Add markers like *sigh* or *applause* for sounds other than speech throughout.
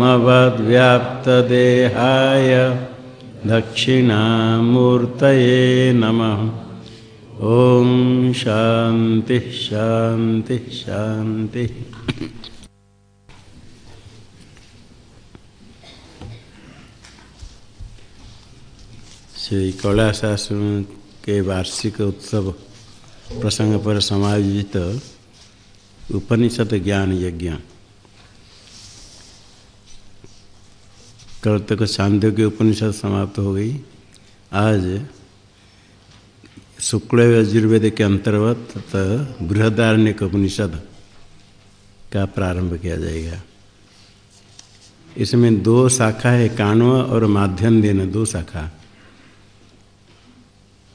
समवद्व्याप्तदेहाय दक्षिणामूर्तये नमः। ॐ शान्तिः शान्तिः शान्तिः। श्री कैलाशाश्रम के वार्षिक उत्सव प्रसंग पर समायोजित उपनिषद ज्ञान यज्ञ। कल तक चांद्य के उपनिषद समाप्त हो गई। आज शुक्ल यजुर्वेद के अंतर्गत बृहदारण्य उपनिषद का प्रारंभ किया जाएगा। इसमें दो शाखा है काणव और माध्यम देन दो शाखा।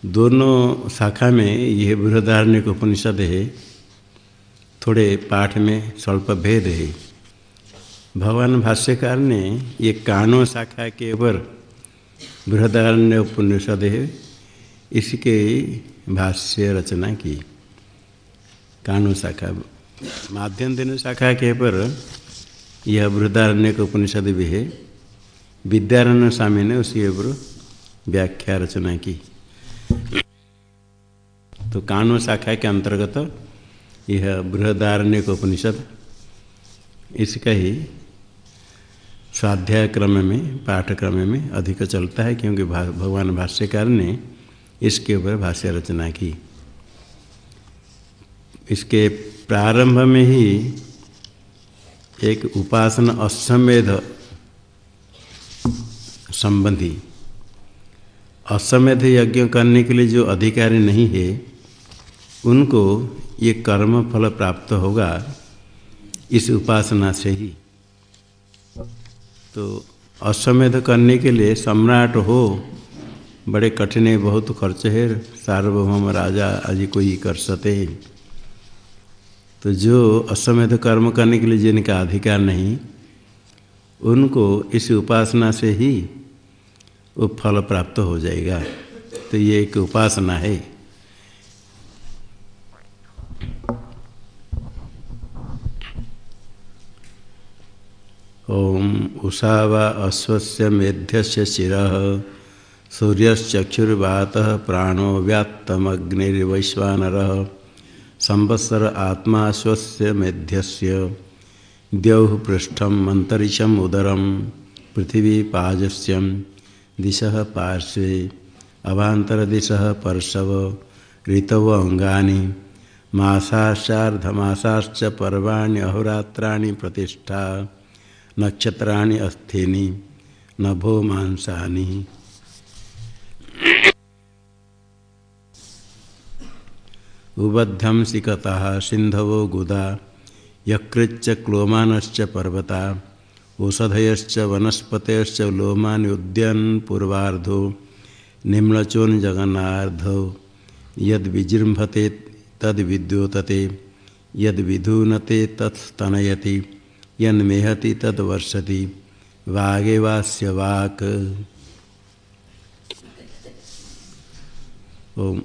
दोनों शाखा में यह बृहदारण्य उपनिषद है। थोड़े पाठ में स्वल्प भेद है। भगवान भाष्यकार ने ये कानो शाखा के ऊपर बृहदारण्य उपनिषद है, इसके भाष्य रचना की। कानो शाखा, माध्यम दिन शाखा के ऊपर यह बृहदारण्य उपनिषद भी है। विद्यारण्य स्वामी ने उसके ऊपर व्याख्या रचना की। तो कानो शाखा के अंतर्गत यह बृहदारण्य उपनिषद, इसका ही स्वाध्याय क्रम में पाठक्रम में अधिक चलता है क्योंकि भगवान भाष्यकार ने इसके ऊपर भाष्य रचना की। इसके प्रारंभ में ही एक उपासना असमेध संबंधी असमेध यज्ञ करने के लिए जो अधिकारी नहीं है, उनको ये कर्म फल प्राप्त होगा इस उपासना से ही। तो अश्वमेध करने के लिए सम्राट हो, बड़े कठिन बहुत खर्च है, सार्वभौम राजा आदि कोई कर सकते हैं तो जो अश्वमेध कर्म करने के लिए जिनका अधिकार नहीं, उनको इस उपासना से ही वो फल प्राप्त हो जाएगा। तो ये एक उपासना है। ओम उषावा अश्वस्य मेध्यस्य शिरः, सूर्यश्चक्षुर्वातः प्राणो व्यात्तमग्निर्वैश्वानरः संवत्सर आत्मा स्वस्य मेध्यस्य, द्यौः पृष्ठम् अन्तरिक्षम् उदरं पृथिवी पाजस्यं दिशः पार्श्वे, अवान्तरदिशः पर्शव, ऋतव अङ्गानि मासाश्चार्धमासाश्च पर्वाणि प्रतिष्ठा। नक्षत्राणि अस्थीनि नभो मांसानि उबद्धं सिकतः सिन्धवो गुदा, यकृच्च क्लोमानश्च पर्वता, औषधयश्च वनस्पतयश्च लोमानि उद्यन् पूर्वार्धो, निम्नचोन् जगन्नार्धो, यद्विजृम्भते तद्विद्योतते, यद्विधूनते तत्स्तनयति। यन्मेहति तद्वर्षति वागे वास्य वाक्।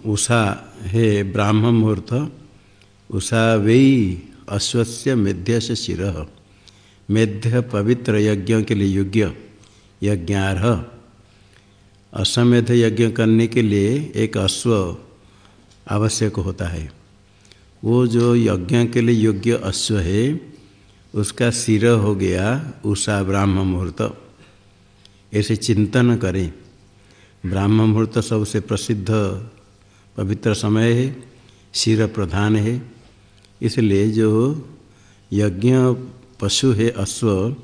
उषा, हे ब्राह्म मुहूर्त उषा वेई अश्वस्य मेध्य से शिर। मेध्य पवित्र यज्ञ के लिए योग्य, यज्ञारह। अश्वमेध यज्ञ करने के लिए एक अश्व आवश्यक होता है। वो जो यज्ञ के लिए योग्य अश्व है उसका सिर हो गया, उषा ब्राह्म मुहूर्त। ऐसे चिंतन करें। ब्राह्म मुहूर्त सबसे प्रसिद्ध पवित्र समय है, सिर प्रधान है। इसलिए जो यज्ञ पशु है, अश्व,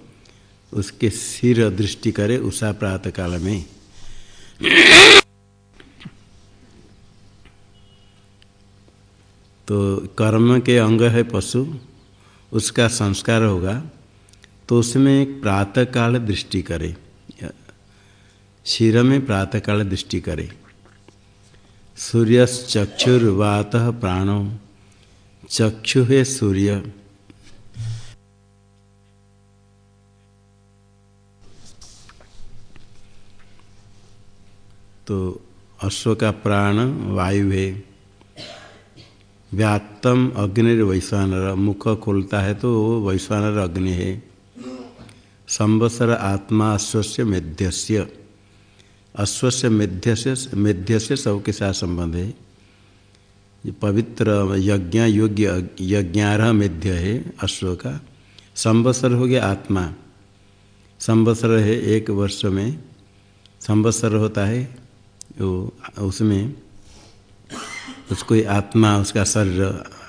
उसके सिर दृष्टि करे उषा प्रातः काल में। तो कर्म के अंग है पशु। उसका संस्कार होगा तो उसमें प्रातःकाल दृष्टि करे शिर में प्रातःकाल दृष्टि करे। सूर्यश्चक्षुर्वात प्राणो, चक्षु है सूर्य। तो अश्व का प्राण वायु है। व्यात्तम अग्नि वैश्वानर, मुख खोलता है तो वैश्वानर अग्नि है। संवत्सर आत्मा अश्वस्य मेध्यस्य। अश्वस्य मेध्य से मेध्य से सबके साथ संबंध है। पवित्र यज्ञ, योग्य यज्ञारह मेध्य है अश्व का। संवत्सर हो गया आत्मा। संवत्सर है एक वर्ष में। संवत्सर होता है वो, उसमें उसको आत्मा उसका शरीर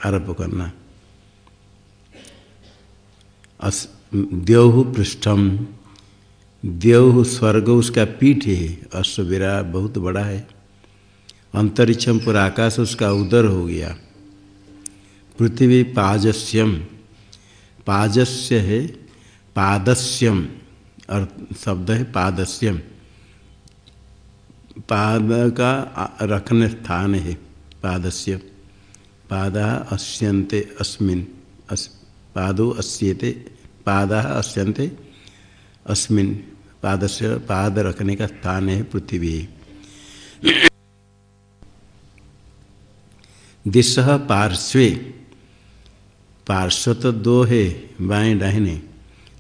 आरोप करना। द्यौह पृष्ठम द्यौह स्वर्ग, उसका पीठ है अश्वरा बहुत बड़ा है। अंतरिक्षम पर आकाश, उसका उदर हो गया। पृथ्वी पाजस्यम, पाजस्य है, पादस्यम, और शब्द है पादस्यम। पाद का रखने स्थान है। पादस्य। पादा अश्यन्ते अस्मिन्। अस्, पादो अस्यते, पादा अश्यन्ते अस्मिन्। पादस्य पाद रखने का स्थान है पृथ्वी। दिश पार्श्वे। पार्श्व तो दो है बाएँ दाहिने।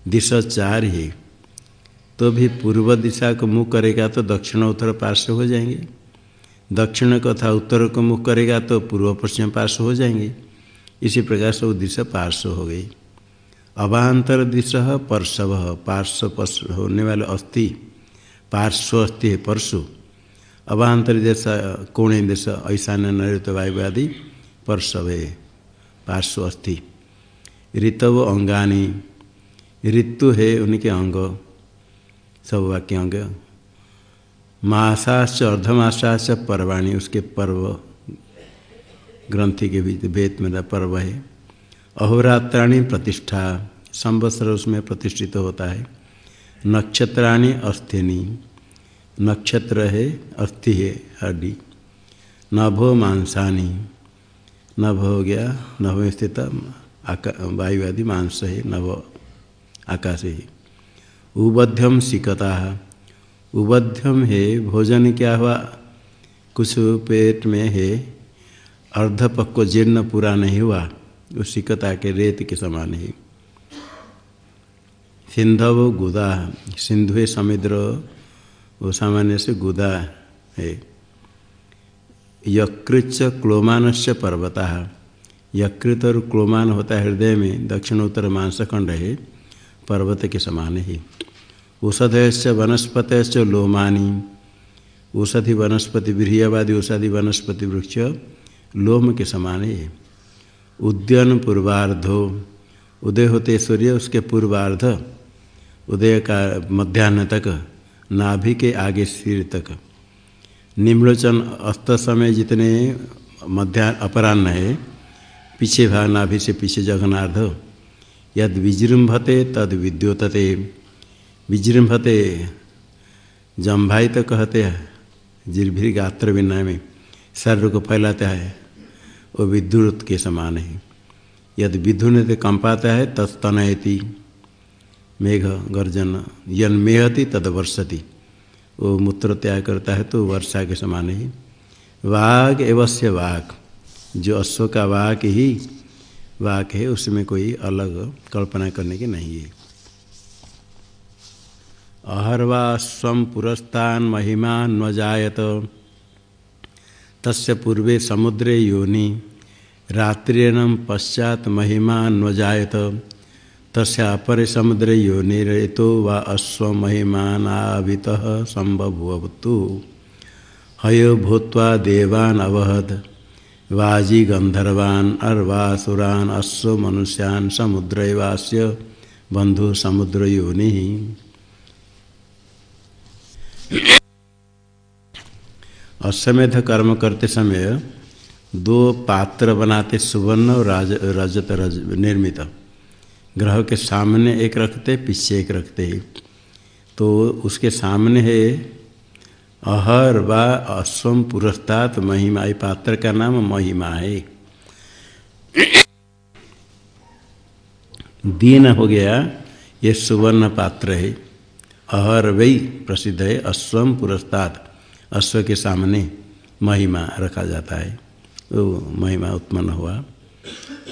दिशा चार है तो भी पूर्व दिशा को मुख करेगा तो दक्षिण उत्तर पार्श्व हो जाएँगे। दक्षिण कथा उत्तर को मुख करेगा तो पूर्व पश्चिम पार्श्व हो जाएंगे। इसी प्रकार से वो दिशा पार्श्व हो गई। अभांतर दिश परशव पार्श्व पर्श होने वाले अस्थि पार्श्व अस्थि है परशु अभांतर देश कोणे देश ऐशान्य नृत्य वायु आदि परशव है पार्श्व अस्थि। ऋतव अंगानी ऋतु है उनके अंग सब वाक्य अंग। मासाश्च, अर्धमासाश्च पर्वाणी, उसके पर्व, ग्रंथि के बीच, वेद में पर्व है। अहोरात्राणी प्रतिष्ठा, संवत्सर उसमें प्रतिष्ठित तो होता है। नक्षत्राणी अस्थिनी, नक्षत्र है, अस्थि है हड्डी नभो मांसानी, नभ हो गया नभ स्थित वायु आदि मांस है, नभ आकाश। है उबध्यम सिकता उबध्यम है, भोजन क्या हुआ? कुछ पेट में है अर्धपक्व जीर्ण पूरा नहीं हुआ वो सिकता के रेत के समान है। सिंधव गुदा सिंधु समुद्र, वो सामान्य से गुदा है। यकृच क्लोमान से पर्वता, यकृत और क्लोमान होता है हृदय में दक्षिणोत्तर मांसखंड है, पर्वत के समान है। औषधस्य वनस्पत लोमानी। औषधि वनस्पति गृहवादी औषधि वनस्पति वृक्ष लोम के समान है। उद्यन पूर्वार्धो। उदय होते सूर्य, उसके पूर्वार्ध, उदय का मध्यान्ह तक, नाभि के आगे सिर तक। निम्लोचन अस्त समय जितने मध्या अपराह्न है, पीछे भाग नाभि से पीछे जगनार्ध यद विजृंभते, तद विद्योतते। विजृंभते जम्भाई तो कहते हैं जिर्भि गात्र विनय में शरीर को फैलाता है, वो विद्युत के समान है। यदि विधुन कंपाता है तस्तनयति मेघ गर्जन, यन मेहती तद वर्षति। वो मूत्र त्याग करता है तो वर्षा के समान ही। वाघ एवश्य वाघ जो अश्व का वाक ही वाक है, उसमें कोई अलग कल्पना करने की नहीं है। अहर्वा स्व पुरस्तान महिमा न्वजात तस्य पूर्वे समुद्रे योनि रात्रिण पश्चात महिमा न्वजात तस्य अपरे समुद्रे योनिरेतो वा अश्व महिमानाभित संबभूवतु हयो भूत्वा देवान अवहद वाजी गंधर्वान् अर्वासुरान् अश्व मनुष्यान् समुद्रवास्य बंधु समुद्र योनि अश्वमेध कर्म करते समय दो पात्र बनाते सुवर्ण और राज, रजत रज, निर्मित। ग्रह के सामने एक रखते, पीछे एक रखते। तो उसके सामने है अहर व अश्वम पुरस्तात महिमा, ये पात्र का नाम महिमा है। दीन हो गया, ये सुवर्ण पात्र है। अहर वही प्रसिद्ध है अश्वम पुरस्ताद अश्व के सामने महिमा रखा जाता है। वो महिमा उत्पन्न हुआ।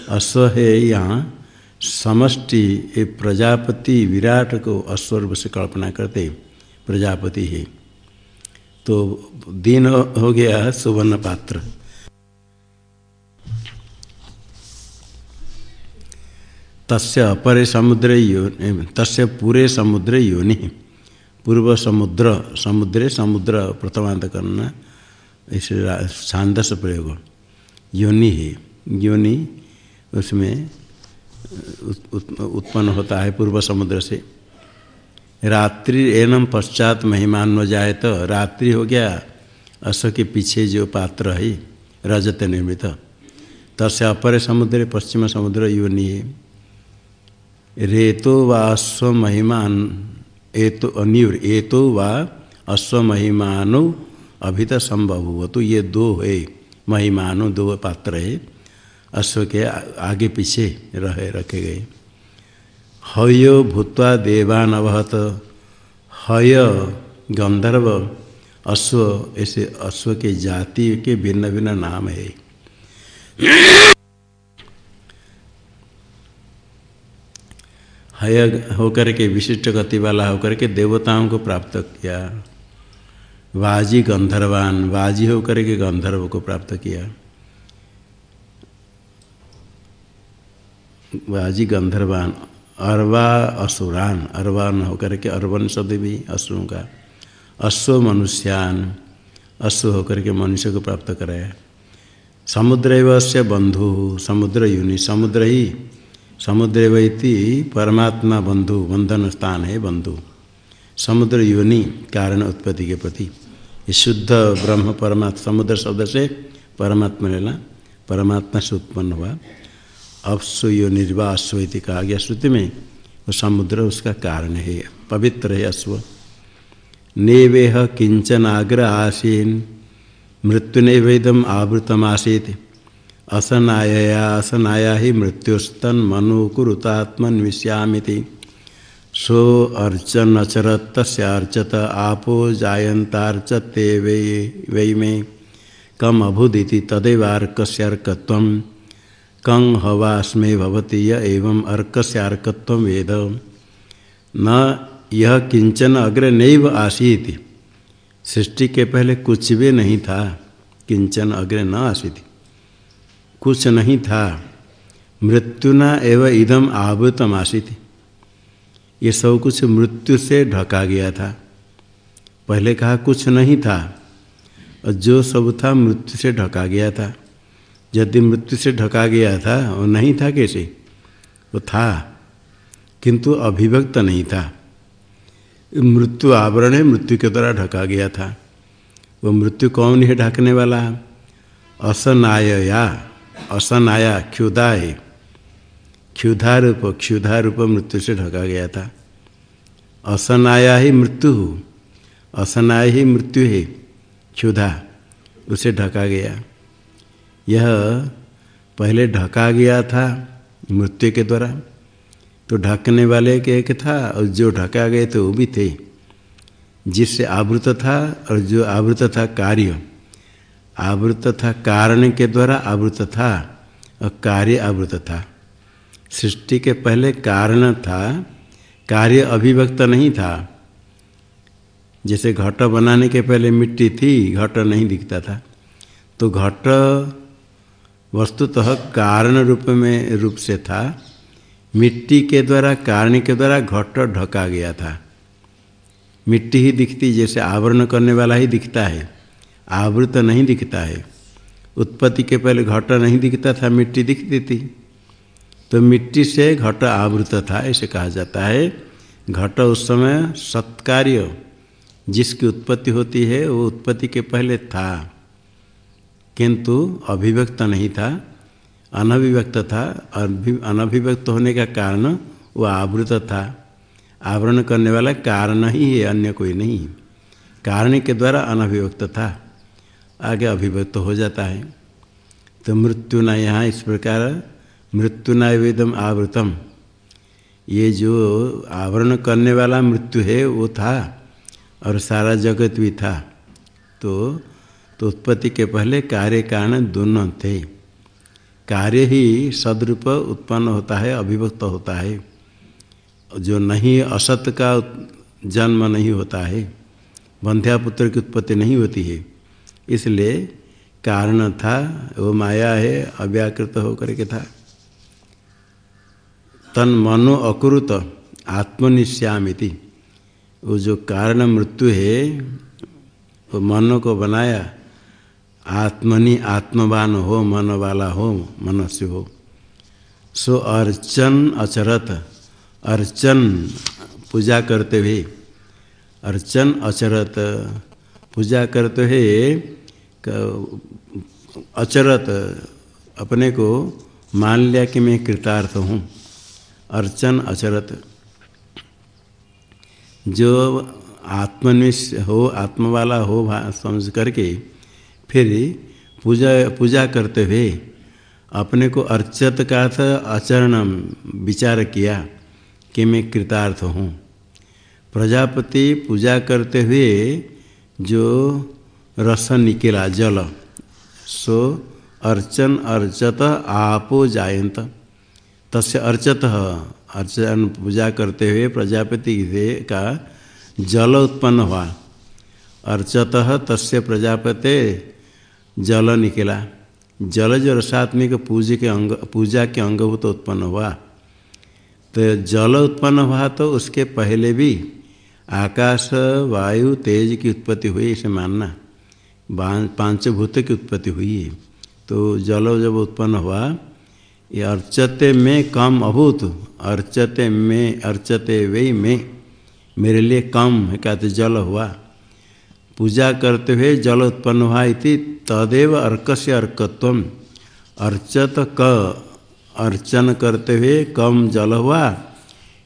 अश्व है यहाँ समष्टि ये प्रजापति विराट को अश्वर्व से कल्पना करते प्रजापति है। तो दिन हो गया सुवर्ण पात्र। तस्य अपरे समुद्र योनि तस्य पूरे समुद्र योनि। पूर्व समुद्र, समुद्रे समुद्र प्रथमांत करना इस छांदस प्रयोग। योनि है। योनि उसमें उत्पन्न होता है पूर्व समुद्र से। रात्रि एनम पश्चात महिमान हो जाए तो रात्रि हो गया, अश्व के पीछे जो पात्र है, रजत निर्मित। तस्य अपर समुद्र पश्चिम समुद्र योनि है। रेतो व अश्व महिमान एतो अनिर एतो व अश्व महिमानो अभी तक संभव हुआ तो ये दो है, महिमानो दो पात्र है। अश्व के आगे पीछे रहे, रखे गए। हयो भूतवा देवान अवहत हय गंधर्व अश्व, ऐसे अश्व के जाति के भिन्न भिन्न नाम है। हय होकर के, विशिष्ट गति वाला होकर के देवताओं को प्राप्त किया। वाजी गंधर्वान, वाजी होकर के गंधर्व को प्राप्त किया। वाजी गंधर्वान, अरवा असुरान, अरवान होकर के अरवन शब्द भी असुरों का। अश्व मनुष्यान, अश्व होकर के मनुष्य को प्राप्त कराया। समुद्र से बंधु, समुद्र युनि, समुद्र ही समुद्र वैति परमात्मा बंधु, बंधन स्थान है बंधु। समुद्र योनि कारण उत्पत्ति के प्रति। शुद्ध ब्रह्म परमात्मा, समुद्र शब्द से परमात्मा लेना, परमात्मा से उत्पन्न हुआ। अश्व यो निर्वा अश्व इति कहा गया श्रुति में, वो समुद्र उसका कारण है, पवित्र है अश्व। नेवेह किंचन आग्र आसीन मृत्यु नैवेदम आवृतम आसीत असनाया असनाया ही मृत्युस्तन मनुकुरुतात्मन विश्यामिति। सो अर्चन अचरत तस्र्चत आपो जायंतार्चते वै वै मे। कम अभुदिति तदैवार्कस्यार्कत्व कं हवास्मे भवति य एवं अर्कस्यार्कत्व वेद। न यह किंचन अग्र नैव आसीत। सृष्टि के पहले कुछ भी नहीं था किंचन अग्र न आसीत। कुछ नहीं था। मृत्युना एवं इदम आवृतम आसित ये सब कुछ मृत्यु से ढका गया था। पहले कहा कुछ नहीं था। और जो सब था मृत्यु से ढका गया था। यदि मृत्यु से ढका गया था वो नहीं था कैसे? वो था, किंतु अभिव्यक्त नहीं था। मृत्यु आवरण है, मृत्यु के द्वारा ढका गया था। वो मृत्यु कौन है ढकने वाला? असनाया असन आया क्षुधा है। क्षुधा रूप क्षुधा रूप मृत्यु से ढका गया था। असन आया ही मृत्यु असन आया ही मृत्यु है क्षुधा उसे ढका गया। यह पहले ढका गया था मृत्यु के द्वारा तो ढकने वाले के एक था और जो ढका गए थे वो भी थे, जिससे आवृत था और जो आवृत था कार्य। आवृत था, कारण के द्वारा आवृत था, और कार्य आवृत था। सृष्टि के पहले कारण था, कार्य अभिव्यक्त नहीं था। जैसे घट बनाने के पहले मिट्टी थी, घट नहीं दिखता था। तो घट वस्तुतः कारण रूप में, रूप से था। मिट्टी के द्वारा, कारण के द्वारा घट ढका गया था। मिट्टी ही दिखती, जैसे आवरण करने वाला ही दिखता है। आवृत नहीं दिखता है। उत्पत्ति के पहले घट नहीं दिखता था, मिट्टी दिखती थी तो मिट्टी से घट आवृत था, ऐसे कहा जाता है। घट उस समय सत्कार्य, जिसकी उत्पत्ति होती है, वो उत्पत्ति के पहले था। किंतु अभिव्यक्त नहीं था, अनभिव्यक्त था अनभिव्यक्त होने का कारण वो आवृत था। आवरण करने वाला कारण ही है, अन्य कोई नहीं। कारण के द्वारा अनभिव्यक्त था। आगे अभिव्यक्त हो जाता है। तो मृत्यु न यहाँ इस प्रकार, मृत्यु न वेदम आवृतम। ये जो आवरण करने वाला मृत्यु है, वो था और सारा जगत भी था। तो तो उत्पत्ति के पहले कार्य कारण दोनों थे। कार्य ही सदरूप उत्पन्न होता है, अभिव्यक्त होता है। जो नहीं असत का जन्म नहीं होता है, बंध्या पुत्र की उत्पत्ति नहीं होती है। इसलिए कारण था, वो माया है, अव्याकृत होकर के था। तन मनो अकुरुत, आत्मनिश्यामिति। वो जो कारण मृत्यु है, वो मन को बनाया। आत्मनि आत्मवान हो मन वाला हो मनुष्य हो। सो अर्चन अचरत, अर्चन पूजा करते हुए, अर्चन अचरत पूजा करते हुए अचरत अपने को मान लिया कि मैं कृतार्थ हूँ। अर्चन अचरत। जो आत्मनिष्ठ हो, आत्म वाला हो समझ करके फिर पूजा पूजा करते हुए अपने को अर्चत का अर्थ आचरण विचार किया कि मैं कृतार्थ हूँ। प्रजापति पूजा करते हुए जो रस निकला जल, सो अर्चन अर्चत आपो जायंत। तस्य अर्चत, अर्चन पूजा करते हुए प्रजापति का जल उत्पन्न हुआ। अर्चत तस्य प्रजापते जल निकला। जल जो रसात्मिक पूजा के अंग, पूजा के अंगभूत तो उत्पन्न हुआ। तो जल उत्पन्न हुआ तो उसके पहले भी आकाश, वायु, तेज की उत्पत्ति हुई, इसे मानना। पाँच भूत की उत्पत्ति हुई। है तो जल जब उत्पन्न हुआ, ये अर्चते में कम अभूत, अर्चते में, अर्चते वे में, मेरे लिए कम है, कहते जल हुआ। पूजा करते हुए जल उत्पन्न हुआ इति तदेव अर्क से अर्कत्व अर्चत क, अर्चन करते हुए कम जल हुआ,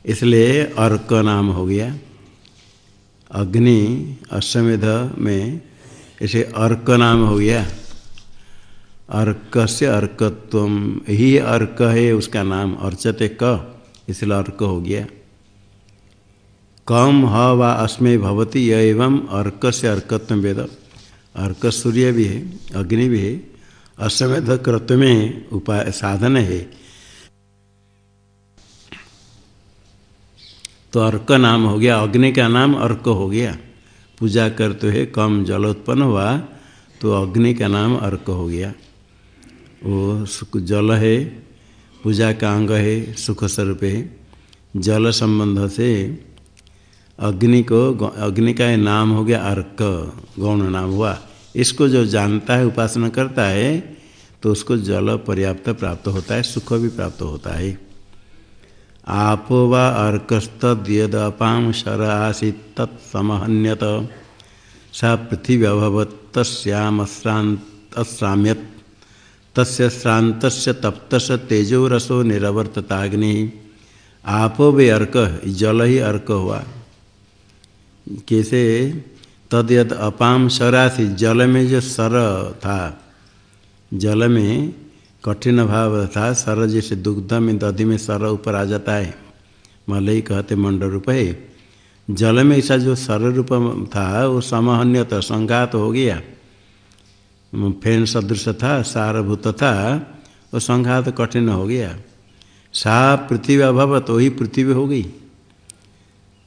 इसलिए अर्क नाम हो गया। अग्नि अश्वमेध में इसे अर्क नाम हो गया। अर्क से अर्कत्व, ही अर्क है, उसका नाम अर्चते क, इसलिए अर्क हो गया। कम ह व अस्मय भवती य एवं अर्क से अर्कत्व वेद। अर्क सूर्य भी है, अग्नि भी है। अश्वमेध कृत्व में उपाय साधन है। तो अर्क नाम हो गया, अग्नि का नाम अर्क हो गया। पूजा करते हुए कम जल उत्पन्न हुआ तो अग्नि का नाम अर्क हो गया। वो जल है, पूजा का अंग है, सुख स्वरूप है। जल संबंध से अग्नि को अग्नि का नाम हो गया अर्क, गौण नाम हुआ। इसको जो जानता है, उपासना करता है तो उसको जल पर्याप्त प्राप्त होता है, सुख भी प्राप्त होता है। आपो व अर्कस्तद्यदपाम शर आसी तत्समहन्यत सा पृथ्वी अभवत तस्यामश्रांतश्राम्यत तस्य श्रांत तप्त तेजो रसो निरवर्तताग्नि। आपो वे अर्क, जल ही अर्क हुआ। कैसे? तद यद अपाम सरासी जल में जो सर था, जल में कठिन भाव था, सर जैसे दुग्ध में, दधि में सर ऊपर आ जाता है। मलई कहते मंड रूप है। जल में ऐसा जो सर रूप था, वो समहन्य था संघात हो गया। फेन सदृश था, सारभूत था, वो संघात कठिन हो गया। सा पृथ्वी अभव तो ही पृथ्वी हो गई।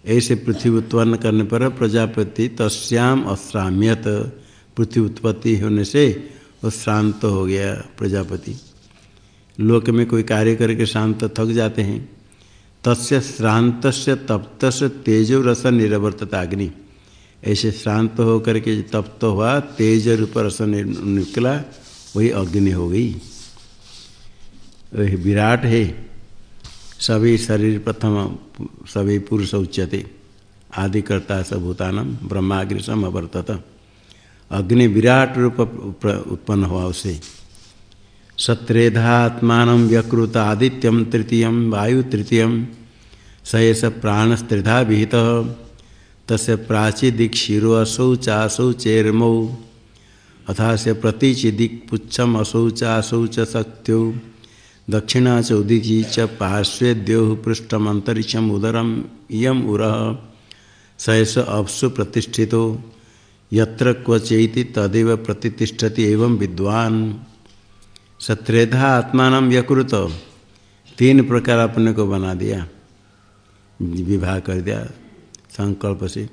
ऐसे पृथ्वी उत्पन्न करने पर प्रजापति तस्याम अश्राम्यत पृथ्वी उत्पत्ति होने से वो शांत हो गया प्रजापति। लोक में कोई कार्य करके शांत थक जाते हैं। तस्य श्रांत से तप्त से तेजो रस निरवर्तता अग्नि। ऐसे शांत होकर के तप्त हुआ, तेज रूप रस निकला, वही अग्नि हो गई। वही विराट है। सभी शरीर प्रथम, सभी पुरुष उच्यते। आदि करता है सबूतानम ब्रह्माग्रिसम अवर्तत अग्नि विराट रूप उत्पन्न हुआ उसे। सत्रेधात्मान व्यकृत आदित्यम तृतीय वायु तृतीय सयस प्राणस्त्रिधा विहित तस् प्राचीदिक् शिरो असौ चासौ चेर्मौ अथा से प्रतीचिदिक् पुच्छम असौ चासौ च दक्षिणा च उदिची च पार्श्वे द्योः पृष्ठम अंतरिक्षम उदरम इयम उर सैस अपसु प्रतिष्ठितो। यत्र क्वचेति तदेव प्रतिष्ठति एवं विद्वान। सत्रेधा आत्मान व्यकृत तीन प्रकार अपने को बना दिया। विवाह कर दिया संकल्प से।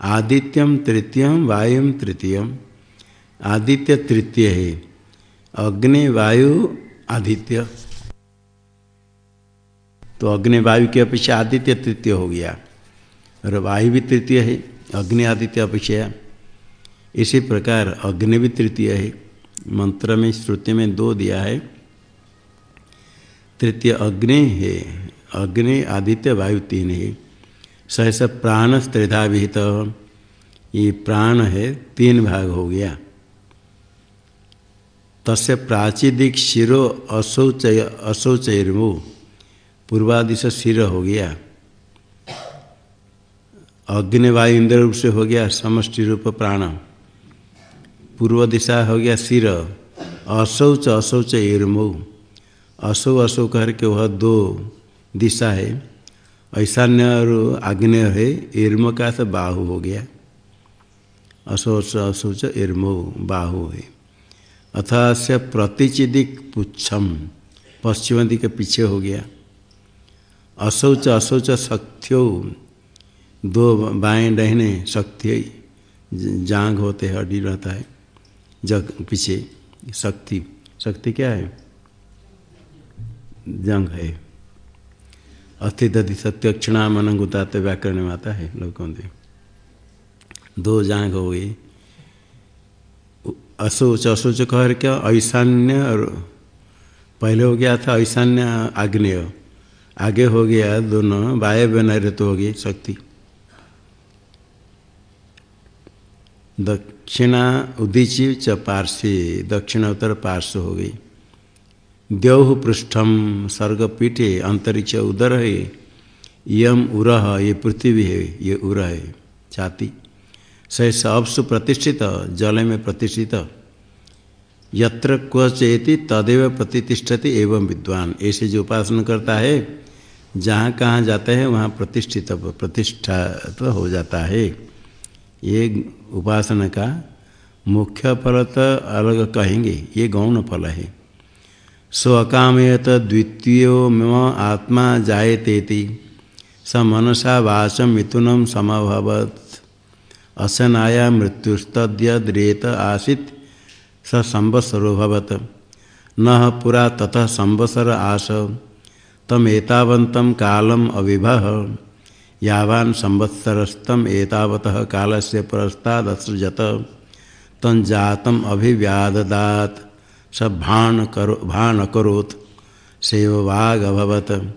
आदित्यम तृतीयम वायुम तृतीयम आदित्य तृतीय है। अग्नि वायु आदित्य। तो अग्नि वायु की अपेक्षा आदित्य तृतीय हो गया। और वायु भी तृतीय है। अग्नि आदित्य अपेक्षा इसी प्रकार अग्नि भी तृतीय है। मंत्र में, श्रुति में दो दिया है। तृतीय, अग्नि है। अग्नि आदित्य वायु तीन है। सहस प्राण त्रिधा विहित। ये प्राण है, तीन भाग हो गया। तस्य प्राचीदिक शिरो अशौचय अशौचयर्मो पूर्वादिश शिर हो गया। अग्निवायु इंद्र रूप से हो गया, समष्टि रूप प्राण। पूर्व दिशा हो गया सिर। अशौच अशौच एरमो। अशो अशो करके वह दो दिशा है। ऐशान्य और आग्नेय है, एर्म का तो बाहु हो गया। अशोच अशोच एर्मो, बाहु है। अथा से प्रतिचिदिक पुच्छम, पश्चिम दिक पीछे हो गया। अशौच अशौच शक्त्यो, दो बाएँ डहने शक्ति जांग होते हड्डी रहता है। जग पीछे, शक्ति। शक्ति क्या है? जंग है। अस्थित सत्यक्षणा मन गुताते व्याकरण में आता है, लोगों दे दो जांग हो गई। अशोच अशोच कह क्या? ऐशान्य और पहले हो गया था ऐशान्य आग्नेय। आगे हो गया दोनों, वायव्य नैऋत्य हो गई, शक्ति। दक्षिणा उदीची च पार्श्वे दक्षिण उत्तर पार्श्व हो गई द्यौह पृष्ठम सर्गपीठे अंतरिक्ष उदर है यम उर ये पृथ्वी है, ये उर है। छाती। सहस अपसु प्रतिष्ठित, जल में प्रतिष्ठित। यत्र क्वचेति तदेव प्रतिष्ठति एवं विद्वान। ऐसे जो उपासना करता है, जहाँ कहाँ जाते हैं, वहाँ प्रतिष्ठित, प्रतिष्ठा तो हो जाता है। ये उपासना का मुख्य फल तो अलग कहेंगे, ये गौण फल है। स्वकामयत द्वितीय मम आत्मा जायते स मनसा वाच मिथुन समभवत। असनाया मृत्युस्तद्यद्रेत आसीत, स संवत्सरो भवत न पुरा ततः संवत्सर आस तम एतावन्तं कालम अविभः। यावान संवत्सरस्तम एतावतः कालस्य परस्तादसृजत। तंजातम अभिव्याददात। सब भान करो, भान अकरोत सेववाग अभवत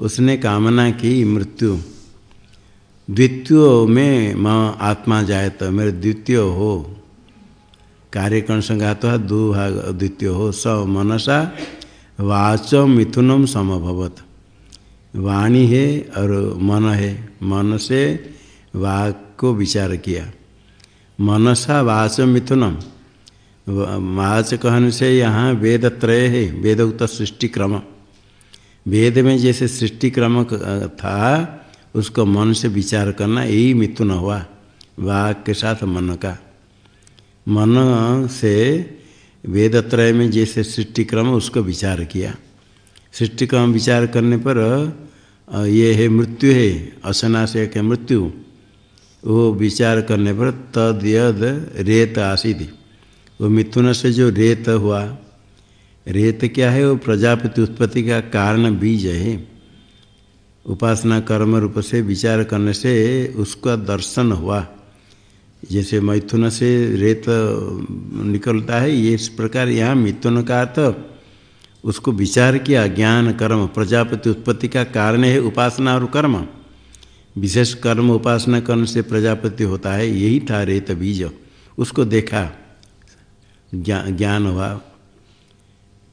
उसने कामना की मृत्यु। द्वितीय में म आत्मा जाए तो मेरे द्वितीय हो। कार्यकरण संघात है दो भाग। द्वितीय हो, स मनसा वाच मिथुनम समभवत। वाणी है और मन है। मन से वाक को विचार किया। मनसा वाच मिथुनम। माच कहने से यहाँ वेद त्रय है। वेद उत सृष्टि क्रम। वेद में जैसे सृष्टि क्रम था, उसको मन से विचार करना यही मिथुन हुआ। वाक के साथ मन का। मन से वेद त्रय में जैसे सृष्टि क्रम, उसको विचार किया। सृष्टि क्रम विचार करने पर ये है मृत्यु है से के मृत्यु। वो विचार करने पर तद यद रेत आसिदी। वो मिथुन से जो रेत हुआ, रेत क्या है? वो प्रजापति उत्पत्ति का कारण बीज है। उपासना कर्म रूप से विचार करने से उसका दर्शन हुआ। जैसे मैथुन से रेत निकलता है, ये इस प्रकार यहाँ मिथुन का तो उसको विचार किया, ज्ञान, कर्म, प्रजापति उत्पत्ति का कारण है उपासना और कर्म। विशेष कर्म उपासना करने से प्रजापति होता है, यही था रेत बीज। उसको देखा ज्ञान हुआ।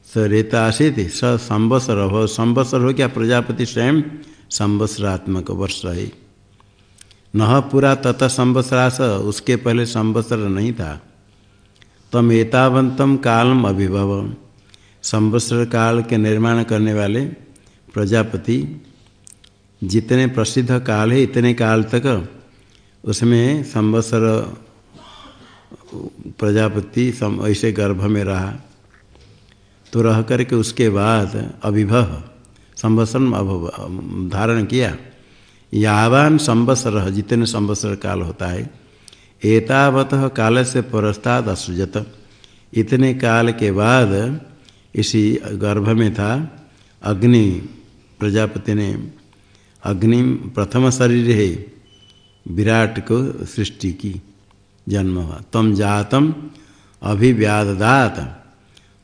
स रेता आसित, स संवत्सर हो संवत्सर हो क्या प्रजापति स्वयं? संवत्सरात्मक वर्ष है न पूरा तथा संवत्सरास, उसके पहले संवत्सर नहीं था। तम एतावंतम कालम अभिभव। संवत्सर काल के निर्माण करने वाले प्रजापति जितने प्रसिद्ध काल है, इतने काल तक उसमें संवत्सर प्रजापति सम, ऐसे गर्भ में रहा। तो रह करके उसके बाद अभिभव, संवत्सर धारण किया। यावान संवत्सर, जितने संवत्सर काल होता है, एतावत काल से परस्ताद असुजत। इतने काल के बाद इसी गर्भ में था। अग्नि, प्रजापति ने अग्नि प्रथम शरीर है, विराट को सृष्टि की, जन्म हुआ। तम जातम अभिव्यादात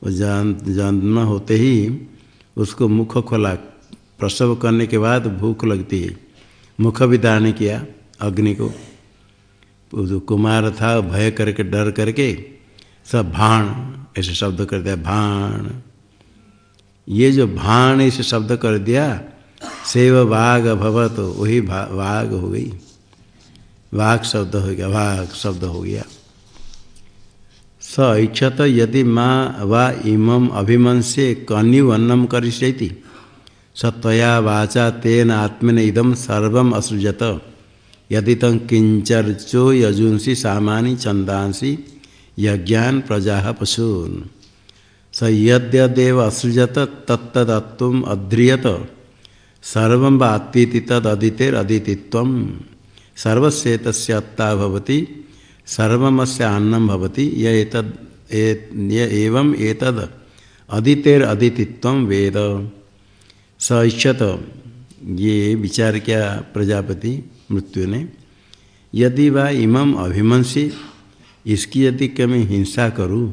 जन्म होते ही उसको मुख खोला। प्रसव करने के बाद भूख लगती है। मुख विदारण किया अग्नि को। जो कुमार था, भय करके, डर करके सब भाण ऐसे शब्द कर दिया, भाण। ये जो भाण ऐसे शब्द कर दिया, सेव वाघ भवत, वही वाघ हो गई। वाघ शब्द हो गया वाघ शब्द हो गया। स इच्छत यदि माँ वा इमम अभिमंसे कन्यु अन्नम करिष्यति। स वाचा तेन आत्मन इदम सर्वम असृजत। यदि तम किंचर्चो यजुंसी सामानी छंदांसी यज्ञान प्रजा पशून। स यद्यदेव असृजत तत्तदत्व अध्रियत। सर्व वात्वीति तद अदितेर अदितित्व सर्वस्य तस्य अत्ता भवति, सर्वमस्य अन्नम भवति, य एतद एवं एतद अदितेर अदितित्व वेद। स इच्छत ये विचार किया प्रजापति मृत्यु ने यदि वा इमम अभिमंसी इसकी यदि कमी हिंसा करूँ,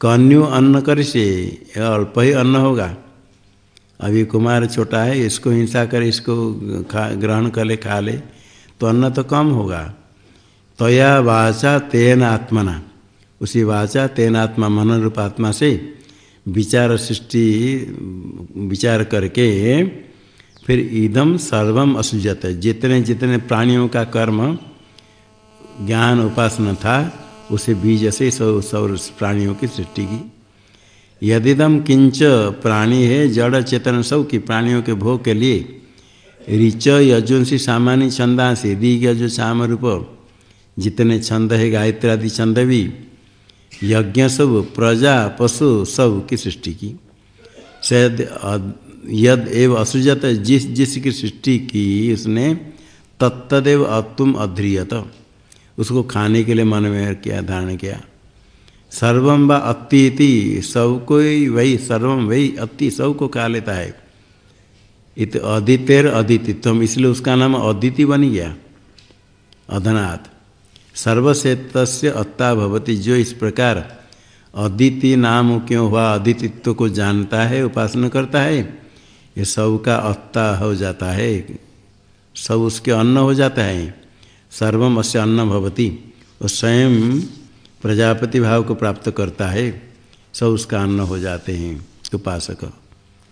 कन्यु अन्न कर से अल्प ही अन्न होगा। अभी कुमार छोटा है, इसको हिंसा करे, इसको खा, ग्रहण कर ले खा ले तो अन्न तो कम होगा। तया तो वाचा तेन आत्मना। उसी वाचा तेन आत्मा मन रूप आत्मा से विचार सृष्टि, विचार करके फिर इदम सर्वम असुजत। जितने जितने प्राणियों का कर्म, ज्ञान उपासना था उसे बीज से सब सब प्राणियों की सृष्टि की। यदिदम किंच प्राणी है, जड़ चेतन सब की प्राणियों के भोग के लिए। ऋच यजुंसी सामान्य छंदा से दीघ जो शाम रूप जितने छंद है, गायत्री आदि छंद भी। यज्ञ सब, प्रजा, पशु सब की सृष्टि की। शायद यद एव असुजत, जिस जिसकी सृष्टि की उसने, तत्तदेव अतुम अध्रियत। उसको खाने के लिए मन में किया, धारण किया। सर्वम व अति सब कोई वही सर्वम वही अति सबको खा लेता है। इत अदितेर अदितित्व इसलिए उसका नाम अदिति बन गया। अधनाथ सर्वसेत अत्ता भवती, जो इस प्रकार अदिति नाम क्यों हुआ, अदितित्व को जानता है, उपासना करता है, ये सब का अत्ता हो जाता है। सब उसके अन्न हो जाता है। सर्वम अस्य अन्न भवती। वो स्वयं प्रजापति भाव को प्राप्त करता है, सब उसका अन्न हो जाते हैं, उपासक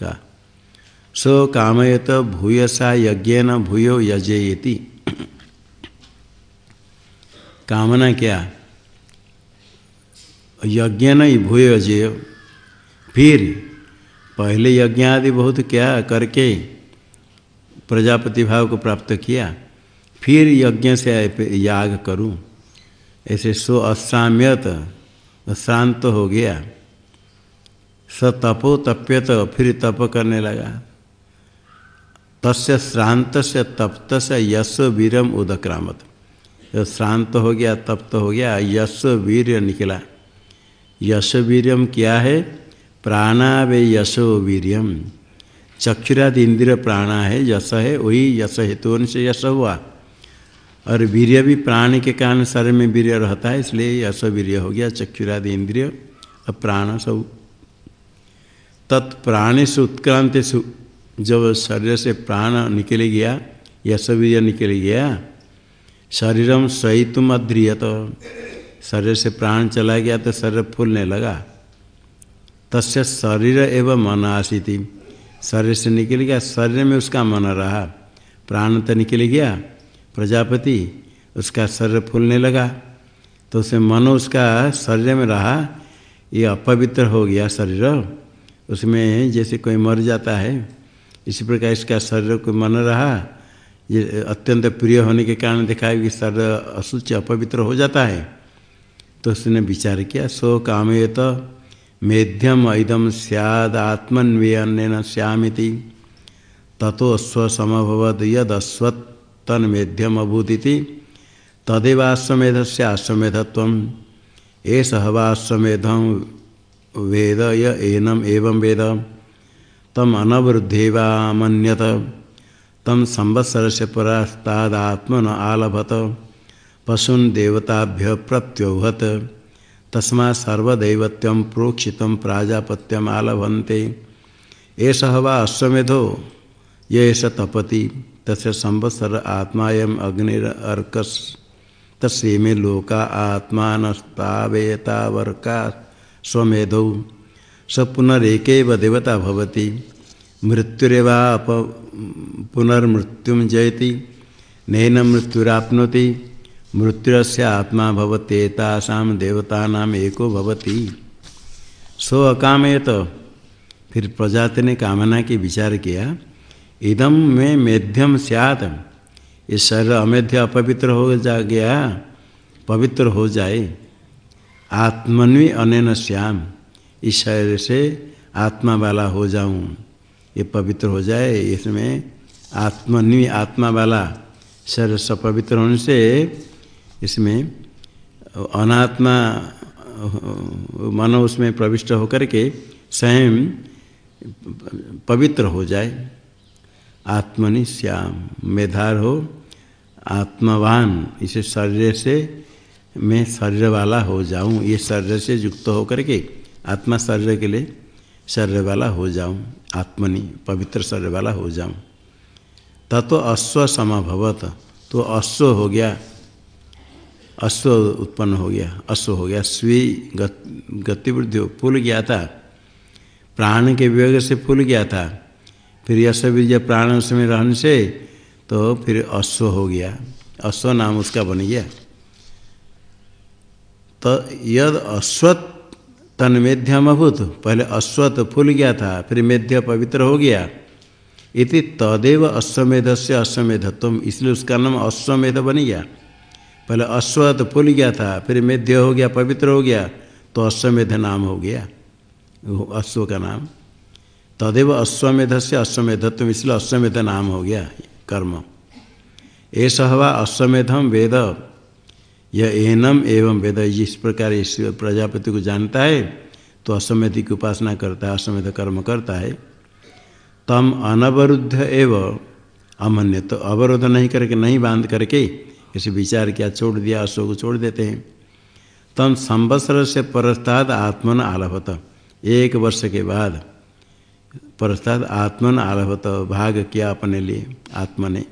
का। सो कामयत भूयसा यज्ञ न भूयो यजेयति। कामना क्या? यज्ञ न भूय अजय फिर पहले यज्ञ आदि बहुत क्या करके प्रजापति भाव को प्राप्त किया? फिर यज्ञ से याग करूँ। ऐसे सो असाम्यत शांत हो गया। स तपो तप्यत, फिर तप करने लगा। तस्य श्रांत से तप्त से यश वीरम उदक्रामत। जब श्रांत हो गया, तप्त हो गया यश वीर निकला। यश वीर्यम क्या है? प्राणावे यशो वीरम चक्षुराद इंद्र प्राणा है, यश है, वही यश हेतु से यश हुआ। और वीर्य भी प्राण के कारण शरीर में वीर्य रहता है, इसलिए यश वीर्य हो गया, चक्षुरादि इंद्रिय और प्राण सब। तत्प्राण से उत्क्रांत जब शरीर से प्राण निकल गया यश वीर्य निकल गया, शरीरम सहितुम अध्रियत। शरीर से प्राण चला गया तो शरीर फूलने लगा। तस्य शरीर एवं मन आसी शरीर से निकल गया, शरीर में उसका मन रहा। प्राण तो निकल गया प्रजापति उसका शरीर फूलने लगा तो उसे मन उसका शरीर में रहा, ये अपवित्र हो गया शरीर। उसमें जैसे कोई मर जाता है, इसी प्रकार इसका शरीर को मन रहा, ये अत्यंत प्रिय होने के कारण देखा कि शरीर अशुच अपवित्र हो जाता है। तो उसने विचार किया, सो तो मेध्यम इदम सैदात्मन्वेयन श्यामिति, ततो स्वसमभवद यदस्वत्तन मेध्यम अभूति तदेवाश्वमेध से आश्वमेधत्व एष हवाश्वमेधम वेद य एनम एवं वेद। तम अनवृद्धेवामन्यत। तम संवत्सर से परास्तादात्मन आलभत। पशुन देवताभ्य प्रत्योहत। तस्मा सर्वदैवत्यम प्रोक्षित प्राजापत्यम आलभंते एष हवा अश्वमेधो, येष तपति। तस्य संवत्सर आत्मायम अग्निर्कस तस्े में लोका आत्मानस्तावेतावर्का स्वमेधौ। स पुनरेक देवता भवति। मृत्युरेवा पुनर्मृत्युम जयति नैन मृत्युराप्नोति। मृत्युरस्य आत्मा भवतेतासां देवतानाम एको भवति। सो अकामयत फिर प्रजाति ने कामना की विचार किया। इदम में मेध्यम स्यात। इस शरीर अमेध्य अपवित्र हो जा गया, पवित्र हो जाए। आत्मन्वी अनैन श्याम, इस शरीर से आत्मा वाला हो जाऊँ। ये पवित्र हो जाए, इसमें आत्मन्वी आत्मा वाला शरीर से पवित्र होने से इसमें अनात्मा, मन उसमें प्रविष्ट होकर के स्वयं पवित्र हो जाए। आत्मनि श्याम। मेधार हो, आत्मवान। इसे शरीर से मैं शरीर वाला हो जाऊँ। ये शरीर से युक्त होकर के, आत्मा शरीर के लिए शरीर वाला हो जाऊँ। आत्मनि, पवित्र शरीर वाला हो जाऊँ। तत्व अश्व समाभवत। तो अश्व हो गया, अश्व उत्पन्न हो गया, अश्व हो गया। स्वी गतिवृद्धि फूल गया था। प्राण के विवेक से फूल गया था। फिर यश प्राण उसमें रहने से तो फिर अश्व हो गया। अश्व नाम उसका बन गया। तो यद अश्वत तन मेध्यम अभूत, पहले अश्वत फूल गया था, फिर मेध्य पवित्र हो गया। इति तदेव अश्वमेध से अश्वमेधत्व इसलिए उसका नाम अश्वमेध बन गया। पहले अश्वत फूल गया था, फिर मेध्य हो गया, पवित्र हो गया तो अश्वमेध नाम हो गया। अश्व का नाम। तदेव अश्वमेध से अश्वमेधत्व इसलिए अश्वमेध नाम हो गया, कर्म। ऐसा हवा अश्वमेधम वेद यह एनम एवं वेद जिस प्रकार इस प्रजापति को जानता है तो अश्वमेध की उपासना करता है, अश्वमेध कर्म करता है। तम अनवरुद्ध एव, अमन्य तो अवरोध नहीं करके, नहीं बाँध करके, इसे विचार किया छोड़ दिया, अश्व को छोड़ देते हैं। तम संवत्सर से परस्ताद आत्मन आलभत, एक वर्ष के बाद परस्ताद आत्मन आलभत भाग किया अपने लिए आत्मा ने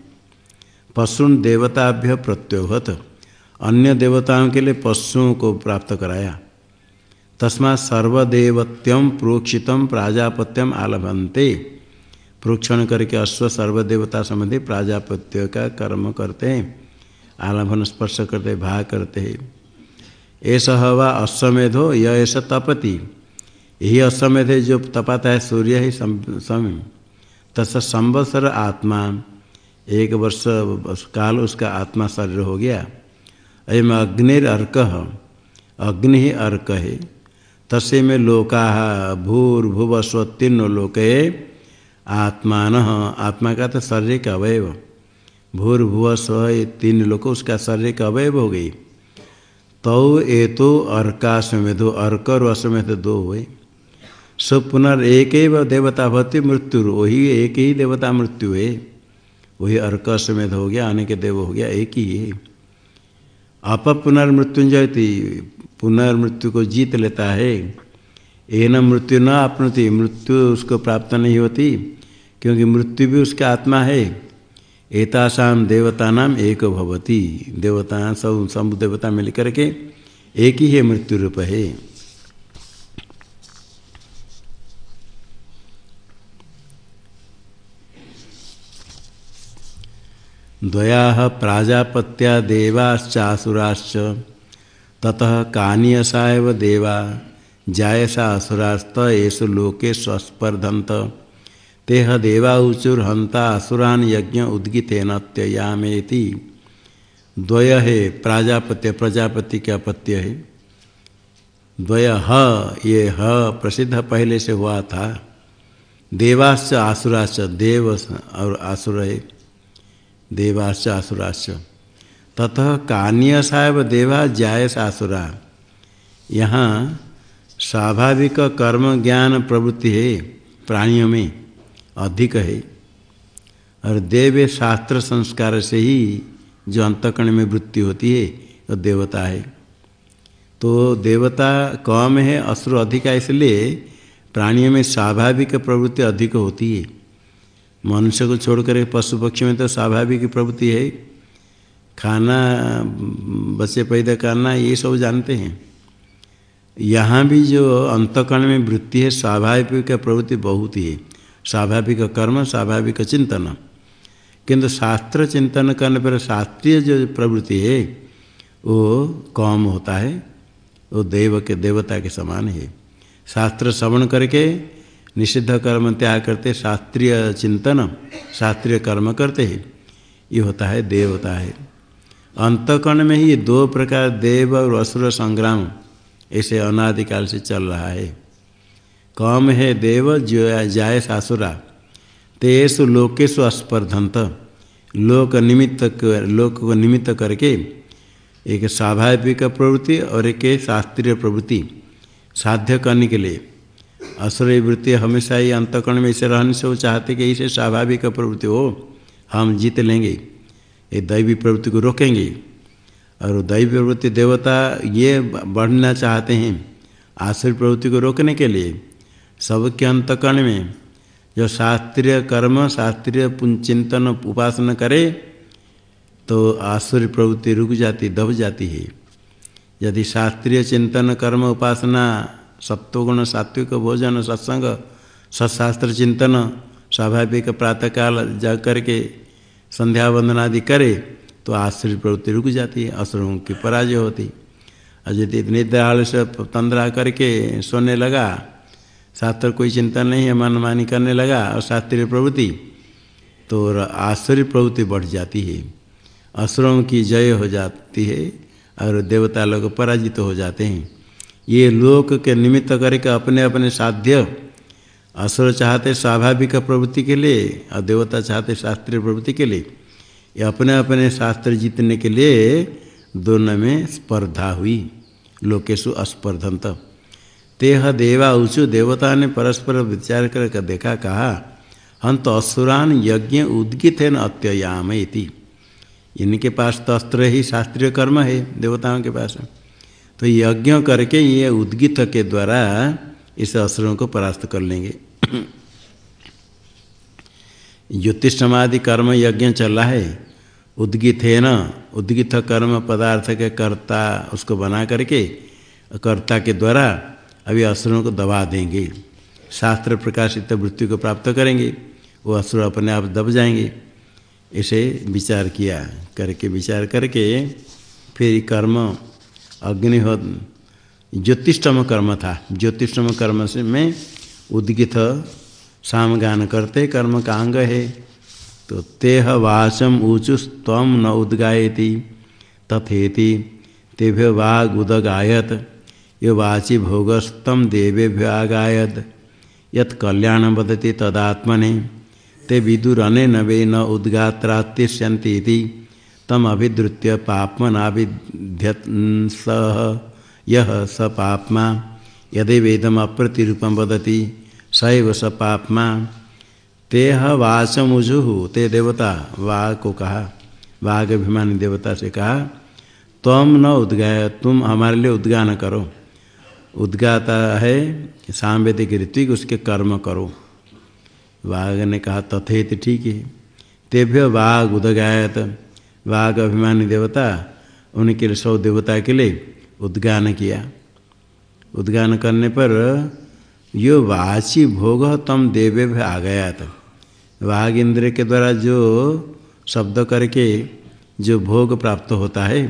पशुन देवताभ्य प्रत्योहत, अन्य देवताओं के लिए पशुओं को प्राप्त कराया। तस्मा सर्वदेवत्यम प्रोक्षितम प्राजापत्यम आलभंते प्रोक्षण करके अश्व सर्वदेवता संबंधी प्राजापत्य का कर्म करते हैं आलभन स्पर्श करते, भाग करते। हैं ऐसा हवा अश्वमेधो यह ऐसा तपति। यही असमय थे जो तपाता है सूर्य ही समय तस् संवत्सर आत्मा, एक वर्ष, काल उसका आत्मा शरीर हो गया। अयम अग्निर अर्क, अग्नि ही अर्क है। तसे में लोका भूर्भुव स्व तीन लोके आत्मान, आत्मा का तो शरीर का अवयव। भूर्भुव स्व तीन लोक उसका शरीर का अवयव हो गई। तौ तो ये तो अर्का समेधो अर्क और असमेध दो हुए। सो पुनर् एक देवता भवती मृत्यु वही एक ही देवता मृत्यु है। वही अर्क समेत हो गया, अनेक देव हो गया, एक ही है। आप पुनर्मृत्युंजय पुनर्मृत्यु को जीत लेता है। ये न मृत्यु न आपनति, मृत्यु उसको प्राप्त नहीं होती, क्योंकि मृत्यु भी उसका आत्मा है। एतासाम देवता नाम एक भवती। देवता सब सब देवता मिल करके एक ही है मृत्यु रूप है। द्वया प्राजापत्या देवाश्चासुराश्च। ततः कानीयसा एव देवा जायसा असुरास्त येषु लोके स्वस्पर्धंत तेह देवाऊचुर हंता असुरान यज्ञ उद्गितेन त्ययामेति। द्वय है प्राजापत्य, प्रजापति के अपत्य है। द्वय ह, ये ह प्रसिद्ध पहले से हुआ था। देवाश्च, आसुराश्च, देव और आसुर है। देवाश्च आसुराश्च ततः कान्य साहब देवा जायस आसुरा यहाँ स्वाभाविक कर्म ज्ञान प्रवृत्ति है, प्राणियों में अधिक है। और देव शास्त्र संस्कार से ही जो अंतकण में वृत्ति होती है, वो देवता है। तो देवता कम है असुर अधिक है, इसलिए प्राणियों में स्वाभाविक प्रवृत्ति अधिक होती है। मनुष्य को छोड़कर पशु पक्षी में तो स्वाभाविक प्रवृत्ति है। खाना, बच्चे पैदा करना, ये सब जानते हैं। यहाँ भी जो अंतकरण में वृत्ति है, स्वाभाविक प्रवृत्ति बहुत ही है। स्वाभाविक कर्म, स्वाभाविक चिंतन। किंतु शास्त्र चिंतन करने पर शास्त्रीय जो प्रवृत्ति है, वो कम होता है। वो देव के, देवता के समान है। शास्त्र श्रवण करके निषिद्ध कर्म त्याग करते, शास्त्रीय चिंतन, शास्त्रीय कर्म करते हैं। ये होता है देव होता है। अंतकर्ण में ही दो प्रकार देव और असुर संग्राम, ऐसे अनादिकाल से चल रहा है। कम है देव, जो जाय सासुरा तेसु लोकेशु अस्पर्धंत लोक निमित्त लोक को निमित्त करके एक स्वाभाविक प्रवृत्ति और एक शास्त्रीय प्रवृत्ति साध्य करने के लिए असुर वृत्ति हमेशा ही अंतकरण में इसे रहने से वो चाहते कि इसे स्वाभाविक प्रवृत्ति हो, हम जीत लेंगे, ये दैवी प्रवृत्ति को रोकेंगे। और दैवी प्रवृत्ति देवता ये बढ़ना चाहते हैं आश्रय प्रवृत्ति को रोकने के लिए। सबके अंतकरण में जो शास्त्रीय कर्म, शास्त्रीय चिंतन, उपासना करे तो आश्चर्य प्रवृत्ति रुक जाती, दब जाती है। यदि शास्त्रीय चिंतन, कर्म, उपासना सत्वगुण, सात्विक भोजन, सत्संग, सत्शास्त्र चिंतन, स्वाभाविक प्रातःकाल जग करके संध्या वंदन आदि करे तो आश्चर्य प्रवृत्ति रुक जाती है, असुरों की पराजय होती और यदि निद्रा से तंद्रा करके सोने लगा, शास्त्र कोई चिंता नहीं है, मनमानी करने लगा और शास्त्रीय प्रवृत्ति तो आश्चर्य प्रवृत्ति बढ़ जाती है। असुरों की जय हो जाती है, और देवता लोग पराजित तो हो जाते हैं। ये लोक के निमित्त करके अपने अपने साध्य असुर चाहते स्वाभाविक प्रवृत्ति के लिए और देवता चाहते शास्त्रीय प्रवृत्ति के लिए, ये अपने अपने शास्त्र जीतने के लिए दोनों में स्पर्धा हुई। लोकेशु अस्पर्धंत। तेह देवा ऊँचु देवता ने परस्पर विचार कर देखा, कहा हम तो असुरान यज्ञ उद्गित है न अत्ययाम इति इनके पास तो अस्त्र ही शास्त्रीय कर्म है, देवताओं के पास। तो यज्ञ करके ये उद्गित के द्वारा इस असुरों को परास्त कर लेंगे। ज्योतिषमादि कर्म यज्ञ चल है। उद्गित है न? उद्गित कर्म पदार्थ के कर्ता, उसको बना करके कर्ता के द्वारा अभी असुरों को दबा देंगे। शास्त्र प्रकाशित मृत्यु को प्राप्त करेंगे। वो असुर अपने आप दब जाएँगे। इसे विचार किया, करके विचार करके फिर कर्म अग्निहोत्र ज्योतिषम कर्म था। ज्योतिषम कर्म से में उद्गित, सामगान करते, कर्म का अंग है। तो तेह वाचम ऊचुस्तम न उद्गायती, तथेति तेभ्य वाग उदगायत, ये वाचि भोगस्तम देवेभ्य आगायत। यत कल्याण वदती तदात्मने, ते विदुर न वे न तम अभिद्रुत्य पापमनाभिध्यत सह यह स पापमा, यदि वेदम अप्रतिरूपम वदति, सैव स पापमा। तेह वाचमुजु, ते देवता वाघ को कहा वाघ अभिमानी देवता से कहा तम न उद्गाय तुम हमारे लिए उद्गान करो। उद्गाता है सांवेदिक ऋत्विक, उसके कर्म करो। वाघ ने कहा, तथेत ठीक है। तेभ्य वाघ उदगायत वाघ अभिमानी देवता उनके लिए सौ देवता के लिए उद्गान किया उद्गान करने पर यो वाची भोग तम देवे भी आ गया था वाघ इंद्र के द्वारा जो शब्द करके जो भोग प्राप्त होता है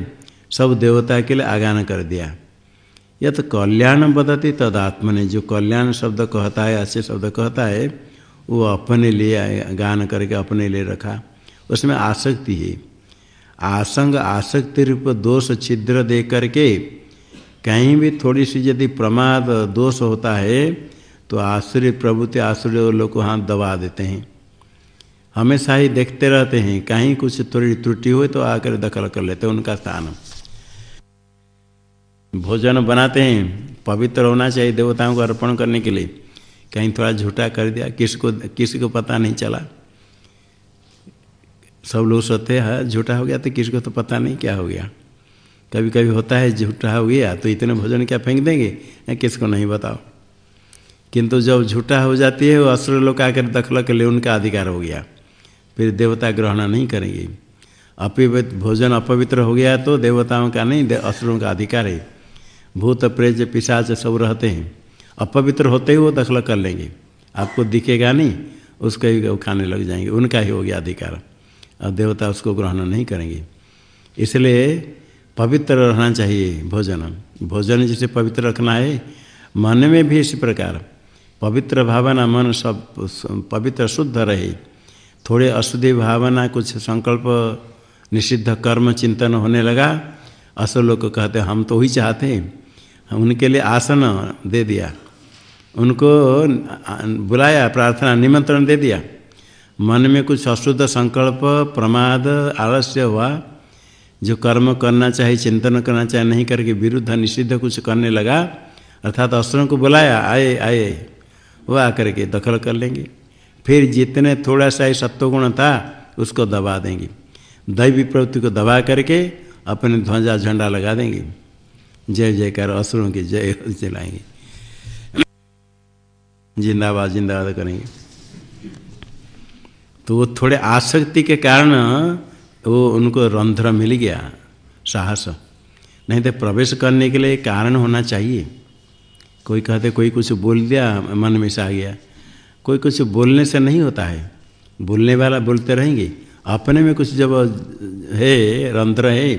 सब देवता के लिए आगान कर दिया यह तो कल्याण बदती तद आत्मा ने जो कल्याण शब्द कहता है अच्छे शब्द कहता है वो अपने लिए गान करके अपने लिए रखा उसमें आसक्ति है आसंग आसक्ति रूप दोष छिद्र दे करके कहीं भी थोड़ी सी यदि प्रमाद दोष होता है तो आश्रय प्रभुति आश्रय लोग को हाथ दबा देते हैं। हमेशा ही देखते रहते हैं, कहीं कुछ थोड़ी त्रुटि हुई तो आकर दखल कर लेते हैं उनका स्थान। भोजन बनाते हैं, पवित्र होना चाहिए, देवताओं को अर्पण करने के लिए। कहीं थोड़ा झूठा कर दिया, किसको किसी को पता नहीं चला। सब लोग सोते हैं झूठा हो गया तो किसी को तो पता नहीं क्या हो गया। कभी कभी होता है, झूठा हो गया तो इतने भोजन क्या फेंक देंगे? या किसको नहीं बताओ। किंतु जब झूठा हो जाती है, वो असुर लोग आकर दखल के लिए उनका अधिकार हो गया। फिर देवता ग्रहण नहीं करेंगे। अपवित्र भोजन अपवित्र हो गया तो देवताओं का नहीं असुरों का अधिकार है। भूत, प्रेज, पिशाच सब रहते हैं। अपवित्र होते ही वो दखल कर लेंगे। आपको दिखेगा नहीं, उसको ही खाने लग जाएँगे। उनका ही हो गया अधिकार। और देवता उसको ग्रहण नहीं करेंगे। इसलिए पवित्र रहना चाहिए भोजन भोजन जिसे पवित्र रखना है, मन में भी इसी प्रकार। पवित्र भावना मन सब पवित्र शुद्ध रहे। थोड़े अशुद्धि भावना कुछ संकल्प, निषिद्ध कर्म, चिंतन होने लगा। असो लोग कहते, हम तो ही चाहते हैं। उनके लिए आसन दे दिया। उनको बुलाया, प्रार्थना, निमंत्रण दे दिया। मन में कुछ अशुद्ध संकल्प, प्रमाद, आलस्य हुआ। जो कर्म करना चाहिए चिंतन करना चाहिए नहीं करके विरुद्ध, निषिद्ध कुछ करने लगा, अर्थात अस्त्रों को बुलाया, आए आए, वो आकर के दखल कर लेंगे। फिर जितने थोड़ा सा ही सत्वगुण था, उसको दबा देंगे। दैवी प्रवृत्ति को दबा करके अपने ध्वजा झंडा लगा देंगे। जय जयकार असुरों की जय जलाएँगे। जिंदाबाद जिंदाबाद करेंगे। तो वो थोड़े आसक्ति के कारण वो उनको रंध्र मिल गया, साहस। नहीं तो प्रवेश करने के लिए कारण होना चाहिए। कोई कहते, कोई कुछ बोल दिया, मन में से आ गया। कोई कुछ बोलने से नहीं होता है। बोलने वाला बोलते रहेंगे। अपने में कुछ जब है, रंध्र है,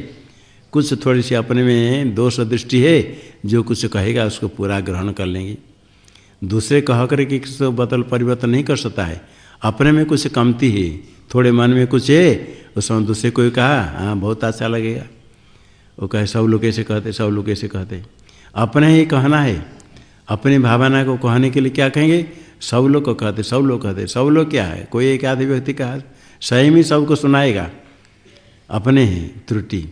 कुछ थोड़ी सी अपने में दोष दृष्टि है, जो कुछ कहेगा उसको पूरा ग्रहण कर लेंगे। दूसरे कह कर के किसी बदल परिवर्तन नहीं कर सकता है। अपने में कुछ कमती है, थोड़े मन में कुछ है उस समय दूसरे कोई कहा हाँ बहुत अच्छा लगेगा। वो कहे, सब लोग ऐसे कहते, सब लोग ऐसे कहते। अपने ही कहना है। अपनी भावना को कहने के लिए क्या कहेंगे? सब लोग को कहते, सब लोग कहते। सब लोग क्या है? कोई एक आधे व्यक्ति कहा सही में सबको सुनाएगा। अपने ही त्रुटि।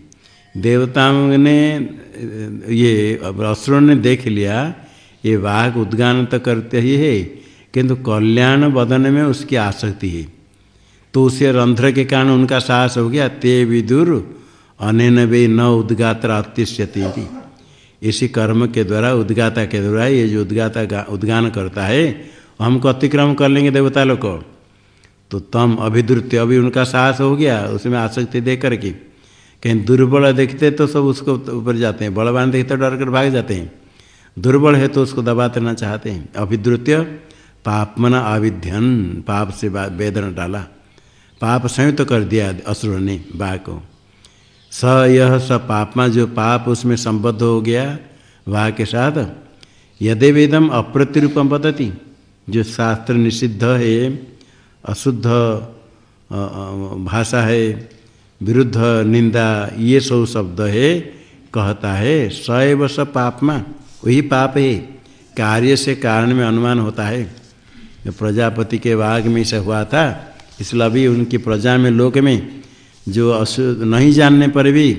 देवताओं ने, ये असुरों ने देख लिया, ये वाघ उद्गान तो करते ही है। किंतु कल्याण बदन में उसकी आसक्ति है। तो उसे रंध्र के कारण उनका साहस हो गया, ते विदुर अनैन वे न उद्गात्र अतिष्यति इसी कर्म के द्वारा, उद्गाता के द्वारा ये जो उद्गाता उद्गान करता है हमको अतिक्रम कर लेंगे देवता लोग को। तो तम अभिद्रुत्य, अभी उनका साहस हो गया, उसमें आसक्ति दे करके कहीं दुर्बल देखते तो सब उसको ऊपर जाते हैं, बलवान देखते डर कर भाग जाते हैं। दुर्बल है तो उसको दबा देना चाहते हैं। अभिद्रुत्य पापमना आविध्यन, पाप से वेदन डाला। पाप संयुक्त तो कर दिया असुर ने बा को। स यह स पापमा जो पाप उसमें संबद्ध हो गया वाह के साथ यदि वेदम अप्रतिरूपम बदती जो शास्त्र निषिद्ध है, अशुद्ध भाषा है, विरुद्ध निंदा, ये सब शब्द है, कहता है सैव स पापमा, वही पाप है, कार्य से कारण में अनुमान होता है। प्रजापति के वाग में से हुआ था, इसलिए अभी उनकी प्रजा में, लोक में जो अशु नहीं जानने पर भी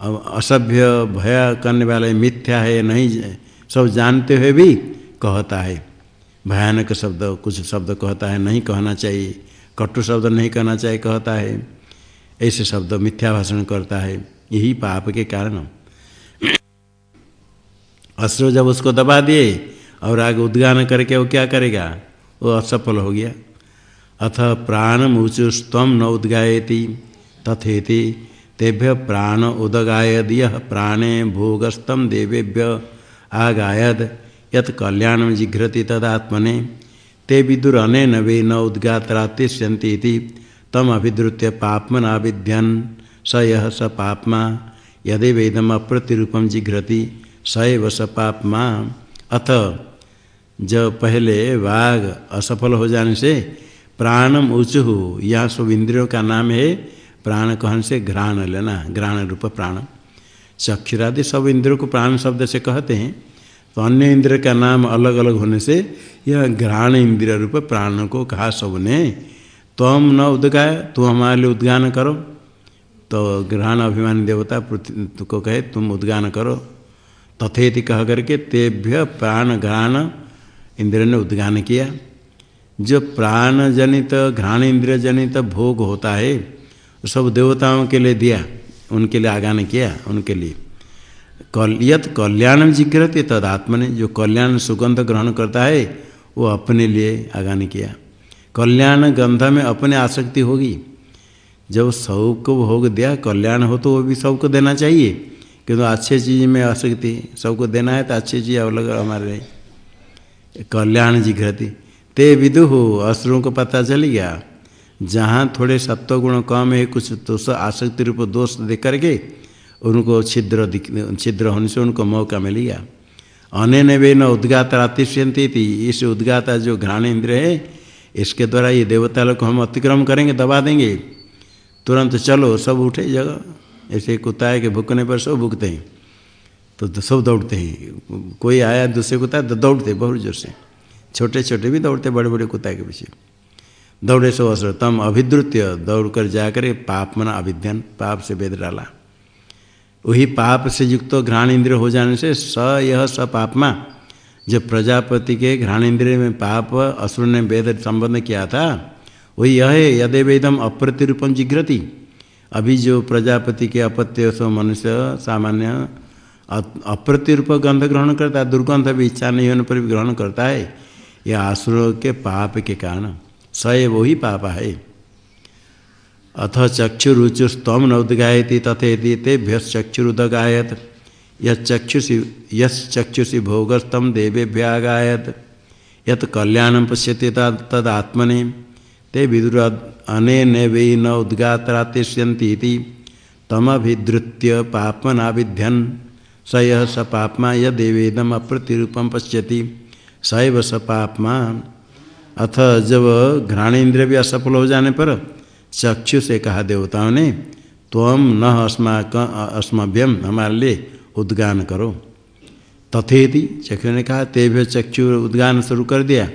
असभ्य, भय करने वाले, मिथ्या है, नहीं सब जानते हुए भी कहता है। भयानक शब्द, कुछ शब्द कहता है, नहीं कहना चाहिए। कटु शब्द नहीं कहना चाहिए, कहता है। ऐसे शब्द मिथ्या भाषण करता है। यही पाप के कारण। अश्रु जब उसको दबा दिए, और आगे उद्गान करके वो क्या करेगा? वो असफल हो गया। अथ प्राण ऊचुस्तम न उद्गायती, तथेति तेभ्य प्राण उदगायद यह प्राणे भोगस्तम देवेभ्य आगायद, यत कल्याण जिघ्रति तदात्मने, ते विदुर अनेन वे न उद्गात्रातिष्यन्ति तम अभिद्रुत्य पापमनाविध्यन स यह स पापमा, यदि वेदम अप्रतिरूपम जिघ्रति, स एव स पापमा। अथ जब पहले वाघ असफल हो जाने से प्राणम ऊचु यह सब इंद्रियों का नाम है, प्राण कहन से घ्राण लेना, घ्राण रूप प्राण। चक्षुरादि सब इंद्रियों को प्राण शब्द से कहते हैं तो अन्य इंद्र का नाम अलग अलग होने से यह घ्राण इंद्रिय रूप प्राण को कहा सबने, तम न उद्गाय, तुम हमारे लिए उद्गान करो। तो ग्रहण अभिमानी देवता पृथ्वी को कहे, तुम उद्गान करो। तथेति कह करके तेभ्य प्राण घ्राण इंद्र ने उद्गान किया। जो प्राण जनित घ्राण इंद्रिय जनित भोग होता है सब देवताओं के लिए दिया, उनके लिए आगान किया, उनके लिए। कल, यत कल्याण जिग्रत तद आत्मा ने जो कल्याण सुगंध ग्रहण करता है, वो अपने लिए आगान किया। कल्याण गंध में अपने आसक्ति होगी। जब सबको भोग दिया, कल्याण हो तो वो भी सबको देना चाहिए। किंतु अच्छे चीज़ में आसक्ति, सबको देना है तो अच्छी चीज़ अलग हमारे कल्याण जिघ्रति ते विदु असुरों को पता चल गया। जहाँ थोड़े सत्व गुण कम है, कुछ तो आसक्ति रूप दोष दे करके उनको छिद्र छिद्र होने से उनको मौका मिल गया। अने वे न उद्गाता अतिष्यंती थी। इस उद्गाता जो घ्राण इंद्र है, इसके द्वारा ये देवता लोग को हम अतिक्रम करेंगे, दबा देंगे। तुरंत चलो, सब उठे जगह। ऐसे कुत्ता है कि भुकने पर सब भुकते हैं। तो, सब दौड़ते हैं। कोई आया दूसरे कुत्ता तो दौड़ते बहुत ज़ोर से। छोटे छोटे भी दौड़ते बड़े बड़े कुत्ता के पीछे। दौड़े सो असर तम अभिद्रुत्य दौड़ कर जाकर पाप मना अभिध्यन पाप से वेद डाला। वही पाप से युक्त घ्राण इंद्र हो जाने से स यह स पापमा जब प्रजापति के घ्राण इंद्रिय में पाप असुर ने वेद संबंध किया था वही यह है यदि वेदम अप्रतिरूपम जिघ्रति। अभी जो प्रजापति के अपत्य सो मनुष्य सामान्य अप्रतिरूप गंध ग्रहण करता है, दुर्गंध भी इच्छा नहीं होने पर भी ग्रहण करता है। यह आसुर के पाप के कारण स वही पाप है। अथ चक्षुरुचुस्तम न उदगायती तथेति तेभ्य चक्षुरुदगायत। यक्षुषि यक्षुषि भोगस्तम देवेभ्यागायत। यत कल्याण पश्यति तदात्मने। ते विदुर अनेन वै न उद्गातरातिष्यन्ति तमभिधृत्य पापनाभिध्यन। स यह स पापमा यदेवेदम अप्रतिरूपम पश्यति। सैव स पापमा। अथ जब घ्राणेन्द्र भी असफल हो जाने पर चक्षु से कहा देवताओं ने त्वम न अस्माक अस्मभ्यम हमारे लिए उद्गान करो। तथेति चक्षु ने कहा, तेभ्य चक्षु उद्गान शुरू कर दिया।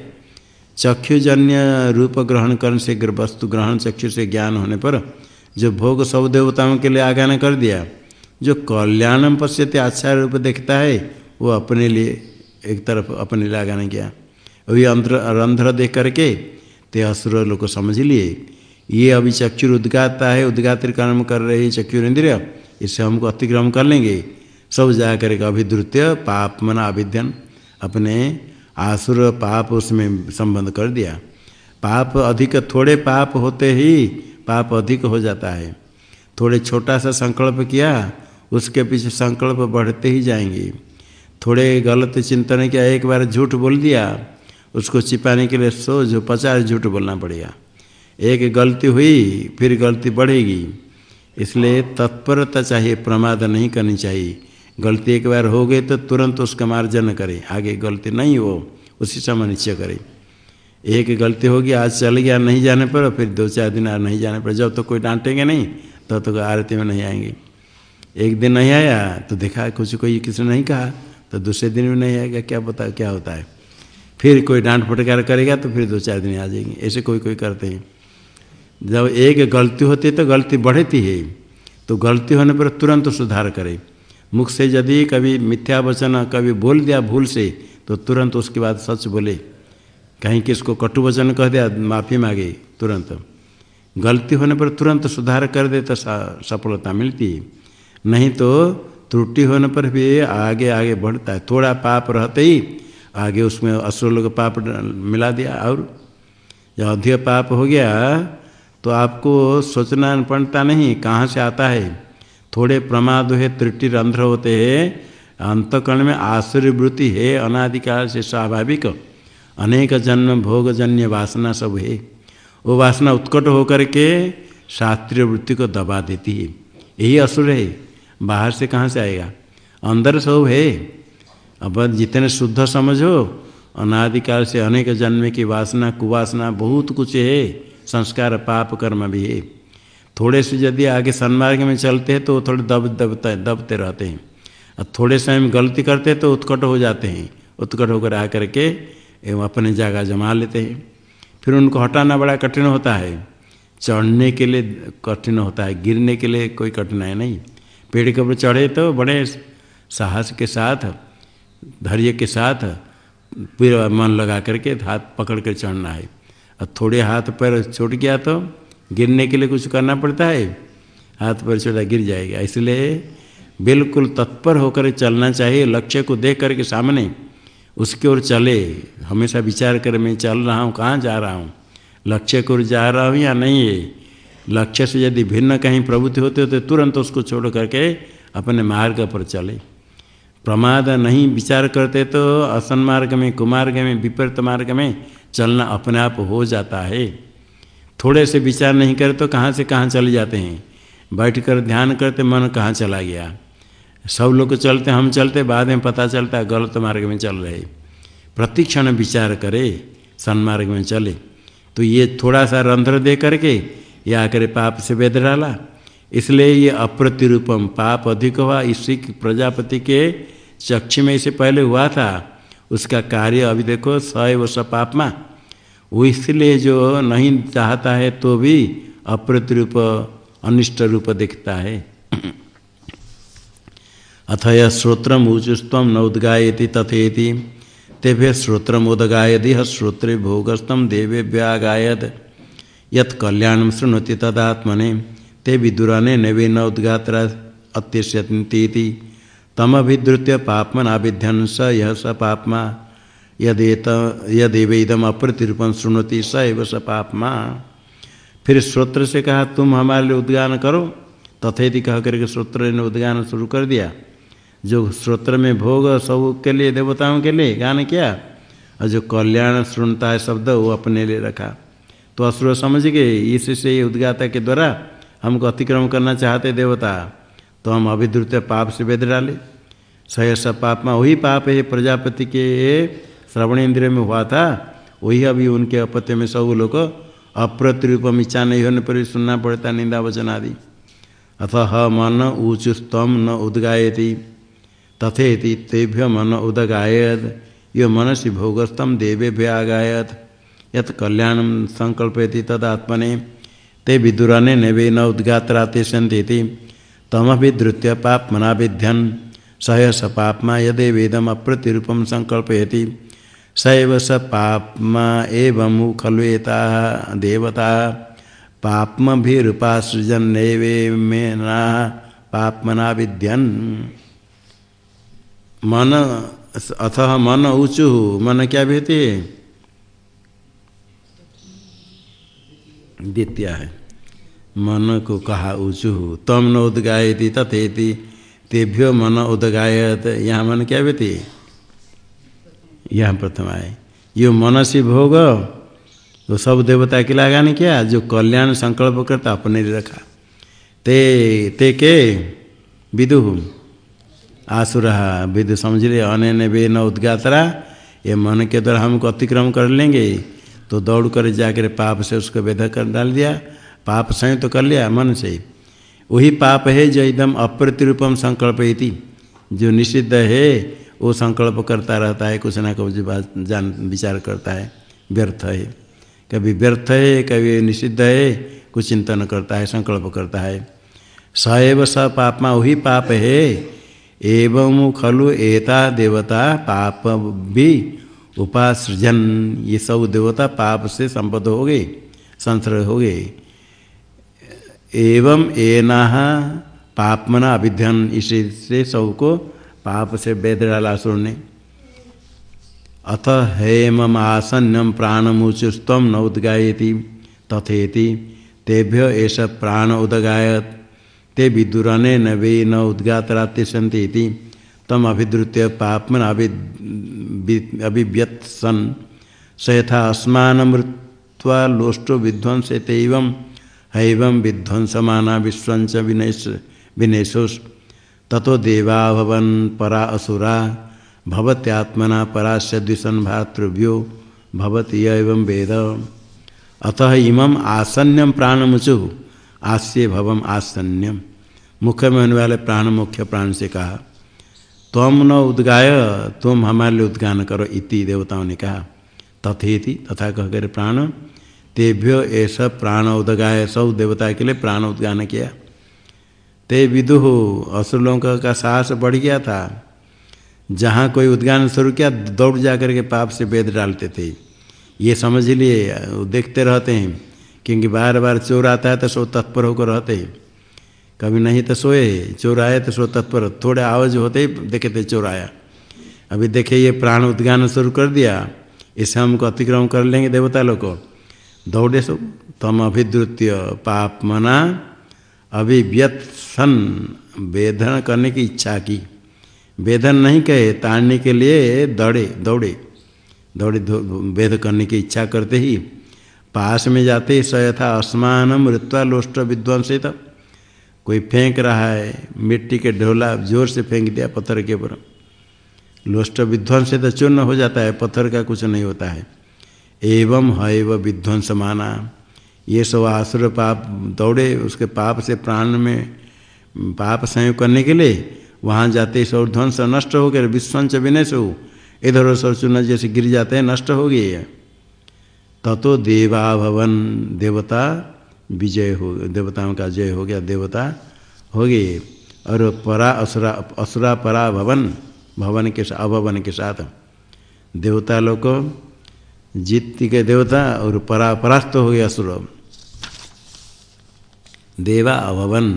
चक्षुजन्य रूप ग्रहण करने से वस्तु ग्रहण चक्षु से ज्ञान होने पर, जो भोग सब देवताओं के लिए आगान कर दिया जो कल्याणम पश्यते अच्छा रूप देखता है, वो अपने लिए एक तरफ़ अपने लिए आगान गया। अभी अंध्र, रंध्र देख करके ते असुर लोग को समझ लिए। ये अभी चक्षुर उद्गाता है, उद्गात्र कर्म कर रहे चक्षुर इंद्रिय इससे हमको अतिक्रम कर लेंगे। सब जा करके अभिद्रुत्य पाप मना अभिध्यन अपने आसुर पाप उसमें संबंध कर दिया। पाप अधिक, थोड़े पाप होते ही पाप अधिक हो जाता है। थोड़े छोटा सा संकल्प किया उसके पीछे संकल्प बढ़ते ही जाएँगे। थोड़े गलत चिंतन किया एक बार झूठ बोल दिया उसको छिपाने के लिए सो जो पचास झूठ बोलना पड़ेगा। एक गलती हुई फिर गलती बढ़ेगी। इसलिए तत्परता चाहिए प्रमाद नहीं करनी चाहिए। गलती एक बार हो गई तो तुरंत उसका मार्जन करें। आगे गलती नहीं हो उसी समय निश्चय करें। एक गलती होगी आज चल गया नहीं जाने पर फिर दो चार दिन आ नहीं जाने पर। जब तो कोई डांटेंगे नहीं तब तो, तो आरती में नहीं आएँगे। एक दिन नहीं आया तो देखा कुछ कोई किसी ने नहीं कहा तो दूसरे दिन भी नहीं आएगा, क्या पता क्या होता है। फिर कोई डांट फटकार करेगा तो फिर दो चार दिन आ जाएँगे, ऐसे कोई कोई करते हैं। जब एक गलती होती है तो गलती बढ़ती है तो गलती होने पर तुरंत सुधार करे। मुख से यदि कभी मिथ्या वचन, कभी बोल दिया भूल से तो तुरंत उसके बाद सच बोले। कहीं किसको कटु वचन कह दिया, माफ़ी मांगे, तुरंत। गलती होने पर तुरंत सुधार कर दे तो सफलता मिलती है। नहीं तो त्रुटि होने पर भी आगे आगे बढ़ता है। थोड़ा पाप रहते ही आगे उसमें असुर लोग पाप मिला दिया और जब अधिक पाप हो गया तो आपको सोचना पड़ता नहीं, कहाँ से आता है? थोड़े प्रमाद है, त्रुटि रंध्र होते हैं। अंतकरण में आश्चर्य वृत्ति है अनाधिकार से स्वाभाविक। अनेक जन्म, भोगजन्य वासना सब है। वो वासना उत्कट होकर के शास्त्रीय वृत्ति को दबा देती है। यही असुर है। बाहर से कहाँ से आएगा? अंदर सब है। अब जितने शुद्ध समझो, अनादिकाल से अनेक जन्म की वासना, कुवासना बहुत कुछ है। संस्कार, पाप, कर्म भी है। थोड़े से यदि आगे सन्मार्ग में चलते हैं तो थोड़े दब दबते दबते रहते हैं। और थोड़े समय में गलती करते हैं तो उत्कट हो जाते हैं। उत्कट होकर आ करके एवं अपने जगह जमा लेते हैं। फिर उनको हटाना बड़ा कठिन होता है। चढ़ने के लिए कठिन होता है। गिरने के लिए कोई कठिनाई नहीं। पेड़ के ऊपर चढ़े तो बड़े साहस के साथ, धैर्य के साथ पूरा मन लगा करके हाथ पकड़ कर चढ़ना है। और थोड़े हाथ पैर छूट गया तो गिरने के लिए कुछ करना पड़ता है। हाथ पैर छोटा गिर जाएगा। इसलिए बिल्कुल तत्पर होकर चलना चाहिए। लक्ष्य को देख करके सामने उसकी ओर चले। हमेशा विचार कर, मैं चल रहा हूँ, कहाँ जा रहा हूँ? लक्ष्य को जा रहा हूँ या नहीं है? लक्ष्य से यदि भिन्न कहीं प्रवृत्ति होते हो तो तुरंत उसको छोड़ करके अपने मार्ग पर चले। प्रमाद नहीं विचार करते तो असन्मार्ग में, कुमार्ग में, विपरीत मार्ग में चलना अपने आप हो जाता है। थोड़े से विचार नहीं करे तो कहाँ से कहाँ चले जाते हैं। बैठ कर ध्यान करते मन कहाँ चला गया। सब लोग चलते, हम चलते, बाद में पता चलता है गलत मार्ग में चल रहे। प्रतिक्षण विचार करे, सन्मार्ग में चले। तो ये थोड़ा सा रंध्र दे करके या आकर पाप से वेद डाला। इसलिए ये अप्रतिरूपम पाप अधिक हुआ। इसी प्रजापति के चक्ष में इसे पहले हुआ था। उसका कार्य अभी देखो सैव स पापमा वो इसलिए जो नहीं चाहता है तो भी अप्रतिरूप, अनिष्ट रूप दिखता है। *clears throat* अथ यह श्रोत्र ऊचुस्व न उद्गायती तथेति। तेभ्य श्रोत्र उदगायदि श्रोत्रे भोगस्तम देवेभ्यागायद यत कल्याण शृणुति तदात्मने, ते विदुराने नवे न उद्गात्रा अत्यश्यती तमभिद्रुत्य पापमनाभिध्यन स यह स पापमा, यदेत यदेवेदम अप्रतिरूपम शृणुति स एव स पापमा। फिर श्रोत्र से कहा, तुम हमारे लिए उद्गान करो। तथेति कह करके श्रोत्र ने उद्गान शुरू कर दिया। जो श्रोत्र में भोग सब के लिए, देवताओं के लिए, गान किया, और जो कल्याण सुनता है शब्द, वो अपने लिए रखा। तो असुर समझ गए इससे ये उद्गाता के द्वारा हमको अतिक्रम करना चाहते देवता तो हम अभिद्रुत पाप से वेद डाले। सह पाप में वही पाप है, प्रजापति के श्रवण इंद्रिय में हुआ था, वही अभी उनके अपत्य में सब लोग अप्रतिरूपम इच्छा नहीं होने पर सुनना पड़ता, निंदा वचन आदि। अथ ह मन ऊचुस्तम न उद्गायती, तथेति तेभ्य मन उदगायत, यो मनसी भोगस्तम देवेभ्य आगायत। यत कल्याण संकल्पयति तदात्मने, ते विदुराने नवे न उद्गात्राते सन्ति तमभिधृत्य पापमनाभिध्यन सह स पापमा यदे वेदम अप्रतिरूपम संकल्पयति। सैव स पापमा एवं खलुता देवता। पापमभिरूपासृजन नैवे मेना पापमना विद्यन मन, अथ मन ऊंचू, मन क्या भेती द्वितीय है। मन को कहा ऊंचू तम न उदगायती तथेति, तेभ्यो मन उदगायत। यहाँ मन क्या व्यती यहाँ प्रथम आए। यो मन से भोग तो सब देवता के लगाने क्या? जो कल्याण संकल्प करता, अपने रखा। ते ते के? विदु। आसुरा, विदु समझ ले अन वे न उद्गातरा, ये मन के द्वारा हमको अतिक्रम कर लेंगे। तो दौड़ कर जाकर पाप से उसको वेद कर डाल दिया। पाप स्वयं तो कर लिया, मन से वही पाप है जो एकदम अप्रतिरूपम संकल्प थी जो निषिद्ध है, वो संकल्प करता रहता है, कुछ ना कुछ बात जान, विचार करता है। व्यर्थ है। कभी व्यर्थ है, कभी निषिद्ध है, कुछ चिंतन करता है, संकल्प करता है। सएव स पापमा, वही पाप है। एवं खलु एता देवता पाप भी उपासृजन, ये सब देवता पाप से संबद्ध हो गए, संसर्ग हो गए। एवं एना पापमना अभिध्यन इसी से सबको पाप से वेद डाला सुर ने अथ हेम आसन्यम प्राणमुचुस्तम न उद्गायती, तथेति, तेभ्य एष प्राण उदगायत, ते विदुरने न वे न उद्गातराते तम अभिद्रुत्य पापमन अभिव्यत सन स यथा अस्मान मृत्वा लोष्टो विध्वंस तेवं, हैवं विध्वंसमाना विश्वंच विनेश विनेशोस ततो देवा भवन परा असुरा, भवत्यात्मना परास्य द्विषन भातृभ्यो भवती एवं वेद। अतः इमं आसन्यम प्राणमुचु, आस्य भवम आसन्यम मुख्य में होने वाले प्राण मुख्य प्राण से कहा तम न उद्गाय, तुम हमारे लिए उद्गान करो, इति देवताओं ने कहा। तथेति, तथा कह कर प्राण, तेभ्यो ऐसा प्राण उदगाय, सब देवता के लिए प्राण उद्गान किया। ते विदु असुरों का साहस बढ़ गया था। जहाँ कोई उद्गान शुरू किया, दौड़ जा करके पाप से वेद डालते थे। ये समझ लिए, देखते रहते हैं, क्योंकि बार बार चोर आता है तो सो तत्पर होकर रहते हैं। कभी नहीं तो सोए चोर आए तो सो तत्पर। थोड़े आवाज़ होते ही देखे थे चोर आया अभी देखे ये प्राण उद्गान शुरू कर दिया। इसे हमको अतिक्रमण कर लेंगे देवता लोग को। दौड़े सो तम अभिद्रुत्य पाप मना अभिव्यत सन वेदन करने की इच्छा की। वेदन नहीं कहे, ताड़ने के लिए दौड़े दौड़े। दौड़े वेद करने की इच्छा करते ही, पास में जाते स यथा असमान मृत्वा लोष्ट विध्वंसित कोई फेंक रहा है, मिट्टी के ढोला ज़ोर से फेंक दिया पत्थर के ऊपर। लोष्ट विध्वंस से तो चूर्ण हो जाता है, पत्थर का कुछ नहीं होता है। एवं हैव विध्वंस माना ये सब आसुर पाप दौड़े उसके पाप से प्राण में, पाप संयोग करने के लिए, वहाँ जाते सब ध्वंस नष्ट हो गए विश्वंस विनय से इधर उधर चूर्ण जैसे गिर जाते हैं, नष्ट हो गए ततो देवा भवन देवता विजय हो, देवताओं का जय हो गया, देवता हो गए। और परा असुरा असुरा परा भवन भवन के अभवन के साथ देवता लोग को जीत के देवता और परा, परास्त हो गए असुर। देवा अभवन,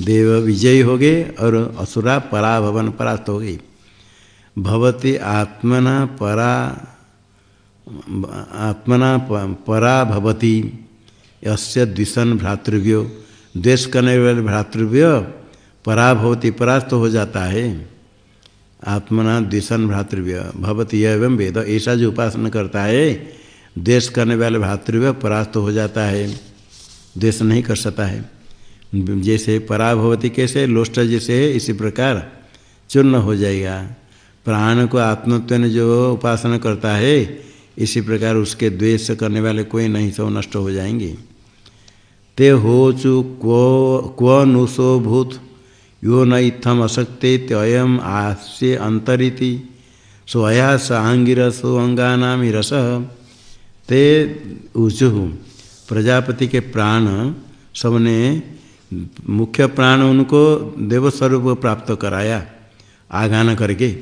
देव विजयी हो गए और असुरा परा भवन परास्त हो गई। भवती आत्मना परा आत्मना परा भवती। यस्य द्विषण भ्रातृव्यो। द्वेष करने वाले भ्रातृव्य पराभवती परास्त हो जाता है। आत्मना द्विषण भ्रातृव्य, भवती एवं वेद, ऐसा जो उपासना करता है द्वेष करने वाले भ्रातृव्य, परास्त हो जाता है। द्वेष नहीं कर सकता है। जैसे पराभवती कैसे, लोष्ट जैसे इसी प्रकार चूर्ण हो जाएगा। प्राण को आत्मत्व जो उपासना करता है इसी प्रकार उसके द्वेष करने वाले कोई नहीं, सब नष्ट हो जाएँगे। ते होचु क्व क्व नुसो भूत, यो न इत्थम असक्ते त्ययम आस्य अंतरिति, सो अयास आंगिरसो अंगानाम रस। ते ऊचु प्रजापति के प्राण, सबने मुख्य प्राण उनको देवस्वरूप प्राप्त कराया, आगान करके,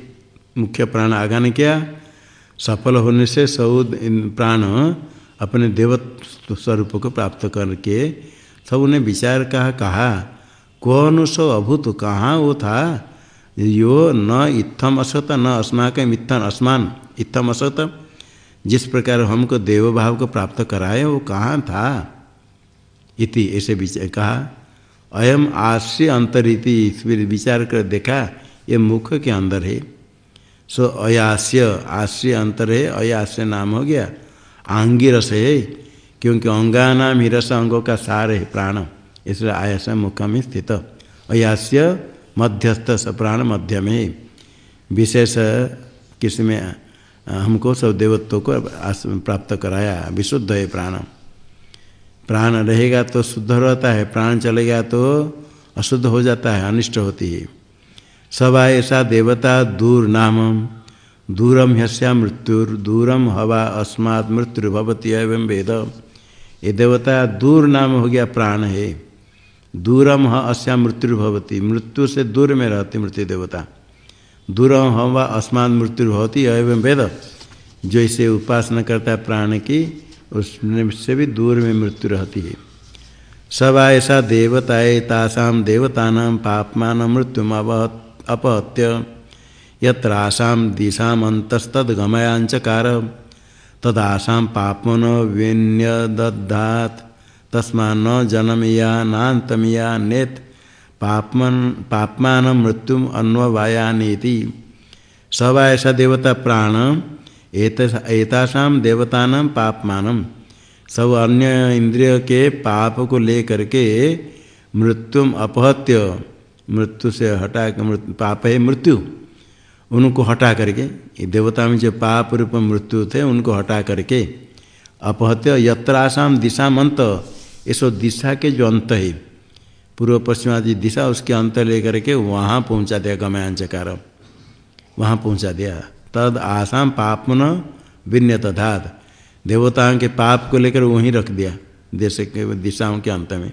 मुख्य प्राण आगान किया सफल होने से सऊद प्राण अपने देवत्व स्वरूप को प्राप्त करके सबने विचार कहा कहा, कौन सो अभूत? कहाँ वो था? यो न इत्थम असत, न अस्माक मित्थन असमान, इत्थम असत। जिस प्रकार हमको देव भाव को प्राप्त कराए, वो कहाँ था? इति ऐसे विचार कहा। अयम आश्य अंतरिति फिर विचार कर देखा, ये मुख के अंदर है। सो अयास्य आश्य अंतर है अयास्य नाम हो गया। आंगी रस है क्योंकि अंगा नाम ही रस अंगों का सार है प्राण इसलिए आयास मुख में स्थित। अयास्य मध्यस्थ स प्राण मध्य में विशेष किसमें, हमको सब देवत्व को प्राप्त कराया। विशुद्ध है प्राण प्राण रहेगा तो शुद्ध रहता है, प्राण चलेगा तो अशुद्ध हो जाता है, अनिष्ट होती है। सब ऐसा देवता दूर नाम दूरम ह्यस्या मृत्युर दूरम हवा अस्मात् मृत्यु भवती एवं वेद। ये देवता दूर नाम हो गया प्राण है। दूरम ह अस्या मृत्यु भवती मृत्यु से दूर में रहती मृत्यु देवता। दूरम हवा अस्मात् मृत्यु भवती एवं वेद। जो इसे उपासना करता है प्राण की, उसमें से भी दूर में मृत्यु रहती है। सब ऐसा देवताए तासाम देवतानाम पापमान मृत्युम अपहत्य। यत्राशाम दिशाम अंतस्तदगमयांचकार तदाशाम पापन व्यन्यदधात तस्मा न जन्मया, नान्तमिया नेत। पापमन, पापमान मृत्युम अन्ववायानीति। ऐसा देवता प्राण एतासाम देवतानाम पापमानम। सब अन्य इंद्रिय के पाप को ले करके मृत्युम अपहत्य। मृत्यु से हटा कर पाप है, मृत्यु। उनको हटा करके देवता में जो पाप रूप मृत्यु थे, उनको हटा करके अपहत्य यत्रासाम दिशा ये सब दिशा के जो अंत है, पूर्व पश्चिम आदि दिशा, उसके अंत लेकर के वहाँ पहुँचा दिया गमयांचकार वहाँ पहुँचा दिया। तद आसाम पापन विन्य तधात देवताओं के पाप को लेकर वहीं रख दिया, देश के दिशाओं के अंत में।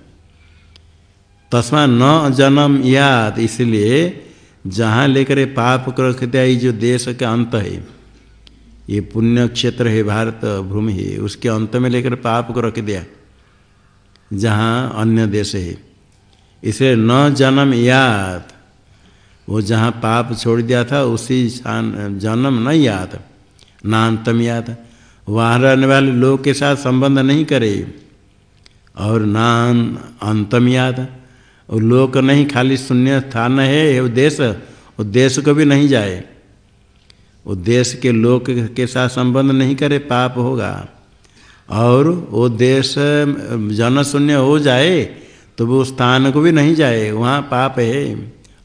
तस्मा न जन्म याद, इसलिए जहाँ लेकर पाप को रख दिया ये जो देश का अंत है, ये पुण्य क्षेत्र है भारत, भूमि है, उसके अंत में लेकर पाप को रख दिया जहाँ अन्य देश है। इसलिए न जन्म याद, वो जहाँ पाप छोड़ दिया था, उसी जन्म नहीं याद, ना अंतम याद। वहाँ रहने वाले लोग के साथ संबंध नहीं करे, और ना अंतम याद। और लोक नहीं खाली शून्य स्थान है वो देश वो देश को भी नहीं जाए। देश के लोक के साथ संबंध नहीं करे, पाप होगा। और वो देश जन शून्य हो जाए तो वो स्थान को भी नहीं जाए, वहाँ पाप है।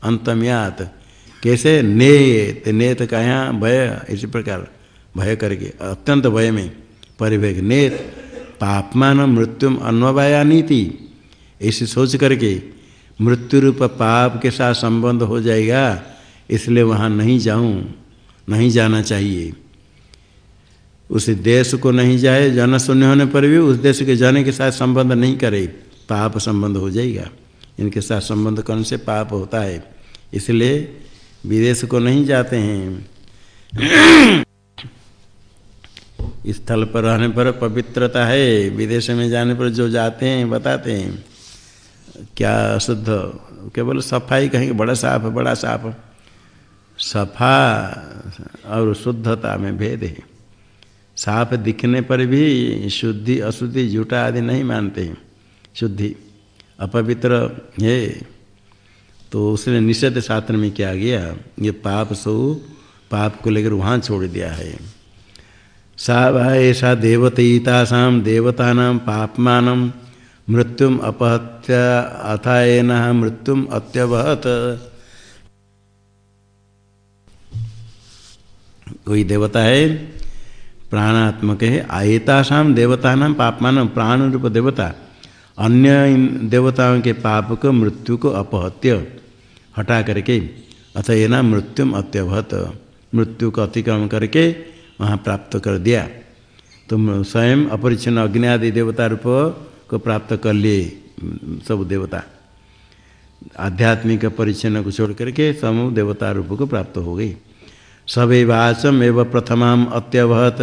अंतमयात कैसे? नेत नेत का यहाँ भय, इसी प्रकार भय करके, अत्यंत भय में परिवेग। नेत, पापमान मृत्युम अन्ववाया नीति ऐसी सोच करके मृत्यु रूप पाप के साथ संबंध हो जाएगा, इसलिए वहाँ नहीं जाऊँ, नहीं जाना चाहिए। उस देश को नहीं जाए, जन शून्य होने पर भी उस देश के जाने के साथ संबंध नहीं करे, पाप संबंध हो जाएगा। इनके साथ संबंध करने से पाप होता है, इसलिए विदेश को नहीं जाते हैं। स्थल पर रहने पर पवित्रता है, विदेश में जाने पर जो जाते हैं, बताते हैं। क्या अशुद्ध केवल सफ़ाई कहेंगे, बड़ा साफ़ है, बड़ा साफ़ सफ़ा और शुद्धता में भेद है। साफ़ दिखने पर भी शुद्धि, अशुद्धि, झूठा आदि नहीं मानते हैं। शुद्धि अपवित्र है। तो उसने निषेध शास्त्र में क्या गया ये पाप सो, पाप को लेकर वहाँ छोड़ दिया है। सा ऐसा देवतीतासाम देवता पापमान मृत्युम अपहत्य अथाएन मृत्युम अत्यवहत। कोई देवता है, प्राणात्मक है आयतासाम देवता नाम पापमान प्राण रूप देवता अन्य देवताओं के पाप को मृत्यु को अपहत्य, हटा करके अथ ये ना मृत्युम अत्यवहत मृत्यु को अतिक्रम करके वहाँ प्राप्त कर दिया। तो स्वयं अपरिच्छिन्न अग्नि आदि देवता रूप को प्राप्त कर लिए, सब देवता। आध्यात्मिक परिचन्न को छोड़ करके समूह देवता रूप को प्राप्त हो गई। सभी वाचम एवं प्रथमाम अत्यवहत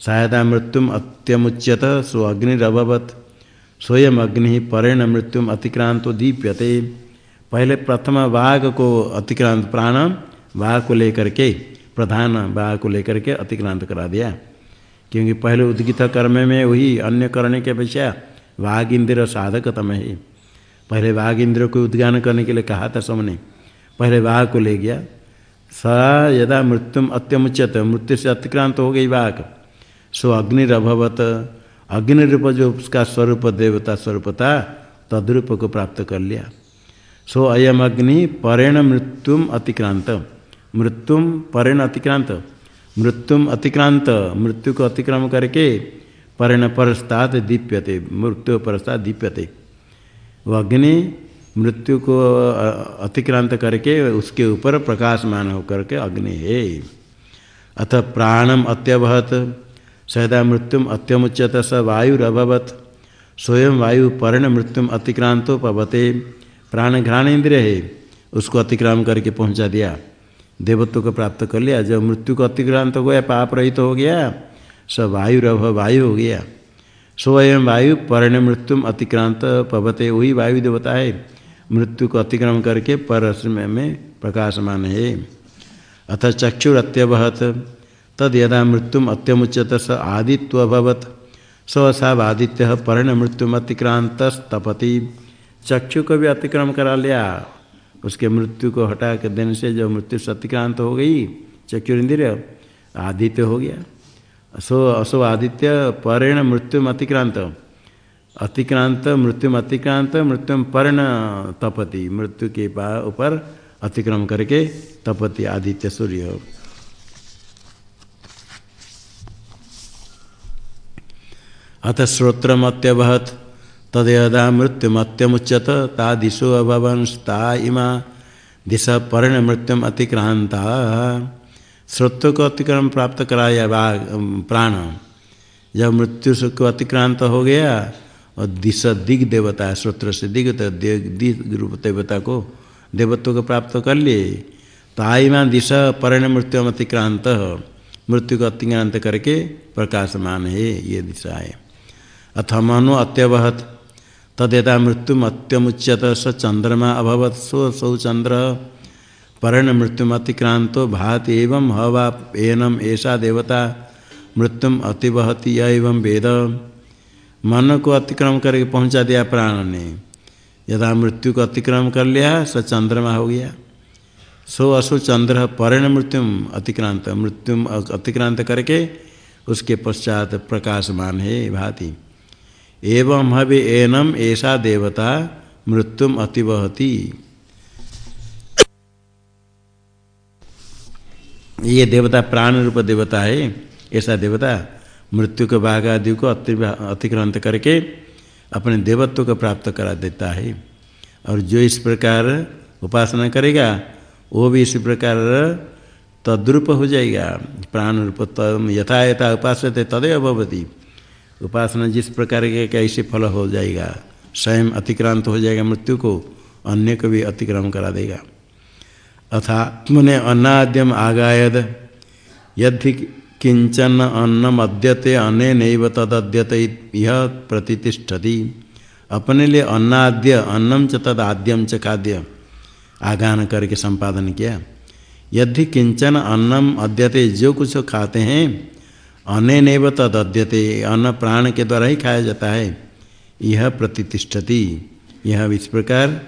सहायता मृत्युम अत्यमुच्यत सो अग्निरभवत स्वयं अग्नि परेण मृत्युम अतिक्रांतो दीप्यते। पहले प्रथम वाघ को अतिक्रांत प्राण वाघ को लेकर के प्रधान वाघ को लेकर के अतिक्रांत करा दिया। क्योंकि पहले उद्गित कर्म में वही अन्य करने के अपेक्षा वाघ इंद्र साधकतम है। पहले वाघ इंद्र को उद्गान करने के लिए कहा था सबने। पहले वाघ को ले गया। स यदा मृत्युम अत्यमुच्यत, मृत्यु से अतिक्रांत हो गई वाघ सो अग्निरभवत अग्नि रूप जो उसका स्वरूप देवता स्वरूप था तद्रूप को प्राप्त कर लिया। सो अयम अग्नि परेण मृत्युम अतिक्रांत। मृत्युम परेण अतिक्रांत। मृत्युम अतिक्रांत। मृत्यु को अतिक्रम करके परेण परस्तात् दीप्यते, मृत्यु परस्तात् दीप्यते। वह अग्नि मृत्यु को अतिक्रांत करके उसके ऊपर प्रकाशमान होकर के अग्नि है। अथ प्राणम अत्यवहत, सदा मृत्युम अत्यमुच्यत, स वायुरभवत स्वयं वायु पर्ण मृत्युम अतिक्रांतो पवते। प्राण घ्राण इंद्रिय है, उसको अतिक्राम करके पहुँचा दिया। देवत्व को प्राप्त कर लिया, जब मृत्यु को अतिक्रांत हो गया, पाप रहित तो हो गया सब वायु रभ वायु हो गया। स्वयं वायु पर्ण मृत्युम अतिक्रांत पवते, वही वायु देवता है। मृत्यु को अतिक्रम करके पर में प्रकाशमान है। अथ चक्षुर अत्यवहत तद यदा मृत्युम अत्यमुच्यत स आदित्व अभवत स्वसाव आदित्य पर्ण मृत्युम अतिक्रांत तपति चक्षु को भी अतिक्रम करा लिया। उसके मृत्यु को हटा कर देने से जब मृत्यु सत्यक्रांत हो गई चक्षुर इंद्रिय आदित्य हो गया। असो असो आदित्य परेण मृत्यु अतिक्रांत अतिक्रांत मृत्यु अतिक्रांत मृत्यु पर्ण तपति। मृत्यु के ऊपर अतिक्रम करके तपति आदित्य सूर्य। अथ श्रोत्रम अत्यवहत तदयदा मृत्युमत्यमुच्यत ता दिशो अभवंस्ता इमा, दिशा पर्ण मृत्युम अतिक्रांता श्रोत्व को अतिक्रम प्राप्त कराया प्राण। जब मृत्यु सुख को अतिक्रांत हो गया और दिशा दिग देवता, श्रोत्र से दिग दिग रूप देवता को, देवत्व को प्राप्त कर लिए ताइमा दिशा पर्ण मृत्यु अतिक्रांत मृत्यु को अतिक्रांत करके प्रकाशमान है, ये दिशा है। अथ मनो अत्यवहत, तदेता मृत्यु अत्यमुच्यत स चंद्रमा अभवत सो सौ चंद्र। पर्ण मृत्यु अतिक्रांतो भात एवं हवा एनम ऐसा देवता, मृत्युम अतिवहती एवं वेद। मन को अतिक्रम करके पहुँचा दिया प्राण ने। यदा मृत्यु को अतिक्रम कर लिया, स चंद्रमा हो गया। सो असो चंद्र पर्ण मृत्युम अतिक्रांत मृत्युम अतिक्रांत करके उसके पश्चात प्रकाशमान है भाति। एवं हवि एनम ऐसा देवता, मृत्युम अतिवहती। ये देवता प्राण रूप देवता है, ऐसा देवता मृत्यु के बाघ आदि को अतिक्रांत करके अपने देवत्व को प्राप्त करा देता है। और जो इस प्रकार उपासना करेगा, वो भी इसी प्रकार तद्रूप हो जाएगा। प्राण रूप तम यथा यथा उपास तदय भवती। उपासना जिस प्रकार के कैसे फल हो जाएगा, स्वयं अतिक्रांत हो जाएगा मृत्यु को, अन्य को भी अतिक्रम करा देगा। अथा मैंने अन्नाद्यम आगायद। यदि किंचन अन्नम अद्यते अने नैव तदद्यत यह प्रतिष्ठति अपने लिए अन्नाद्य, अन्नम च तद आद्यम च खाद्य। आगान करके संपादन किया। यदि किंचन अन्नम अद्यते, जो कुछ खाते हैं अने नैव तदद्यते, अन्न प्राण के द्वारा ही खाया जाता है। यह प्रतिष्ठति यह इस प्रकार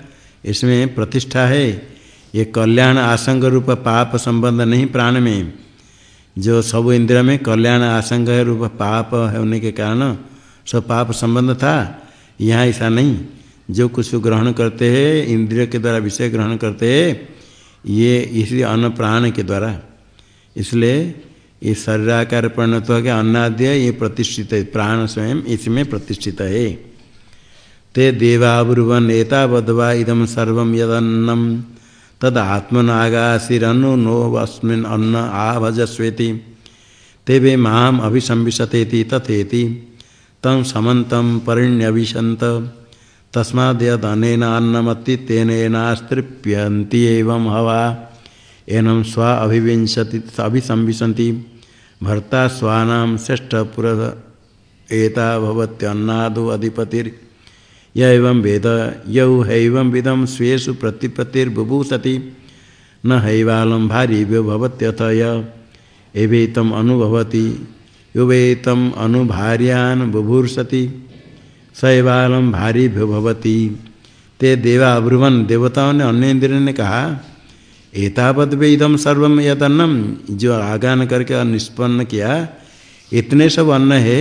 इसमें प्रतिष्ठा है। ये कल्याण आसंग रूप पाप संबंध नहीं प्राण में। जो सब इंद्र में कल्याण आसंग रूप पाप होने के कारण सब पाप संबंध था, यहाँ ऐसा नहीं। जो कुछ ग्रहण करते हैं, इंद्रिय के द्वारा विषय ग्रहण करते हैं, ये इसी अन्न प्राण के द्वारा। इसलिए ये शरीराकार परिणत हो गया, अन्नाद्य ये प्रतिष्ठित है, प्राण स्वयं इसमें प्रतिष्ठित है। ते देवाब्रुवन एतावद्वा इदम सर्व यदन्नम। तद आत्मनागाशिरनु नो अस्मिन् अन्न आभजस्वेति। तेवे माम अभिसंविशतेति तथेति। तम समन्तं परिण्यविशन्त। तस्माद्यदनेन अन्नमत्ति तेनेनास्तृप्यन्ति एवं हवा। एनं स्व अभिविंशति अभिसंविशन्ति। भर्ता स्वानां श्रेष्ठपुर एता भवत्यन्नादो अधिपतिर य वेद, यौ हैवं विदम स्वेशु प्रतिपत्तिर्बुभूषति न हैवालं भारीव्यो भवत्यथ एवेतम अनुभवती, युवेतम अनुभार्यान बुभूर्षति सैवालम भारीभ्यो भवती। ते देवा ब्रुवन देवताओं ने अन्य इंद्र ने कहा एतावत वे इदम सर्वम यदन्नम जो आगान करके निष्पन्न किया, इतने सब अन्न है।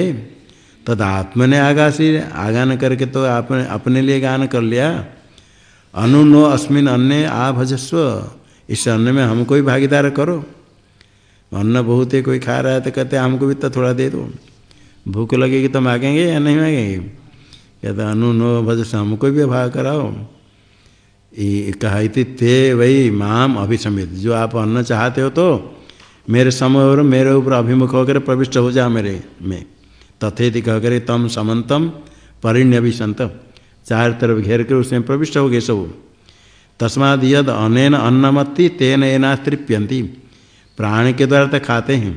तद आत्म ने आगासी, आगान करके तो आपने, अपने लिए गान कर लिया। अनु नो अस्मिन अन्य आ भजस्व इस अन्न में हमको भी भागीदार करो। अन्न बहुत है कोई खा रहा है तो कहते हमको भी तो थोड़ा दे दो। भूख लगेगी तो मांगेंगे या नहीं मांगेंगे? कहते अनु नो भजस्व, हमको भी भाग कराओ। ये कहा थे वही माम अभिसमित। जो आप अन्न चाहते हो तो मेरे समय और मेरे ऊपर अभिमुख होकर प्रविष्ट हो जा मेरे में। तथेति कह करे तम समन्तम परिण्य भी संत चार तरफ़ घेर कर उसमें प्रविष्ट हो गए सब तस्माद यद अनैन अन्नमत्ति तेन एना तृप्यंती प्राण के द्वारा तो खाते हैं।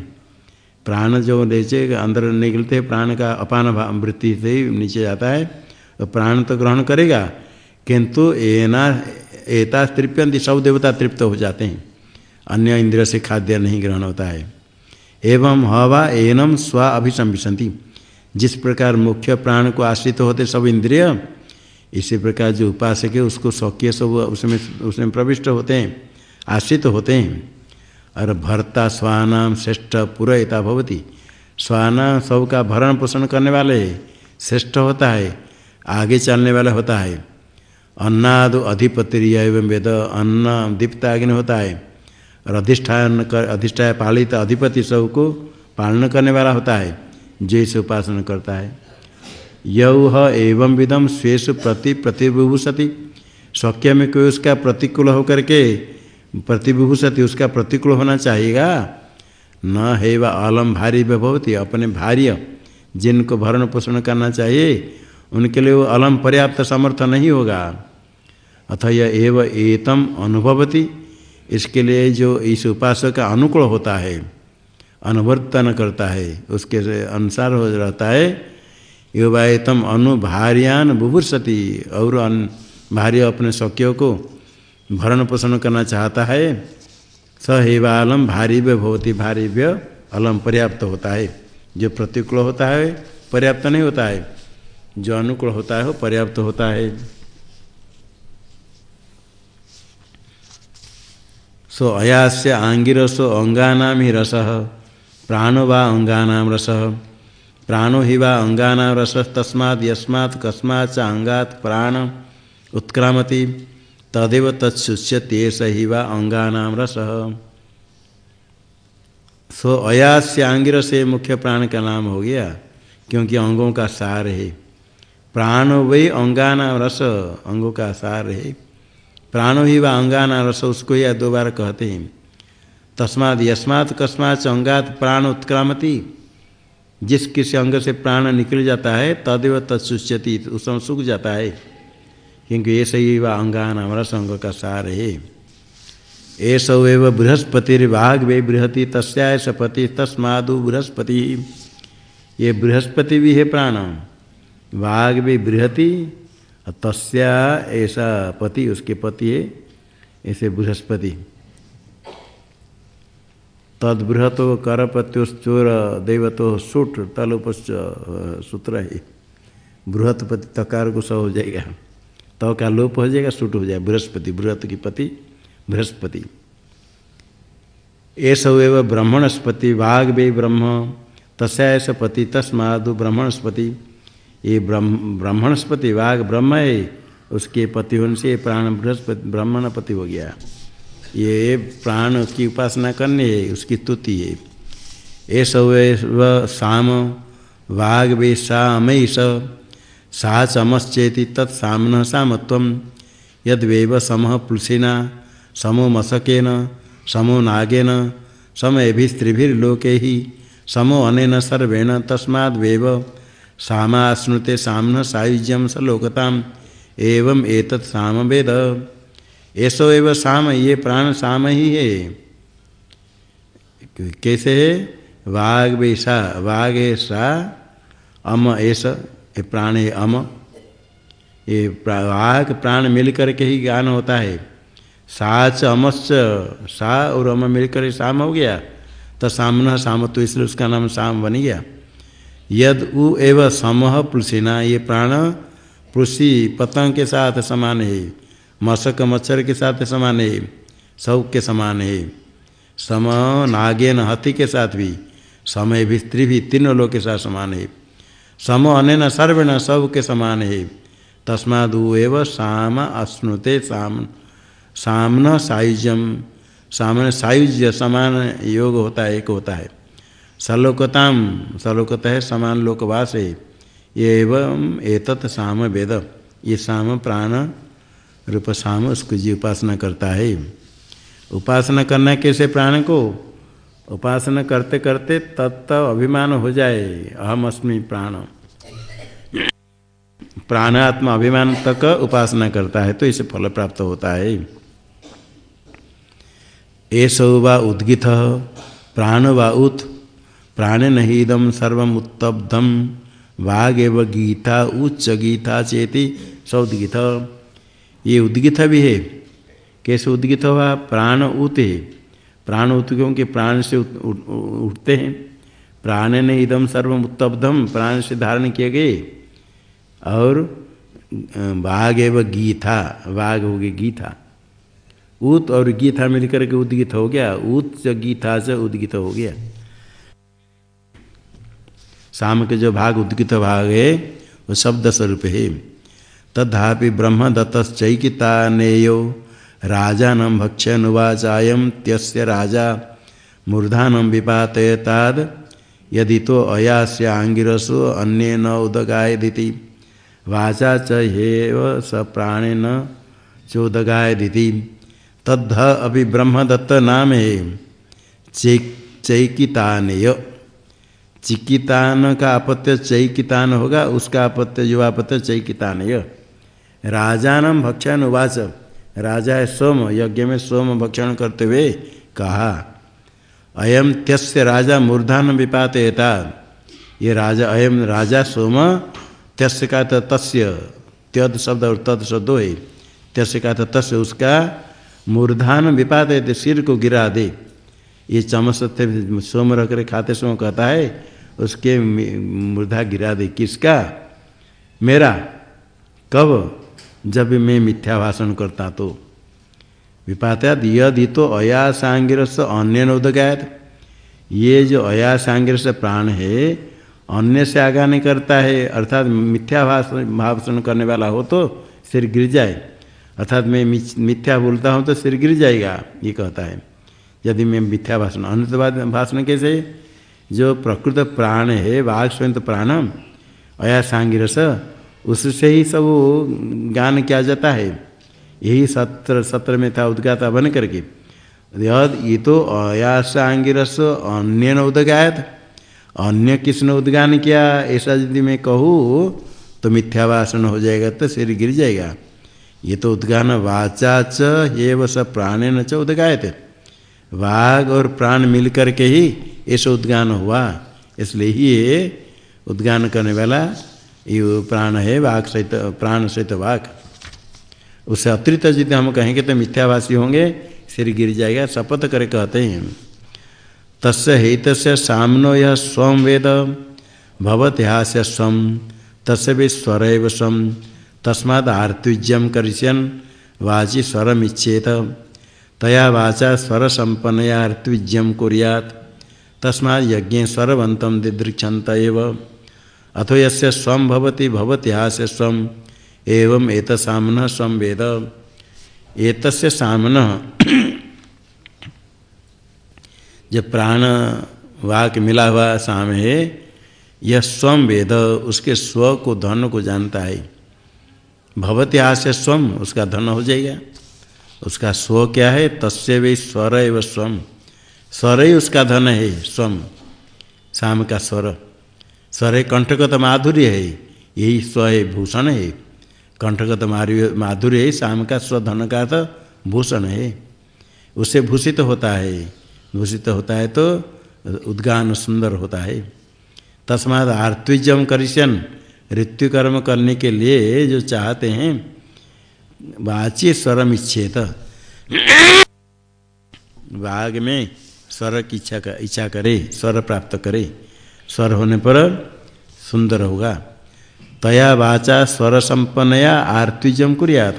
प्राण जो नीचे अंदर निकलते, प्राण का अपान वृत्ति से नीचे जाता है तो प्राण तो ग्रहण करेगा, किंतु एना एता तृप्यंती सब देवता तृप्त हो जाते हैं। अन्य इंद्रिय से खाद्य नहीं ग्रहण होता है। एवं हवा एनम स्व अभिसंभिशंति जिस प्रकार मुख्य प्राण को आश्रित होते सब इंद्रिय, इसी प्रकार जो उपासक है, उसको स्वकीय सब उसमें उसमें प्रविष्ट होते हैं, आश्रित होते हैं। और भरता स्वानाम श्रेष्ठ पुरयता भवती। स्वाना सब का भरण पोषण करने वाले श्रेष्ठ होता है, आगे चलने वाला होता है। अन्नाद अधिपति एवं वेद अन्न दीप्त अग्नि होता है। और अधिष्ठान कर अधिष्ठान पालित अधिपति सबको पालन करने वाला होता है। जैसे उपासना करता है। यौह एवं विदम स्वेश प्रति प्रतिविभूषति। स्वक्य में कोई उसका प्रतिकूल होकर के प्रतिविभूषति, उसका प्रतिकूल होना चाहिएगा। न है वह अलम भारी व्यभवती अपने भार्य जिनको भरण पोषण करना चाहिए, उनके लिए वो अलम पर्याप्त समर्थ नहीं होगा। अथ यह एव एतम अनुभवती। इसके लिए जो इस उपासक का अनुकूल होता है अनुवर्तन करता है। उसके अनुसार हो रहता है। युवायतम अनुभार्यान बुभुर्सती और अन भार्य अपने सख्यों को भरण पोषण करना चाहता है। स हेवालम भारीव्य भवती, भारीव्य अलम पर्याप्त होता है। जो प्रतिकूल होता है, पर्याप्त नहीं होता है। जो अनुकूल होता है, वो पर्याप्त होता है। सो अयास्य आंगिरसो अंगानाम ही रस प्राणो वा अंगानाम रस। प्राणो ही वा अंगानाम रस तस्मात् यस्मात् कस्मात् च अंगात् प्राण उत्क्रामति। तदेव तत्सुष्य तेस ही वा अंगानाम रस। सो अयास्य आंगिर से मुख्य प्राण का नाम हो गया, क्योंकि अंगों का सार है। प्राण वही अंगाना रस, अंगों का सार है। प्राणो ही व अंगाना रस, उसको या दो बार कहते हैं। तस्माद यस्मात् कस्मात अंगात प्राण उत्क्रामति। जिस किसी अंग से प्राण निकल जाता है, तदेव तत्सुष्यति उस सूख जाता है। क्योंकि ये सही व अंगाना रस अंग का सार है। ऐसा एव बृहस्पतिर्वाघ वे बृहति तस्या सपति, तस्मादु बृहस्पति। ये बृहस्पति भी है प्राण वाघ भी बृहति तस्या ऐसा पति, उसके पति है, ऐसे बृहस्पति। तदबृहतो करपत्योश्चोर देवतो सुट तलोपश्च सूत्र है। बृहत्पति तकार को सब हो जाएगा। तो का लोप हो जाएगा? सुट हो जाएगा। बृहस्पति, बृहत की पति, बृहस्पति। ऐसा एवं ब्रह्मणस्पति वाघ वे ब्रह्म तस्या पति, तस्मादु ब्रह्मणस्पति। ये ब्रह्म, ब्राह्मणस्पति वाघ ब्रह्म है। उसके पति होने से प्राण बृहस्पति, ब्राह्मणपति हो गया। ये प्राण की उपासना करनी है, उसकी स्तुति है। ये सब साम वाघ वे सामय स सा चमश्चेति तत्सामन सामत्व यद सम पुलसिना, समो मशकेन समो नागेन समयभिस्त्रिभिर्लोके ही, समो अनेन सर्वेण, तस्माद्वेव सामाश्नुते सामन सायुज्यम सलोकताम एवं एतत् साम वेद ऐसो एवं साम, ये प्राण साम ही है। कैसे है? वाघ वैसा वाघ ऐसा अम ऐसा ये प्राण है अम। ये वाघ प्राण मिलकर के ही ज्ञान होता है। साच अमश्च सा और अम मिलकर शाम हो गया। तो सामना साम तो इसलिए उसका नाम शाम बन गया। यद उ एव समह पुलसिना, ये प्राण पुलसी पतंग के साथ समान है। मशक मच्छर के साथ समान है सब के समान है। सम नागेन हाथी के साथ भी, समय भी स्त्री भी तीनों लोग के साथ समान है। सम अन सर्वेण सब के समान है। तस्माद साम अश्नुते साम, सामन सायुज्यम। सामने सायुज्य, समान योग होता है, एक होता है। सलोकताम, सलोकता है, समान लोकवास है। एवं एतत् साम वेद। ये साम प्राण रूप साम उसको जी उपासना करता है। उपासना करना कैसे प्राण को? उपासना करते करते तत्त अभिमान हो जाए। अहम अस्मि प्राण। प्राणात्मा अभिमान तक उपासना करता है तो इसे फल प्राप्त होता है। ऐसा वा उद्गित, प्राण वा उत, प्राण नहीं इदम सर्वमुत्तब्धम वाघ एव गीता उच्च गीता चेती सौदगीत। ये उद्गित भी है। कैसे उद्गित हुआ प्राण उत है। प्राण उत क्योंकि प्राण से उठते हैं। प्राण ने इदम सर्वम उत्तब्धम, प्राण से धारण किए गए। और वाघ एवं गीता वाघ हो गई गीता। ऊत और गीता मिलकर के उद्गित हो गया। उत गीता से उद्गित हो गया। शाम के जो भाग उद्गित भाग है, वो शब्द स्वरूप है। तथापि ब्रह्म दत्तश्चैकिता नेयो राजानम भक्ष्यनुवाचायम त्यस्य राजा मूर्धानम विपातयताद, यदि तो अयास्य आंगिरसो अन्य न उदगाय दिति वाचा च हेव स प्राणेन चोदगाय दिति तद्ध अभी ब्रह्मदत्त नाम है चैकितानेय। चिकितान का अपत्य चैकितान होगा उसका अपत्य जो अपत्य चैकितानेय। राजानम भक्षण उवाच। राजा है सोम यज्ञ में सोम भक्षण करते हुए कहा अयम त्यस्य राजा मूर्धान विपात ये राजा अयम राजा सोम, त्यस्य का तस्य, त्यद शब्द और तद शब्द है। त्यस्य का तस्य, उसका मूर्धान विपात सिर को गिरा दे। ये चमच सोम रख कर खाते समय कहता है, उसके मूर्धा गिरा दे। किसका? मेरा। कब? जब मैं मिथ्या भाषण करता तो। विपात्याद, यदि तो अयासांगिरस अन्य नोदगायत ये जो अयासांगिरस प्राण है, अन्य से आगा नहीं करता है, अर्थात मिथ्या भाषण भाषण करने वाला हो तो सिर गिर जाए। अर्थात मैं मिथ्या बोलता हूँ तो सिर गिर जाएगा, ये कहता है। यदि मैं मिथ्या भाषण अन्य भाषण कैसे? जो प्रकृत प्राण है वाघ स्वयं प्राणम अयासांगिरस उससे ही सब ज्ञान किया जाता है। यही सत्र सत्र में था उद्गाता बन करके। ये तो अयासांगिरस अन्य न उदगायत। अन्य किसने उद्गान किया? ऐसा यदि मैं कहूँ तो मिथ्या भाषण हो जाएगा तो सिर गिर जाएगा। ये तो उद्गान वाचा च ये व स प्राणे न च उदगायत। वाघ और प्राण मिल करके ही ऐसा उद्गान हुआ। इसलिए ही उद्गान करने वाला ये प्राण है वाघ सहित, प्राण सहित वाघ उससे अतिरिक्त यदि हम कहेंगे तो मिथ्याभाषी होंगे, सिर गिर जाएगा, शपथ करे कहते हैं। तस् हित सामनो यह स्व वेद, भवत ह्यास्य स्व तस् भी स्वर स्वम तस्माद आर्तुज्यम करिष्यन, वाची स्वरम इच्छेत तया वाचा स्वर संपन्नया आर्तुज्यम कुरियात। तस्मा यज्ञ स्वरवंतम दिदृक्षत एवं। अथो यस्य स्वम भवति भवत्यास्य स्वम एवं एत सामन स्वम वेद। एतस्य सामन *clears throat* जब प्राण वाक मिला हुआ साम है, यह स्वम वेद, उसके स्व को, धन को जानता है। भवत्यास्य स्वम उसका धन हो जाएगा। उसका स्व क्या है? तस्य वे स्वर एवं स्वम स्वर ही उसका धन है स्वम शाम का स्वर। स्वर कंठगत माधुर्य है, यही स्व है भूषण है। कंठगत माधुर्य है शाम का स्वधन का तो भूषण है। उससे भूषित होता है। भूषित होता है तो उद्गान सुंदर होता है। तस्माद आर्तविजम करिशन ऋत्यु कर्म करने के लिए जो चाहते हैं वाची स्वरम इच्छेत। बाघ में स्वर की इच्छा इच्छा करे, स्वर प्राप्त करे। स्वर होने पर सुंदर होगा। तया वाचा स्वर संपन्नया आर्तिजम कुरियात।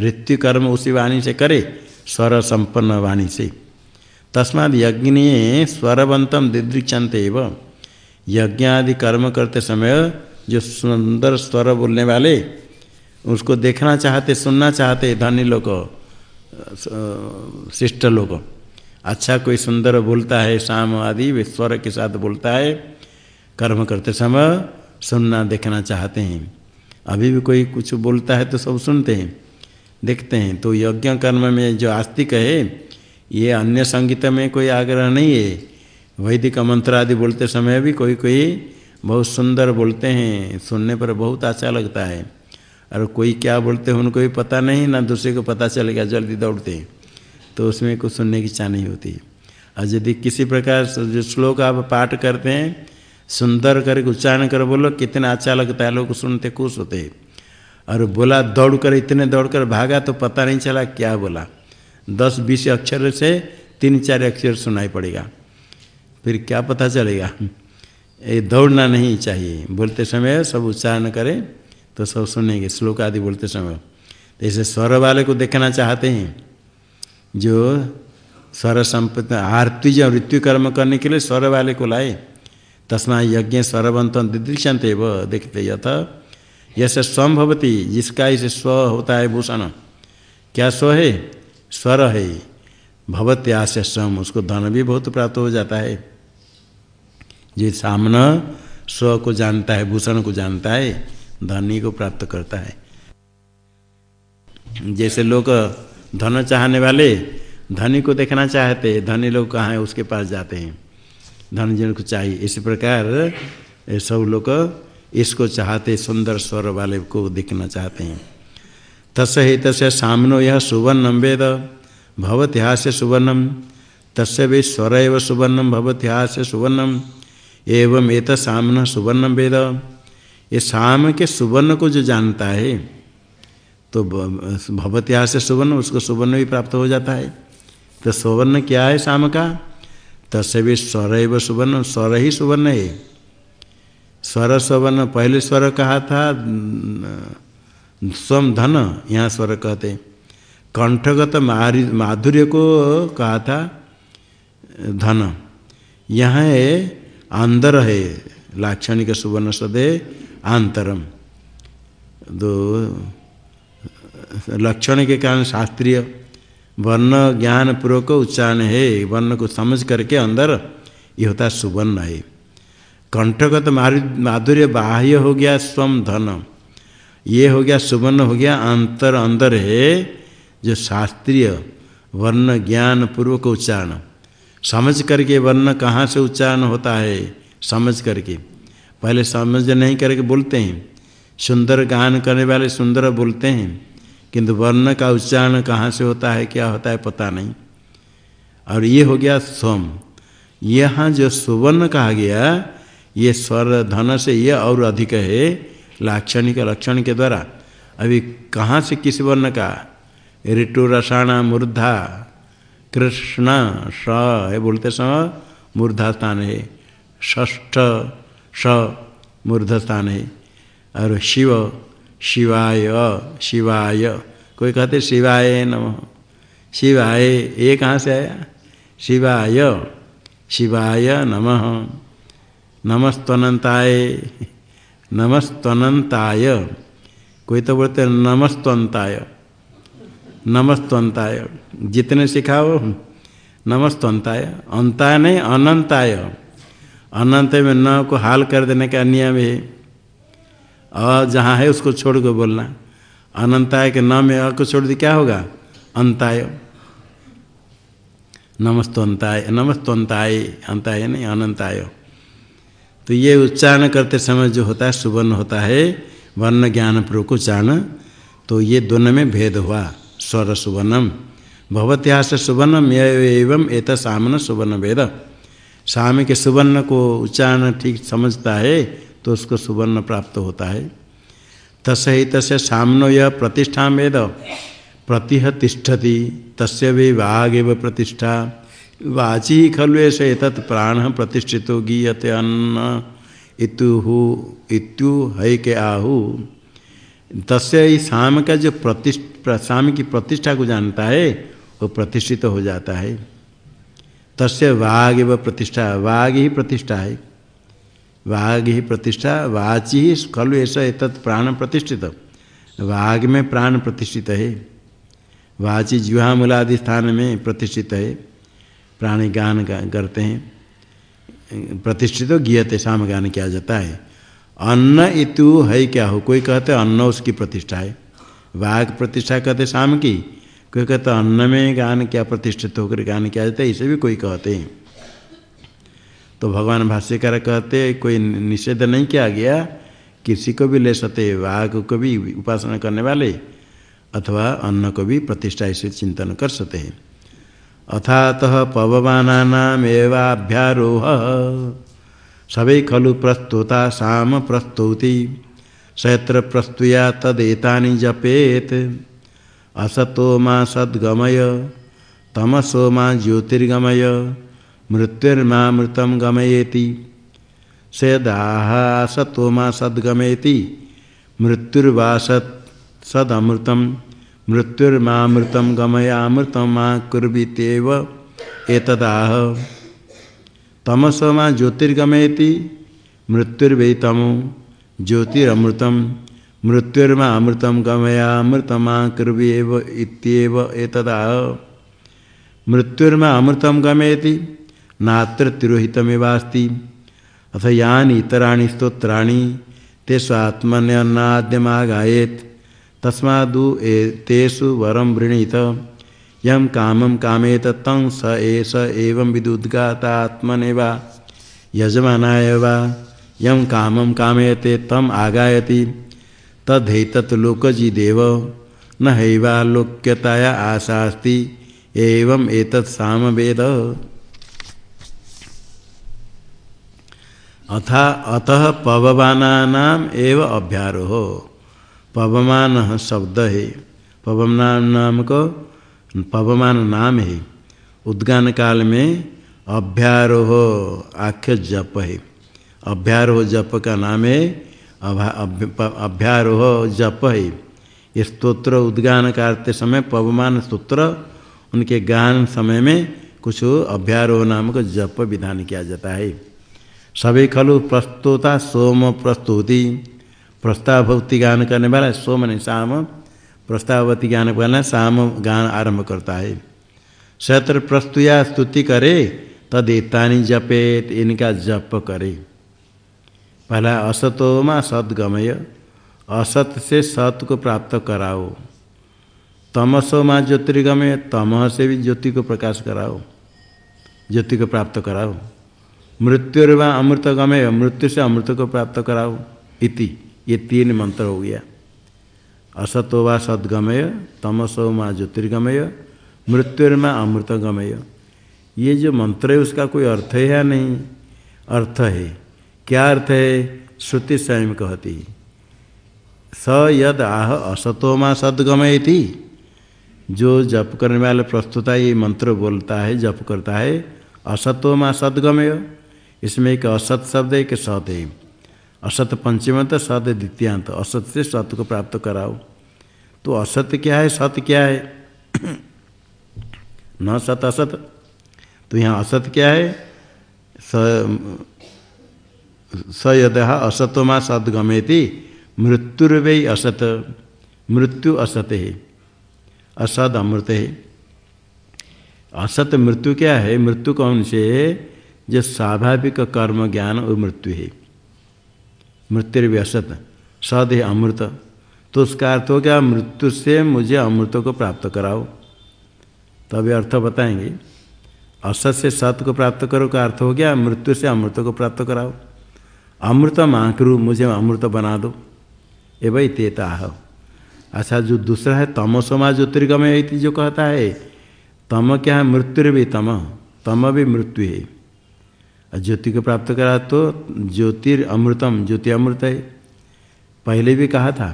ऋत्यु कर्म उसी वाणी से करे, स्वर संपन्न वाणी से। तस्माद यज्ञ स्वरवंतम दिदृक्षंत यज्ञ आदि कर्म करते समय जो सुंदर स्वर बोलने वाले, उसको देखना चाहते, सुनना चाहते धनी लोग शिष्ट लोग। अच्छा कोई सुंदर बोलता है, शाम आदि वे स्वर के साथ बोलता है। कर्म करते समय सुनना, देखना चाहते हैं। अभी भी कोई कुछ बोलता है तो सब सुनते हैं, देखते हैं। तो यज्ञ कर्म में जो आस्तिक है, ये अन्य संगीत में कोई आग्रह नहीं है। वैदिक मंत्र आदि बोलते समय भी कोई कोई बहुत सुंदर बोलते हैं, सुनने पर बहुत अच्छा लगता है। और कोई क्या बोलते हैं, उनको भी पता नहीं, ना दूसरे को पता चलेगा, जल्दी दौड़ते हैं। तो उसमें कुछ सुनने की इच्छा नहीं होती। और यदि किसी प्रकार जो श्लोक आप पाठ करते हैं सुंदर करके उच्चारण कर बोलो, कितना अच्छा लगता है, लोग सुनते खुश होते और बोला, दौड़ कर, इतने दौड़ कर भागा तो पता नहीं चला क्या बोला। दस, बीस अक्षर से तीन, चार अक्षर सुनाई पड़ेगा। फिर क्या पता चलेगा? *laughs* ये दौड़ना नहीं चाहिए। बोलते समय सब उच्चारण करें तो सब सुनेंगे। श्लोक आदि बोलते समय। जैसे स्वर वाले को देखना चाहते हैं, जो स्वर संपत्ति आरती और ऋत्यु कर्म करने के लिए स्वर वाले को लाए। तस्मा यज्ञ स्वरवंत दिदृश्यंत देखते यथ। यसे स्वम भवती जिसका इसे स्व होता है भूषण। क्या स्व है? स्वर है। भवत्यास्य स्वम उसको धन भी बहुत प्राप्त हो जाता है। जो सामना स्व को जानता है, भूषण को जानता है, धनी को प्राप्त करता है। जैसे लोग धन चाहने वाले, धनी को देखना चाहते, धनी लोग कहाँ है, उसके पास जाते हैं। धन जन को चाहिए। इसी प्रकार सब लोग इसको चाहते, सुंदर स्वर वाले को देखना चाहते हैं। तस् ही तस् सामनो यह सुवर्णम वेद भवत्यास्य सुवर्णम तस्य भी स्वर एव सुवर्णम भवत्यास्य सुवर्णम एवं एत सामन सुवर्णम वेद। ये शाम के सुवर्ण को जो जानता है तो भवत्या से सुवर्ण, उसको सुवर्ण भी प्राप्त हो जाता है। तो सुवर्ण क्या है शाम का? तस्य स्वर स्वर सुवर्ण। स्वर ही सुवर्ण है। स्वर सुवर्ण, पहले स्वर कहा था स्वम धन, यहाँ स्वर कहते कंठगत माधुर्य को कहा था, धन। यहाँ है, अंदर है, लाक्षणिक सुवर्ण सदे आंतरम। दो, लक्षण के कारण शास्त्रीय वर्ण ज्ञान पूर्वक उच्चारण है वर्ण को समझ करके अंदर ये होता सुवर्ण है कंठगत माधुर्य बाह्य हो गया स्वम धन ये हो गया सुवर्ण हो गया अंतर अंदर है जो शास्त्रीय वर्ण ज्ञान पूर्वक उच्चारण समझ करके वर्ण कहाँ से उच्चारण होता है समझ करके पहले समझ नहीं करके बोलते हैं सुंदर गान करने वाले सुंदर बोलते हैं किंतु वर्ण का उच्चारण कहाँ से होता है, क्या होता है पता नहीं। और ये हो गया स्वम यहाँ जो सुवर्ण कहा गया, ये स्वर धन से ये और अधिक है, लाक्षणिक लक्षण के द्वारा। अभी कहाँ से किस वर्ण का? ऋतु रसाणा मूर्धा, कृष्ण स है बोलते समय मूर्धा स्थान है। ष्ठ स मूर्ध स्थान है। और शिव शिवाय शिवाय। कोई कहते शिवाय नम। शिवाय, ये कहाँ से आया? शिवाय शिवाय नमः। नमस्तनंताय नमस्तनंताय कोई तो बोलते नमस्तंताय नमस्तंताय जितने सिखाओ नमस्तंताय अंताय नहीं अनंताय अनंत में न को हाल कर देने का नियम है अ जहाँ है उसको छोड़ कर बोलना। अनंताय के न में अ को छोड़ दी, क्या होगा? अंताय। नमस्तंताय नमस्तंताय, अंताय नहीं, अनंताय। तो ये उच्चारण करते समय जो होता है, सुवर्ण होता है, वर्ण ज्ञान पूर्वक उच्चारण तो ये दोनों में भेद हुआ। स्वर सुवर्णम भवत्यास सुवर्णम एवं एत सामन सुवर्ण भेद साम के सुवर्ण को उच्चारण ठीक समझता है तो उसको सुवर्ण प्राप्त होता है। तस्य तस्य सामनो यह प्रतिष्ठा वेद। प्रतिह तिष्ठति वाघ प्रतिष्ठा। वाची खलु ऐसे तत् प्राण प्रतिष्ठित गीयते अन्न। इतुहु इत्यु है के आहु। तस्य शाम का जो प्रतिष्ठा शाम की प्रतिष्ठा को जानता है, वो प्रतिष्ठित हो जाता है। तस्य वाघ एवं प्रतिष्ठा वाघ ही प्रतिष्ठा है। वाघ ही प्रतिष्ठा, वाची ही खलु ऐसा तत् प्राण प्रतिष्ठित। वाघ में प्राण प्रतिष्ठित है। वाची जुहा मूलादि स्थान में प्रतिष्ठित है। प्राणी गान करते हैं। प्रतिष्ठित हो, गियते, शाम गान किया जाता है। अन्न इतु है क्या हो? कोई कहते अन्न उसकी प्रतिष्ठा है। वाघ प्रतिष्ठा कहते शाम की। कोई कहते अन्न में गान क्या प्रतिष्ठित होकर गान किया जाता है, इसे भी कोई कहते हैं। तो भगवान भाष्यकार कहते कोई निषेध नहीं किया गया, किसी को भी ले सकते वाघ को भी उपासना करने वाले, अथवा अन्न को भी प्रतिष्ठा ऐसे चिंतन कर सकते हैं। अथात पवमानामेवाभ्यारोह सवै खलु प्रस्तुता साम प्रस्तुति सयत्र प्रस्तुया तदेतानि जपेत, असतो मा सद्गमय, तमसो मा ज्योतिर्गमय मृत्युर्मामृतं गमयेति। सदाह असतो मा सद्गमयति। मृत्युर्वा सत् सदमृतम् मृत्युर्मामृतम गमयामृतमा कुर्वीतेव एतदाह। तमसमा ज्योतिर्गमयति। मृत्युर्वैतमो ज्योतिरमृतम मृत्युर्मा अमृतम गमयामृतमा कुर्वीव इत्येव एतदाह। मृत्युर्मा अमृतम नात्र तिरोहितमेवास्ति। अथ यान इतराणी स्तोत्राणी ते स्वात्मन्यन्नाद्यमागाएत तस्मादु तेषु वरम वृणीत। यम कामम कामेत तं स एष एवं विदुद्गातात्मने वा यजमानाय वा। यम कामम कामयते तम आगायति। तद्धेतत् लोकजी देव। न हैवालोक्यताया आशास्ति। एवं एतत् सामवेद। अथा अतः पवमानानाम एव अभ्यारोह पवमान शब्द है। पवमान नाम को पवमान नाम है। उद्गान काल में अभ्यारोह आख्य जप है। अभ्यारोह जप का नाम है अभ्यारोह जप है। ये स्त्रोत्र उद्गान करते समय पवमान स्त्रोत्र उनके गान समय में कुछ अभ्यारोह नाम का जप विधान किया जाता है। सभी खलु प्रस्तुता सोम प्रस्तुति। प्रस्तावभक्ति गान करने वाला सोम ने शाम प्रस्तावती गान वाला शाम गान आरंभ करता है। शत्र प्रस्तुया स्तुति करे, तदेतानी जपेत इनका जप करे। पहला, असतोमा सदगमय। असत से सत को प्राप्त कराओ। तमसो माँ ज्योतिर्गमय, तमह से भी ज्योति को प्रकाश कराओ। ज्योति को प्राप्त कराओ। मृत्युर्वा अमृत गमय मृत्यु से अमृत को प्राप्त कराओ इति। ये तीन मंत्र हो गया। असतो वा सदगमय, तमसो मा ज्योतिर्गमय, मृत्युर्मा अमृत गमय ये जो मंत्र है, उसका कोई अर्थ है या नहीं? अर्थ है। क्या अर्थ है? श्रुति स्वयं कहती स यद आह असतो माँ सदगमय थी जो जप करने वाले प्रस्तुता ये मंत्र बोलता है, जप करता है, असतो मा सदगमय। इसमें एक असत शब्द है, एक सत है। असत पंचमत, सत द्वितीयांत। असत से सत को प्राप्त कराओ। तो असत क्या है, सत क्या है? न सत असत। तो यहाँ असत क्या है? स यद असतो माँ सद गमेति मृत्युर्वय असत। मृत्यु असत है। असद अमृत है। असत मृत्यु क्या है? मृत्यु कौन से? है जो स्वाभाविक कर्म ज्ञान और मृत्यु है। मृत्यु भी सद है अमृत। तो उसका अर्थ हो गया, मृत्यु से मुझे अमृत को प्राप्त कराओ। तभी अर्थ बताएँगे, असत से सत को प्राप्त करो का अर्थ हो गया, मृत्यु से अमृत को प्राप्त कराओ। अमृत माकरू मुझे अमृत बना दो। ए भाई तेता अच्छा जो दूसरा है तमोसमा ज्योतिर्गमय जो कहता है, तम क्या है, मृत्यु भी तम तम भी मृत्यु है। ज्योति को प्राप्त करा तो ज्योतिर अमृतम, ज्योति अमृत है। पहले भी कहा था,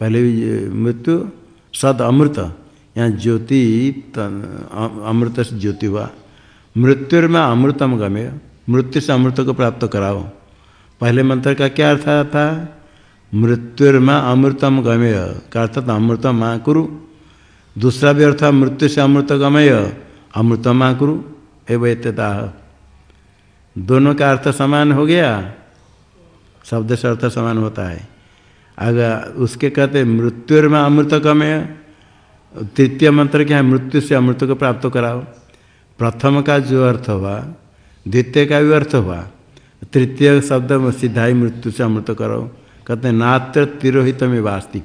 पहले भी मृत्यु सद अमृत। यहाँ ज्योति अमृत से ज्योति हुआ। मृत्यु में अमृतम गमे, मृत्यु से अमृत को प्राप्त कराओ। पहले मंत्र का क्या अर्थ था? मृत्युर्मा अमृतम गमेय का अर्थात अमृतम माँ कुरु। दूसरा भी अर्थ मृत्यु से अमृत गमेय अमृतम माँ कुरु। हे वैत्यता दोनों का अर्थ समान हो गया। शब्द से अर्थ समान होता है। अगर उसके कहते मृत्यु में अमृत कमे तृतीय मंत्र क्या है? मृत्यु से अमृत को प्राप्त कराओ। प्रथम का जो अर्थ हुआ, द्वितीय का भी अर्थ हुआ, तृतीय शब्द में सीधा ही मृत्यु से अमृत करो कहते हैं, नात्र तिरोहित में वास्तिक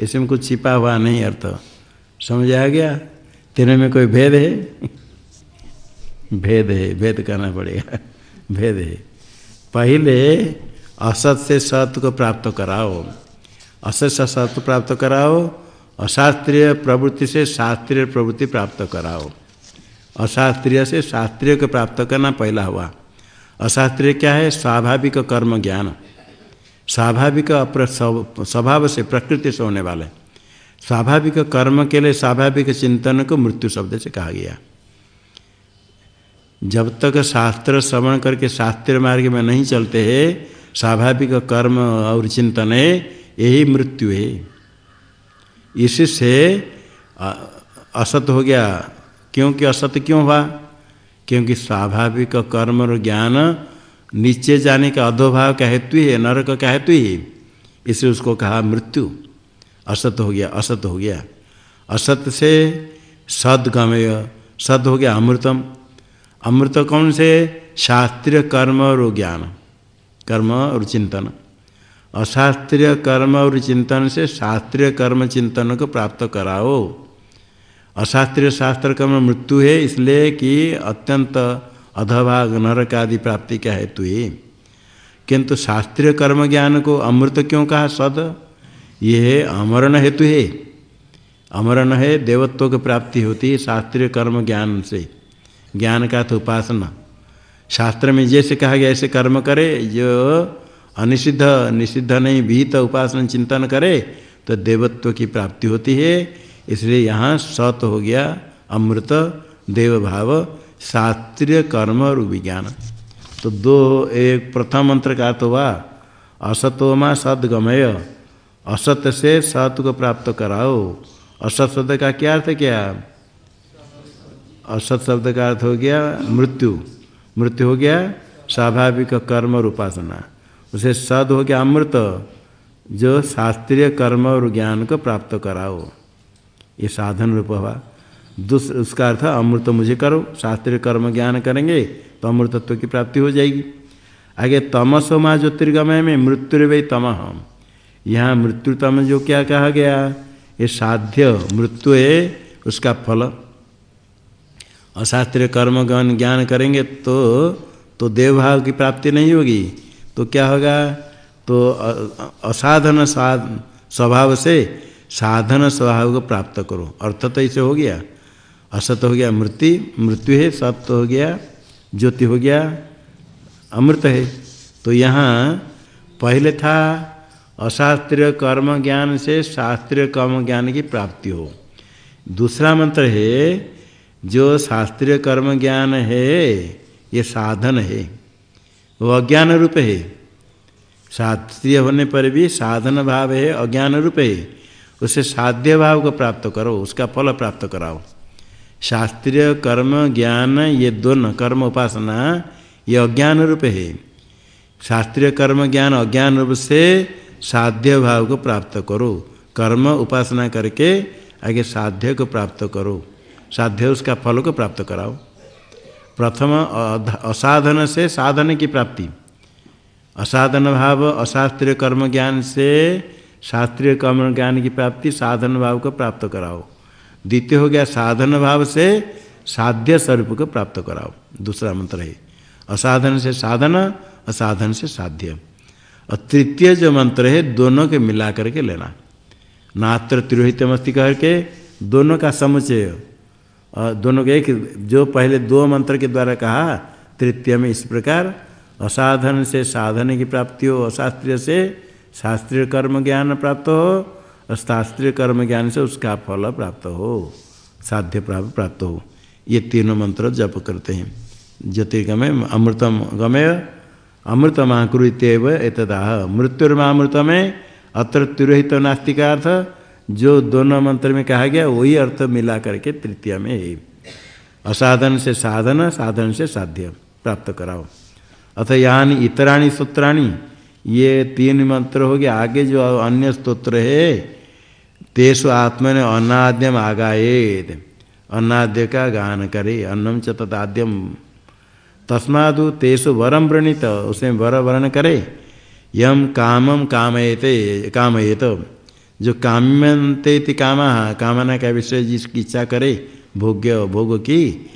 इसमें कुछ छिपा हुआ नहीं अर्थ। समझ आ गया? तेरे में कोई भेद है? *laughs* भेद है, भेद करना पड़ेगा। भेद है। पहले असत से सत को प्राप्त कराओ। असत से सत प्राप्त कराओ, अशास्त्रीय प्रवृत्ति से शास्त्रीय प्रवृत्ति प्राप्त कराओ। अशास्त्रीय से शास्त्रीय को प्राप्त करना पहला हुआ। अशास्त्रीय क्या है? स्वाभाविक कर्म ज्ञान। स्वाभाविक स्वभाव से प्रकृति से होने वाले। स्वाभाविक कर्म के लिए स्वाभाविक चिंतन को मृत्यु शब्द से कहा गया। जब तक शास्त्र श्रवण करके शास्त्रीय मार्ग में नहीं चलते हैं, स्वाभाविक कर्म और चिंतन है, यही मृत्यु है। इससे असत हो गया। क्योंकि असत क्यों हुआ? क्योंकि स्वाभाविक कर्म और ज्ञान नीचे जाने का अधोभाव का हेतु है नरक का हेतु ही इसलिए उसको कहा मृत्यु। असत हो गया, असत हो गया। असत से सदगमय, सद हो गया अमृतम। अमृत कौन से? शास्त्रीय कर्म और ज्ञान। कर्म और चिंतन। अशास्त्रीय कर्म और चिंतन से शास्त्रीय कर्म चिंतन को प्राप्त कराओ। अशास्त्रीय शास्त्र कर्म मृत्यु है, इसलिए कि अत्यंत अधभाग नरक आदि प्राप्ति का हेतु है। किंतु शास्त्रीय कर्म ज्ञान को अमृत क्यों कहा सद? ये अमरण हेतु है। अमरण है, देवत्व की प्राप्ति होती है शास्त्रीय कर्म ज्ञान से। ज्ञान का तो उपासना शास्त्र में जैसे कहा गया, ऐसे कर्म करे, जो अनिषिद्ध, निषिद्ध नहीं, भीत उपासना चिंतन करे तो देवत्व की प्राप्ति होती है। इसलिए यहाँ सत हो गया, अमृत देव भाव शास्त्रीय कर्म और विज्ञान। तो दो, एक प्रथम मंत्र का तो हुआ असतोमा सदगमय, असत से सत को प्राप्त कराओ। असत शब्द का क्या अर्थ क्या? असत शब्द का अर्थ हो गया मृत्यु। मृत्यु हो गया स्वाभाविक कर्म और उपासना उसे सद हो गया अमृत, जो शास्त्रीय कर्म और ज्ञान को प्राप्त कराओ। ये साधन रूप हुआ। दूसरा उसका अर्थ अमृत मुझे करो, शास्त्रीय कर्म ज्ञान करेंगे तो अमृतत्व की प्राप्ति हो जाएगी। आगे तमसो माँ ज्योतिर्गमय में मृत्यु वही तम हम यहाँ मृत्युतम जो क्या कहा गया? ये साध्य मृत्यु है उसका फल। अशास्त्रीय कर्म ज्ञान करेंगे तो तो देवभाव की प्राप्ति नहीं होगी। तो क्या होगा? तो असाधन साध, स्वभाव से साधन स्वभाव को प्राप्त करो। अर्थ तो ऐसे हो गया। असत हो गया मृत्यु मृत्यु है सत्य हो गया, ज्योति हो गया, अमृत है। तो यहाँ पहले था अशास्त्रीय कर्म ज्ञान से शास्त्रीय कर्म ज्ञान की प्राप्ति हो। दूसरा मंत्र है जो शास्त्रीय कर्म ज्ञान है, ये साधन है। वो अज्ञान रूप है। शास्त्रीय होने पर भी साधन भाव है, अज्ञान रूप है। उसे साध्य भाव को प्राप्त करो, उसका फल प्राप्त कराओ। शास्त्रीय कर्म ज्ञान, ये दोनों कर्म उपासना, ये अज्ञान रूप है। शास्त्रीय कर्म ज्ञान अज्ञान रूप से साध्य भाव को प्राप्त करो। कर्म उपासना करके आगे साध्य को प्राप्त करो। साध्य उसका फल को प्राप्त कराओ। प्रथम असाधन से साधन की प्राप्ति। असाधन भाव, अशास्त्रीय कर्म ज्ञान से शास्त्रीय कर्म ज्ञान की प्राप्ति, साधन भाव को प्राप्त कराओ। द्वितीय हो गया, साधन भाव से साध्य स्वरूप को प्राप्त कराओ। दूसरा मंत्र है, असाधन से साधन, असाधन से साध्य। और तृतीय जो मंत्र है, दोनों के मिला करके लेना। नात्र, तिरोहित मस्ती करके दोनों का समुचय और दोनों के एक, जो पहले दो मंत्र के द्वारा कहा तृतीय में इस प्रकार, असाधन से साधन की प्राप्ति हो, अशास्त्रीय से शास्त्रीय कर्म ज्ञान प्राप्त हो और शास्त्रीय कर्म ज्ञान से उसका फल प्राप्त हो, साध्य प्राप्त प्राप्त हो। ये तीनों मंत्र जप करते हैं। ज्योतिर्गमय अमृतम गमय अमृत महाकुरुत्यव एतदाह। मृत्युर्मामृत में अत्र तिरोहित नास्तिका अर्थ जो दोनों मंत्र में कहा गया, वही अर्थ मिला करके तृतीय में है असाधन से साधन साधन से साध्य। प्राप्त कराओ। अथ यानी इतराणी, सूत्राणी, ये तीन मंत्र हो गया। आगे जो अन्य स्तोत्र है, तेसु आत्मा ने अन्नाद्यम आगाएत अन्नाद्य का गान करे, अन्नम च तदाद्यम। तस्मादु तेसु वरम व्रणित उसमें वर वर्ण करे। यम कामम कामयते, कामयत। जो काम्यंते कामा, कामना का विषय जिसकी इच्छा करे, भोग्य, भोग की,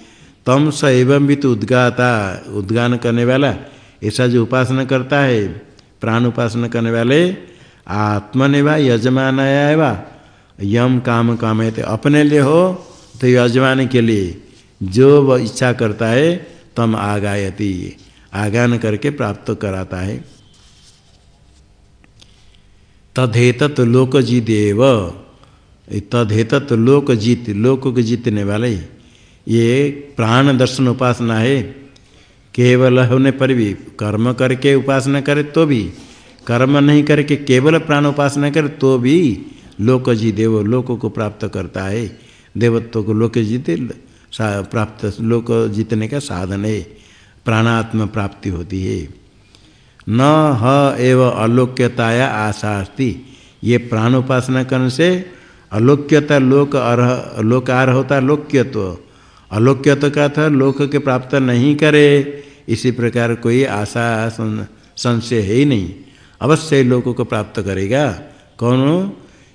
तम स एवं भी तो उद्गाता, उद्गान करने वाला, ऐसा जो उपासना करता है, प्राण उपासना करने वाले, आत्मने वा यजमान वा यम काम कामयते, अपने लिए हो तो यजमान के लिए, जो वह इच्छा करता है, तम आगायती, आगान करके प्राप्त कराता है। तदेत लोक जीदेव तदेत लोक जीत लोक को जीतने वाले, ये प्राण दर्शन उपासना है। केवल होने पर भी, कर्म करके उपासना करे तो भी, कर्म नहीं करके केवल प्राण उपासना करे तो भी लोक जी देव लोक को प्राप्त करता है। देवत्व को लोक जीते प्राप्त लोक जीतने का साधन है। प्राणात्म प्राप्ति होती है। न ह एव अलोक्यताया आशा अस्ति ये प्राण उपासना करने से अलोक्यता लोक अर्ह लोकार होता लोक्यत्व। अलोक्यत्व का था लोक के प्राप्त नहीं करे। इसी प्रकार कोई आशा संशय है ही नहीं। अवश्य लोगों को प्राप्त करेगा। कौन?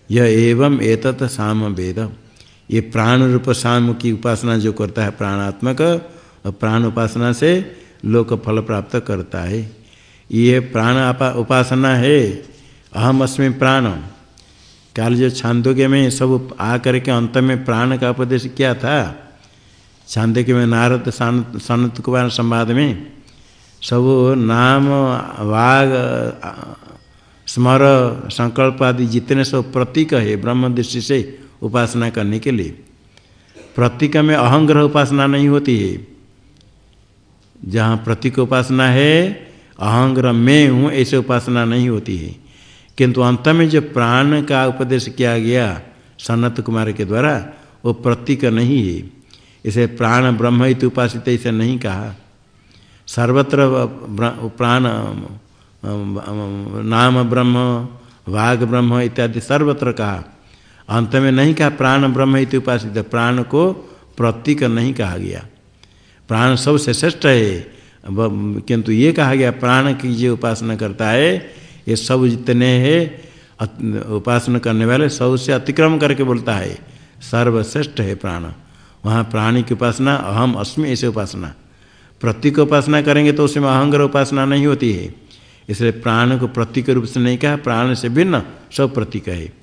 यह एवं एतत साम वेद ये प्राण रूप साम की उपासना जो करता है प्राणात्मक और प्राण उपासना से लोक फल प्राप्त करता है। ये प्राण उपासना है। अहम अस्मि प्राण काल जो छांदोग्य में सब आ करके अंत में प्राण का उपदेश किया था। छांदोग्य में नारद सनत कुमार संवाद में सब नाम, वाग, स्मर, संकल्प आदि जितने सब प्रतीक है ब्रह्म दृष्टि से उपासना करने के लिए। प्रतीक में अहंग्रह उपासना नहीं होती है। जहाँ प्रतीक उपासना है अहंग्रह में हूँ, ऐसे उपासना नहीं होती है। किंतु अंत में जो प्राण का उपदेश किया गया सनत कुमार के द्वारा, वो प्रतीक नहीं है। इसे प्राण ब्रह्म इत उपासित इसे नहीं कहा। सर्वत्र प्राण, नाम ब्रह्म वाघ ब्रह्म इत्यादि सर्वत्र कहा। अंत में नहीं कहा प्राण ब्रह्म इत उपासित, प्राण को प्रतीक नहीं कहा गया। प्राण सबसे श्रेष्ठ है किंतु ये कहा गया, प्राण की जो उपासना करता है, ये सब जितने हैं उपासना करने वाले सबसे अतिक्रम करके बोलता है, सर्वश्रेष्ठ है प्राण। वहाँ प्राणी की उपासना, अहम अस्मि ऐसे उपासना। प्रतीक उपासना करेंगे तो उसमें अहंग्र उपासना नहीं होती है। इसलिए प्राण को प्रतीक रूप से नहीं कहा, प्राण से भिन्न सब प्रतीक है।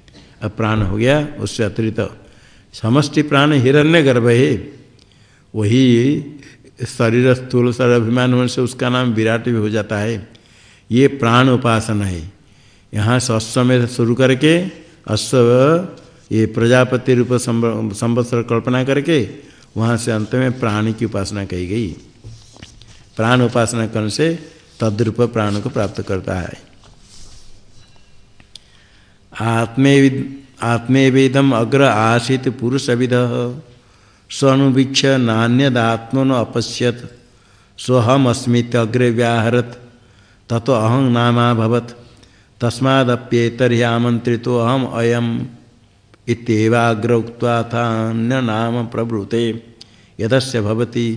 अब प्राण हो गया, उससे अतिरिक्त समष्टि प्राण हिरण्य गर्भ है। वही शरीर स्थूल सर अभिमान होने से उसका नाम विराट भी हो जाता है। ये प्राण उपासना है। यहाँ से अश्व में शुरू करके अश्व, ये प्रजापति रूप संवत्सर कल्पना करके वहाँ से अंत में प्राण की उपासना कही गई। प्राण उपासना करने से तद्रूप प्राण को प्राप्त करता है। आत्मे आत्मेवेदम अग्र आसित पुरुष विध स्वनुवीक्ष नान्यदात्मन अपश्यत स्वहम अस्मित अग्रे व्याहरत, ततो अहं नामा भवत, तस्मादप्येतर्हि आमंत्रितो अहम अयम इत्येवाग्र उक्त्वा थान्य नाम प्रभृते। यदस्य भवति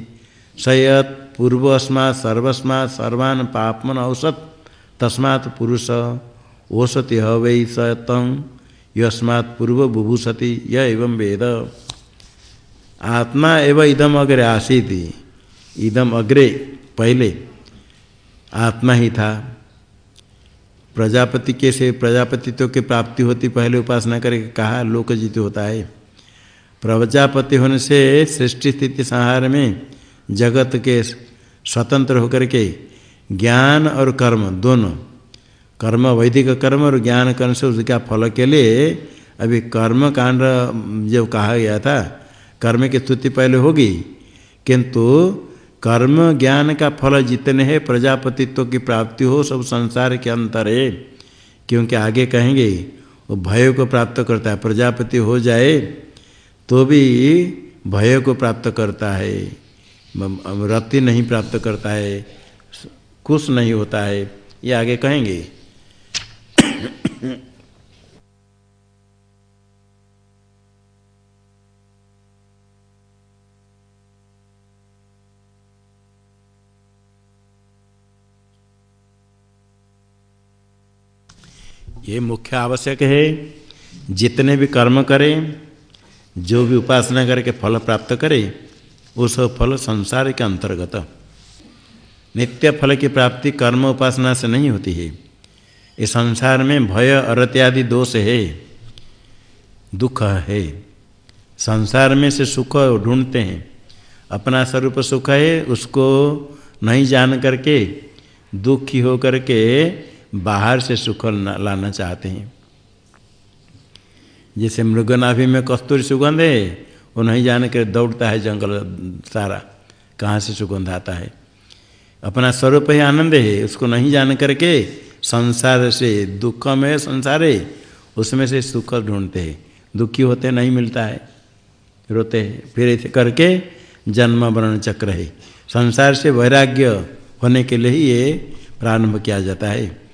सयत् पूर्वस्मात् सर्वस्मात् सर्वान् पापमन औसत, तस्मात् पुरुष ओसति ह वै सतं यस्मात् पूर्व बुभूषति य एवं वेद। आत्मा एवं इदम अग्रे आसीत इदम अग्रे पहले आत्मा ही था। प्रजापति के से प्रजापतित्व की प्राप्ति होती पहले उपासना करके कहा, लोकजित होता है। प्रजापति होने से सृष्टि स्थिति संहार में जगत के स्वतंत्र होकर के ज्ञान और कर्म दोनों, कर्म वैदिक कर्म और ज्ञान कर्म से उसका फल के लिए अभी कर्म कांड जब कहा गया था कर्म की स्तुति पहले होगी। किंतु कर्म ज्ञान का फल जितने हैं, प्रजापतित्व की प्राप्ति हो, सब संसार के अंतर है। क्योंकि आगे कहेंगे, वो भय को प्राप्त करता है, प्रजापति हो जाए तो भी भय को प्राप्त करता है। रति नहीं प्राप्त करता है खुश नहीं होता है, ये आगे कहेंगे। ये मुख्य आवश्यक है। जितने भी कर्म करें, जो भी उपासना करके फल प्राप्त करे, उस फल संसार के अंतर्गत। नित्य फल की प्राप्ति कर्म उपासना से नहीं होती है। इस संसार में भय और इत्यादि दोष है। दुख है। संसार में से सुख ढूंढते हैं। अपना स्वरूप सुख है, उसको नहीं जान करके, दुखी हो करके बाहर से सुख लाना चाहते हैं। जैसे मृगनाभि में कस्तूरी सुगंध है वो नहीं जान कर दौड़ता है जंगल सारा, कहाँ से सुगंध आता है। अपना स्वरूप ही आनंद है, उसको नहीं जान करके संसार से, दुख में संसार है, उसमें से सुख ढूंढते हैं। दुखी होते नहीं मिलता है, रोते हैं, फिर ऐसे करके जन्म वर्ण चक्र है। संसार से वैराग्य होने के लिए ही ये प्रारंभ किया जाता है।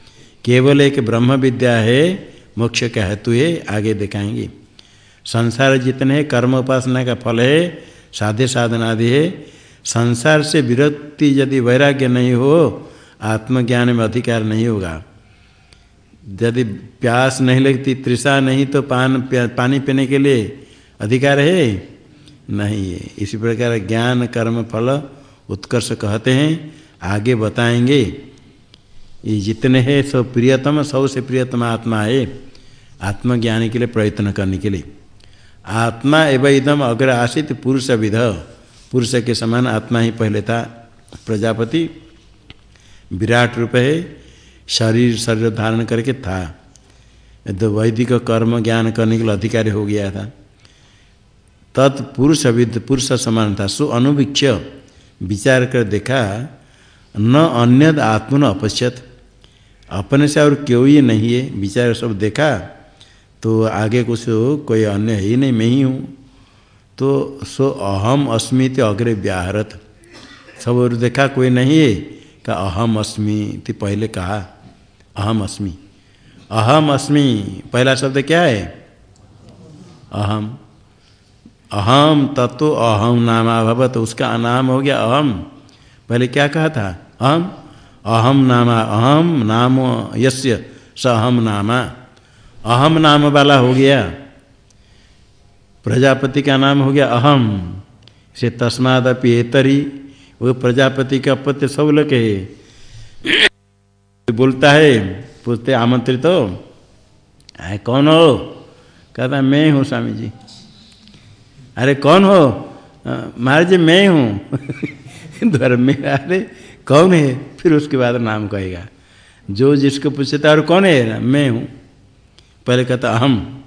केवल एक ब्रह्म विद्या है, मोक्ष का हेतु है आगे दिखाएँगे। संसार जितने कर्म उपासना का फल है साधे साधन आदि है, संसार से विरक्ति यदि वैराग्य नहीं हो, आत्मज्ञान में अधिकार नहीं होगा। यदि प्यास नहीं लगती, तृषा नहीं तो पान पानी पीने के लिए अधिकार है? नहीं है। इसी प्रकार ज्ञान, कर्म, फल उत्कर्ष कहते हैं, आगे बताएँगे। ये जितने हैं, सब प्रियतम सबसे प्रियतम आत्मा है। आत्मज्ञान के लिए प्रयत्न करने के लिए। आत्मा एवं इदम अग्र आशित पुरुष विध। पुरुष के समान आत्मा ही पहले था। प्रजापति विराट रूप है। शरीर शरीर धारण करके था। तो वैदिक कर्म ज्ञान करने के लिए अधिकारी हो गया था। तत्पुरुष विद पुरुष समान था। सु अनुवीक्ष विचार कर देखा, न अन्य आत्मन अपश्यत। अपने से और क्यों ही नहीं है? विचार सब देखा तो आगे कुछ कोई अन्य है ही नहीं, मैं ही हूँ। तो सो अहम अस्मित अग्रे व्याहरत। सब और देखा, कोई नहीं है? का अहम अस्मि पहले कहा, अहम अस्मि। अहम अस्मि, पहला शब्द क्या है? अहम। अहम तत्व, अहम नामा भवत उसका नाम हो गया अहम। पहले क्या कहा था? अहम। अहम नामा अहम नाम, यस्य स अहम नामा। अहम नाम वाला हो गया। प्रजापति का नाम हो गया अहम से तस्मादपि एतरी वो प्रजापति का अपत्य सब लोग है बोलता है, पूछते आमंत्रित हो? आए कौन हो? कहता मैं हूँ स्वामी जी अरे कौन हो? महाराज मैं हूँ। *laughs* धर्म में अरे कौन है? फिर उसके बाद नाम कहेगा। जो जिसको पूछता और कौन है? मैं हूँ। पहले कहता, अहम।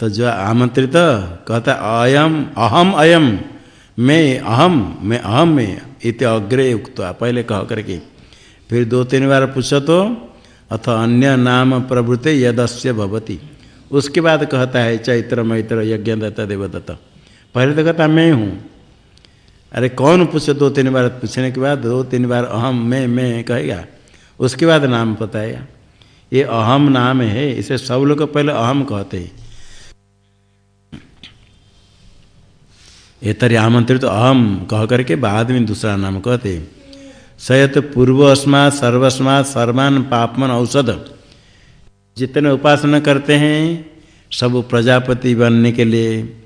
तो जो आमंत्रित, कहता, अयम, अहम, अयम। मैं अहम मैं अहम, में इत अग्रे उक्त पहले कह करके। फिर दो तीन बार पूछो तो अथवा अन्य नाम प्रवृत्ति यदस्य भवती। उसके बाद कहता है, चैत्र, मैत्र, यज्ञ, दत्ता, देवदत्त। पहले तो कहता, मैं हूँ। अरे कौन पूछे दो तीन बार? पूछने के बाद दो तीन बार अहम, मैं मैं कहेगा। उसके बाद नाम बताएगा ये अहम नाम है, इसे सब लोग पहले अहम कहते हैं। ये तरी आमंत्रित तो अहम कह करके बाद में दूसरा नाम कहते सयत पूर्व अस्मात सर्वस्मात सर्वान, पापमन, औषध। जितने उपासना करते हैं, सब प्रजापति बनने के लिए।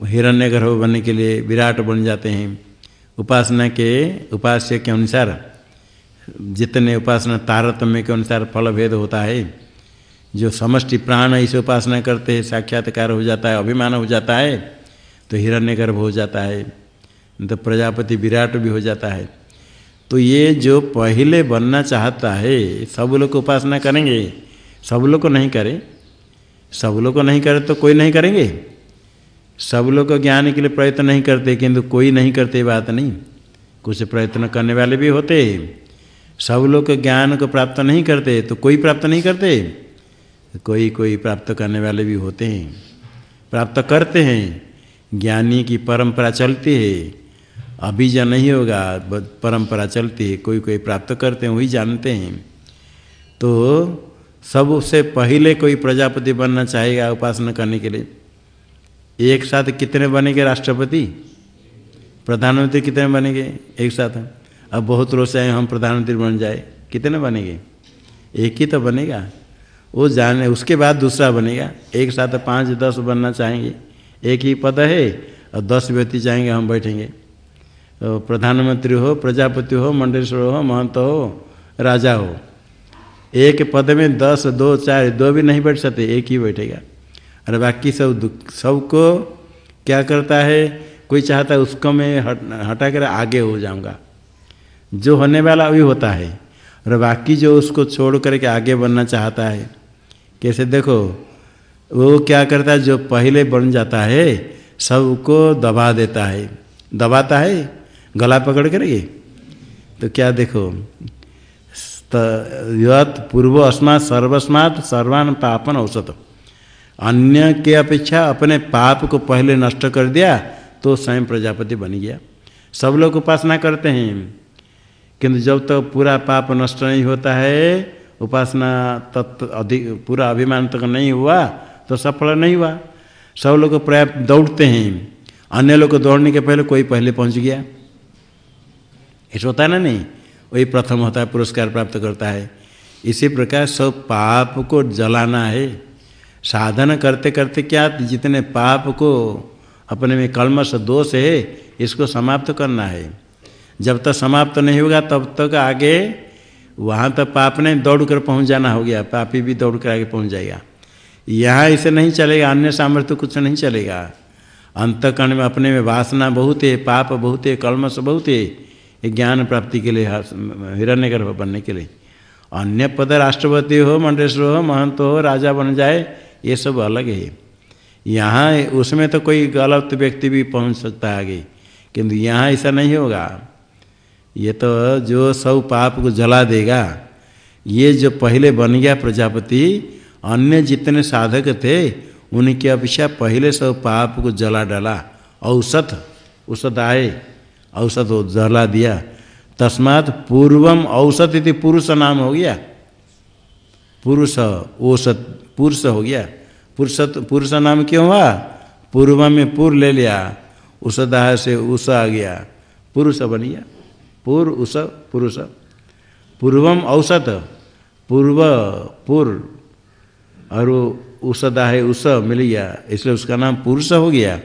हिरण्य गर्भ बनने के लिए विराट बन जाते हैं। उपासना के, उपास्य के अनुसार, जितने उपासना तारतम्य के अनुसार फल भेद होता है, जो समष्टि प्राण ऐसे उपासना करते हैं, साक्षात्कार हो जाता है, अभिमान हो जाता है तो हिरण्य गर्भ हो जाता है। तो प्रजापति विराट भी हो जाता है। तो ये जो पहले बनना चाहता है, सब लोग उपासना करेंगे। सब लोग को नहीं करे, सब लोग को नहीं करे तो कोई नहीं करेंगे। सब लोग ज्ञान के लिए प्रयत्न नहीं करते, किंतु कोई नहीं करते बात नहीं। कुछ प्रयत्न करने वाले भी होते। सब लोग ज्ञान को प्राप्त नहीं करते तो कोई प्राप्त नहीं करते। कोई कोई प्राप्त करने वाले भी होते हैं। प्राप्त करते हैं। ज्ञानी की परंपरा चलती है। अभी जो नहीं होगा परंपरा चलती है। कोई कोई प्राप्त करते हैं, वही जानते हैं। तो सबसे पहले कोई प्रजापति बनना चाहेगा उपासना करने के लिए। एक साथ कितने बनेंगे राष्ट्रपति? प्रधानमंत्री कितने बनेंगे? एक साथ अब बहुत लोग से हम प्रधानमंत्री बन जाए। कितने बनेंगे? एक ही तो बनेगा। वो जाने, उसके बाद दूसरा बनेगा। एक साथ पाँच, दस बनना चाहेंगे। एक ही पद है और दस व्यक्ति चाहेंगे हम बैठेंगे। तो प्रधानमंत्री हो, प्रजापति हो मंडलेश्वर हो, महंत हो, राजा हो। एक पद में दस, दो, चार, दो भी नहीं बैठ सकते, एक ही बैठेगा। और बाकी सब दुख, सबको क्या करता है, कोई चाहता है उसको मैं हट हटा कर आगे हो जाऊँगा। जो होने वाला वही होता है। और बाकी जो उसको छोड़ करके आगे बढ़ना चाहता है, कैसे देखो, वो क्या करता है, जो पहले बन जाता है, सबको दबा देता है। दबाता है? गला पकड़ करके तो क्या देखो यत पूर्व अस्मात सर्वस्मात सर्वान पापन औसत अन्य के अपेक्षा अपने पाप को पहले नष्ट कर दिया तो स्वयं प्रजापति बन गया। सब लोग उपासना करते हैं। किंतु जब तक तो पूरा पाप नष्ट नहीं होता है, उपासना तत्व अधिक, पूरा अभिमान तक नहीं हुआ तो सफल नहीं हुआ। सब लोग पर्याप्त दौड़ते हैं। अन्य लोग को दौड़ने के पहले कोई पहले पहुँच गया। ऐसा होता है ना नहीं? वही प्रथम होता है, पुरस्कार प्राप्त करता है। इसी प्रकार सब पाप को जलाना है। साधन करते करते क्या जितने पाप को अपने में कलमश दोष है, इसको समाप्त करना है। जब तक समाप्त नहीं होगा, तब तक आगे वहाँ तक पाप ने दौड़ कर पहुँच जाना हो गया। पापी भी दौड़ कर आगे पहुँच जाएगा। यहाँ इसे नहीं चलेगा, अन्य सामर्थ्य कुछ नहीं चलेगा। अंतकर्ण में अपने में वासना बहुत है, पाप बहुत है कलमश बहुत है ज्ञान प्राप्ति के लिए हिरण्य गर्भ बनने के लिए। अन्य पद राष्ट्रपति हो, मंडेश्वर हो, महंत हो, राजा बन जाए ये सब अलग है। यहाँ उसमें तो कोई गलत व्यक्ति भी पहुँच सकता है आगे। किंतु यहाँ ऐसा नहीं होगा। ये तो जो सब पाप को जला देगा, ये जो पहले बन गया प्रजापति, अन्य जितने साधक थे, उनकी अपेक्षा पहले सब पाप को जला डाला। औसत औसत आए, औसत जला दिया। तस्मात पूर्वम औसत इति पुरुष नाम हो गया। पुरुष औसत पुरुष हो गया। पुरुष पुरुष नाम क्यों हुआ? पूर्व में पुर ले लिया उसदाह से उस आ गया। पुरुष बन गया। पूर्व उस, पुरुष। पूर्वम औसत, पूर्व पुर। और उसदा है उस मिल गया, इसलिए उसका नाम पुरुष हो गया।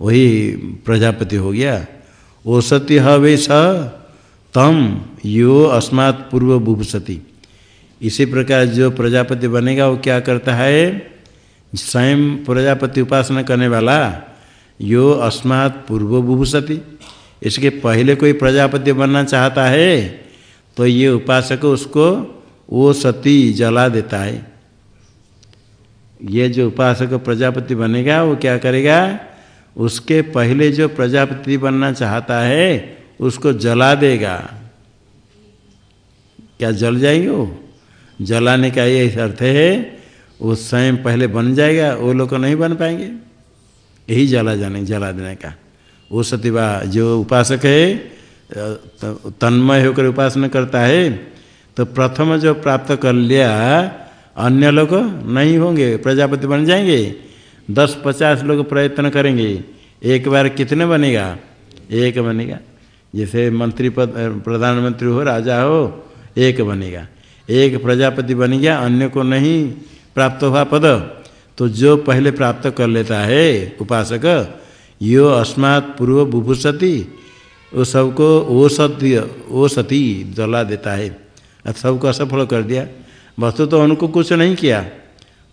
वही प्रजापति हो गया। ओसति हवे स तम यो अस्मात् पूर्व बुभसति। इसी प्रकार जो प्रजापति बनेगा वो क्या करता है? स्वयं प्रजापति उपासना करने वाला, यो अस्मात् पूर्व बुभसति इसके पहले कोई प्रजापति बनना चाहता है तो ये उपासक उसको, वो सती जला देता है। ये जो उपासक प्रजापति बनेगा, वो क्या करेगा? उसके पहले जो प्रजापति बनना चाहता है, उसको जला देगा। क्या जल जाएँगे वो? जलाने का ये अर्थ है, वो स्वयं पहले बन जाएगा, वो लोग नहीं बन पाएँगे। यही जला जाने, जला देने का। वो सतीवा जो उपासक है तन्मय होकर उपासना करता है तो प्रथम जो प्राप्त कर लिया, अन्य लोग नहीं होंगे, प्रजापति बन जाएँगे। दस पचास लोग प्रयत्न करेंगे, एक बार कितने बनेगा? एक बनेगा। जैसे मंत्री पद, प्रधानमंत्री हो, राजा हो, एक बनेगा। एक प्रजापति बन गया, अन्य को नहीं प्राप्त हुआ पद। तो जो पहले प्राप्त कर लेता है, उपासक, यो अस्मात् पूर्व बुभुसती, वो सबको ओ सत्य, ओ सती जला देता है। सबको असफल कर दिया। वस्तु तो उनको कुछ नहीं किया।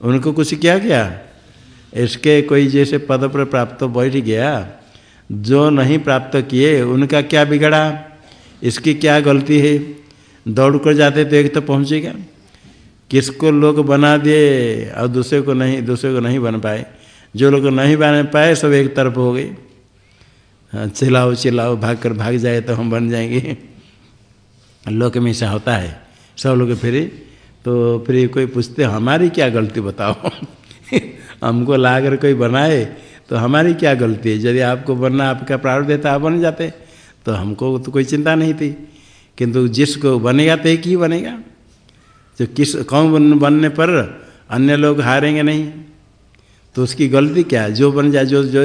उनको कुछ क्या किया? इसके कोई जैसे पद पर प्राप्त बैठ गया। जो नहीं प्राप्त किए, उनका क्या बिगड़ा? इसकी क्या गलती है? दौड़ कर जाते तो एक तो पहुँचेगा किसको लोग बना दिए और दूसरे को नहीं, दूसरे को नहीं बन पाए। जो लोग नहीं बन पाए, सब एक तरफ़ हो गए। हाँ चिल्लाओ चिल्लाओ भाग कर भाग जाए तो हम बन जाएँगे। लोक में ऐसा होता है। सब लोग फिर तो फिर कोई पूछते, हमारी क्या गलती बताओ? *laughs* हमको ला कर कोई बनाए तो हमारी क्या गलती है? यदि आपको बनना, आपका प्रारूप देता, आप बन जाते। तो हमको तो कोई चिंता नहीं थी। किंतु जिसको बनेगा तो एक ही बनेगा। तो किस कौन बन, बनने पर अन्य लोग हारेंगे नहीं। तो उसकी गलती क्या है? जो बन जाए जो जो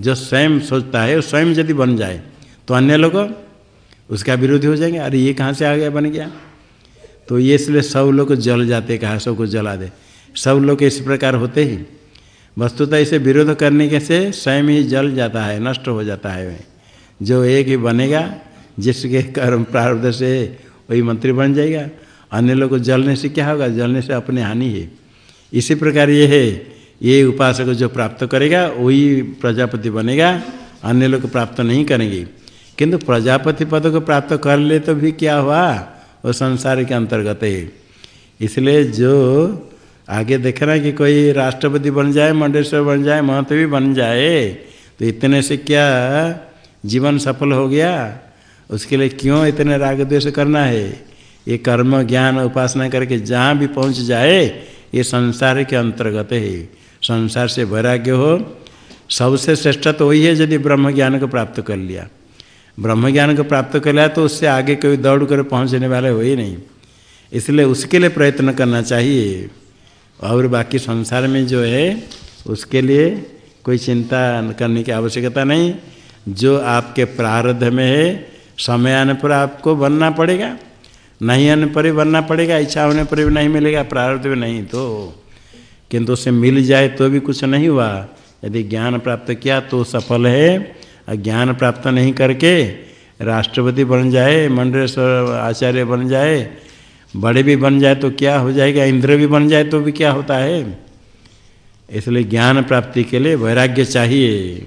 जो स्वयं सोचता है स्वयं यदि बन जाए तो अन्य लोग उसका विरोधी हो जाएँगे। अरे ये कहाँ से आ गया बन गया। तो ये इसलिए सब लोग जल जाते कहा सबको जला दे। सब लोग इस प्रकार होते ही। वस्तुतः इसे विरोध करने के से स्वयं ही जल जाता है नष्ट हो जाता है। जो एक ही बनेगा जिसके कर्म प्रारब्ध से वही मंत्री बन जाएगा। अन्य लोग को जलने से क्या होगा? जलने से अपने हानि है। इसी प्रकार ये है, ये उपासक जो प्राप्त करेगा, वही प्रजापति बनेगा, अन्य लोग प्राप्त नहीं करेंगे। किंतु प्रजापति पद को प्राप्त कर ले तो भी क्या हुआ? वो संसार के अंतर्गत है। इसलिए जो आगे देखना कि कोई राष्ट्रपति बन जाए, मंडेश्वर बन जाए महत्व भी बन जाए तो इतने से क्या जीवन सफल हो गया? उसके लिए क्यों इतने राग द्वेष करना है? ये कर्म, ज्ञान, उपासना करके जहाँ भी पहुँच जाए, ये संसार के अंतर्गत है। संसार से वैराग्य हो, सबसे श्रेष्ठ तो वही है यदि ब्रह्म ज्ञान को प्राप्त कर लिया। ब्रह्म ज्ञान को प्राप्त कर लिया तो उससे आगे कोई दौड़ कर पहुँचने वाले हो ही नहीं। इसलिए उसके लिए प्रयत्न करना चाहिए। और बाकी संसार में जो है, उसके लिए कोई चिंता करने की आवश्यकता नहीं। जो आपके प्रारब्ध में है समय आने पर आपको बनना पड़ेगा। नहीं आने पर ही बनना पड़ेगा, इच्छा होने पर भी नहीं मिलेगा, प्रारब्ध भी नहीं तो। किंतु उसे मिल जाए तो भी कुछ नहीं हुआ। यदि ज्ञान प्राप्त किया तो सफल है, और ज्ञान प्राप्त नहीं करके राष्ट्रपति बन जाए, मंडलेश्वर आचार्य बन जाए, बड़े भी बन जाए तो क्या हो जाएगा, इंद्र भी बन जाए तो भी क्या होता है? इसलिए ज्ञान प्राप्ति के लिए वैराग्य चाहिए।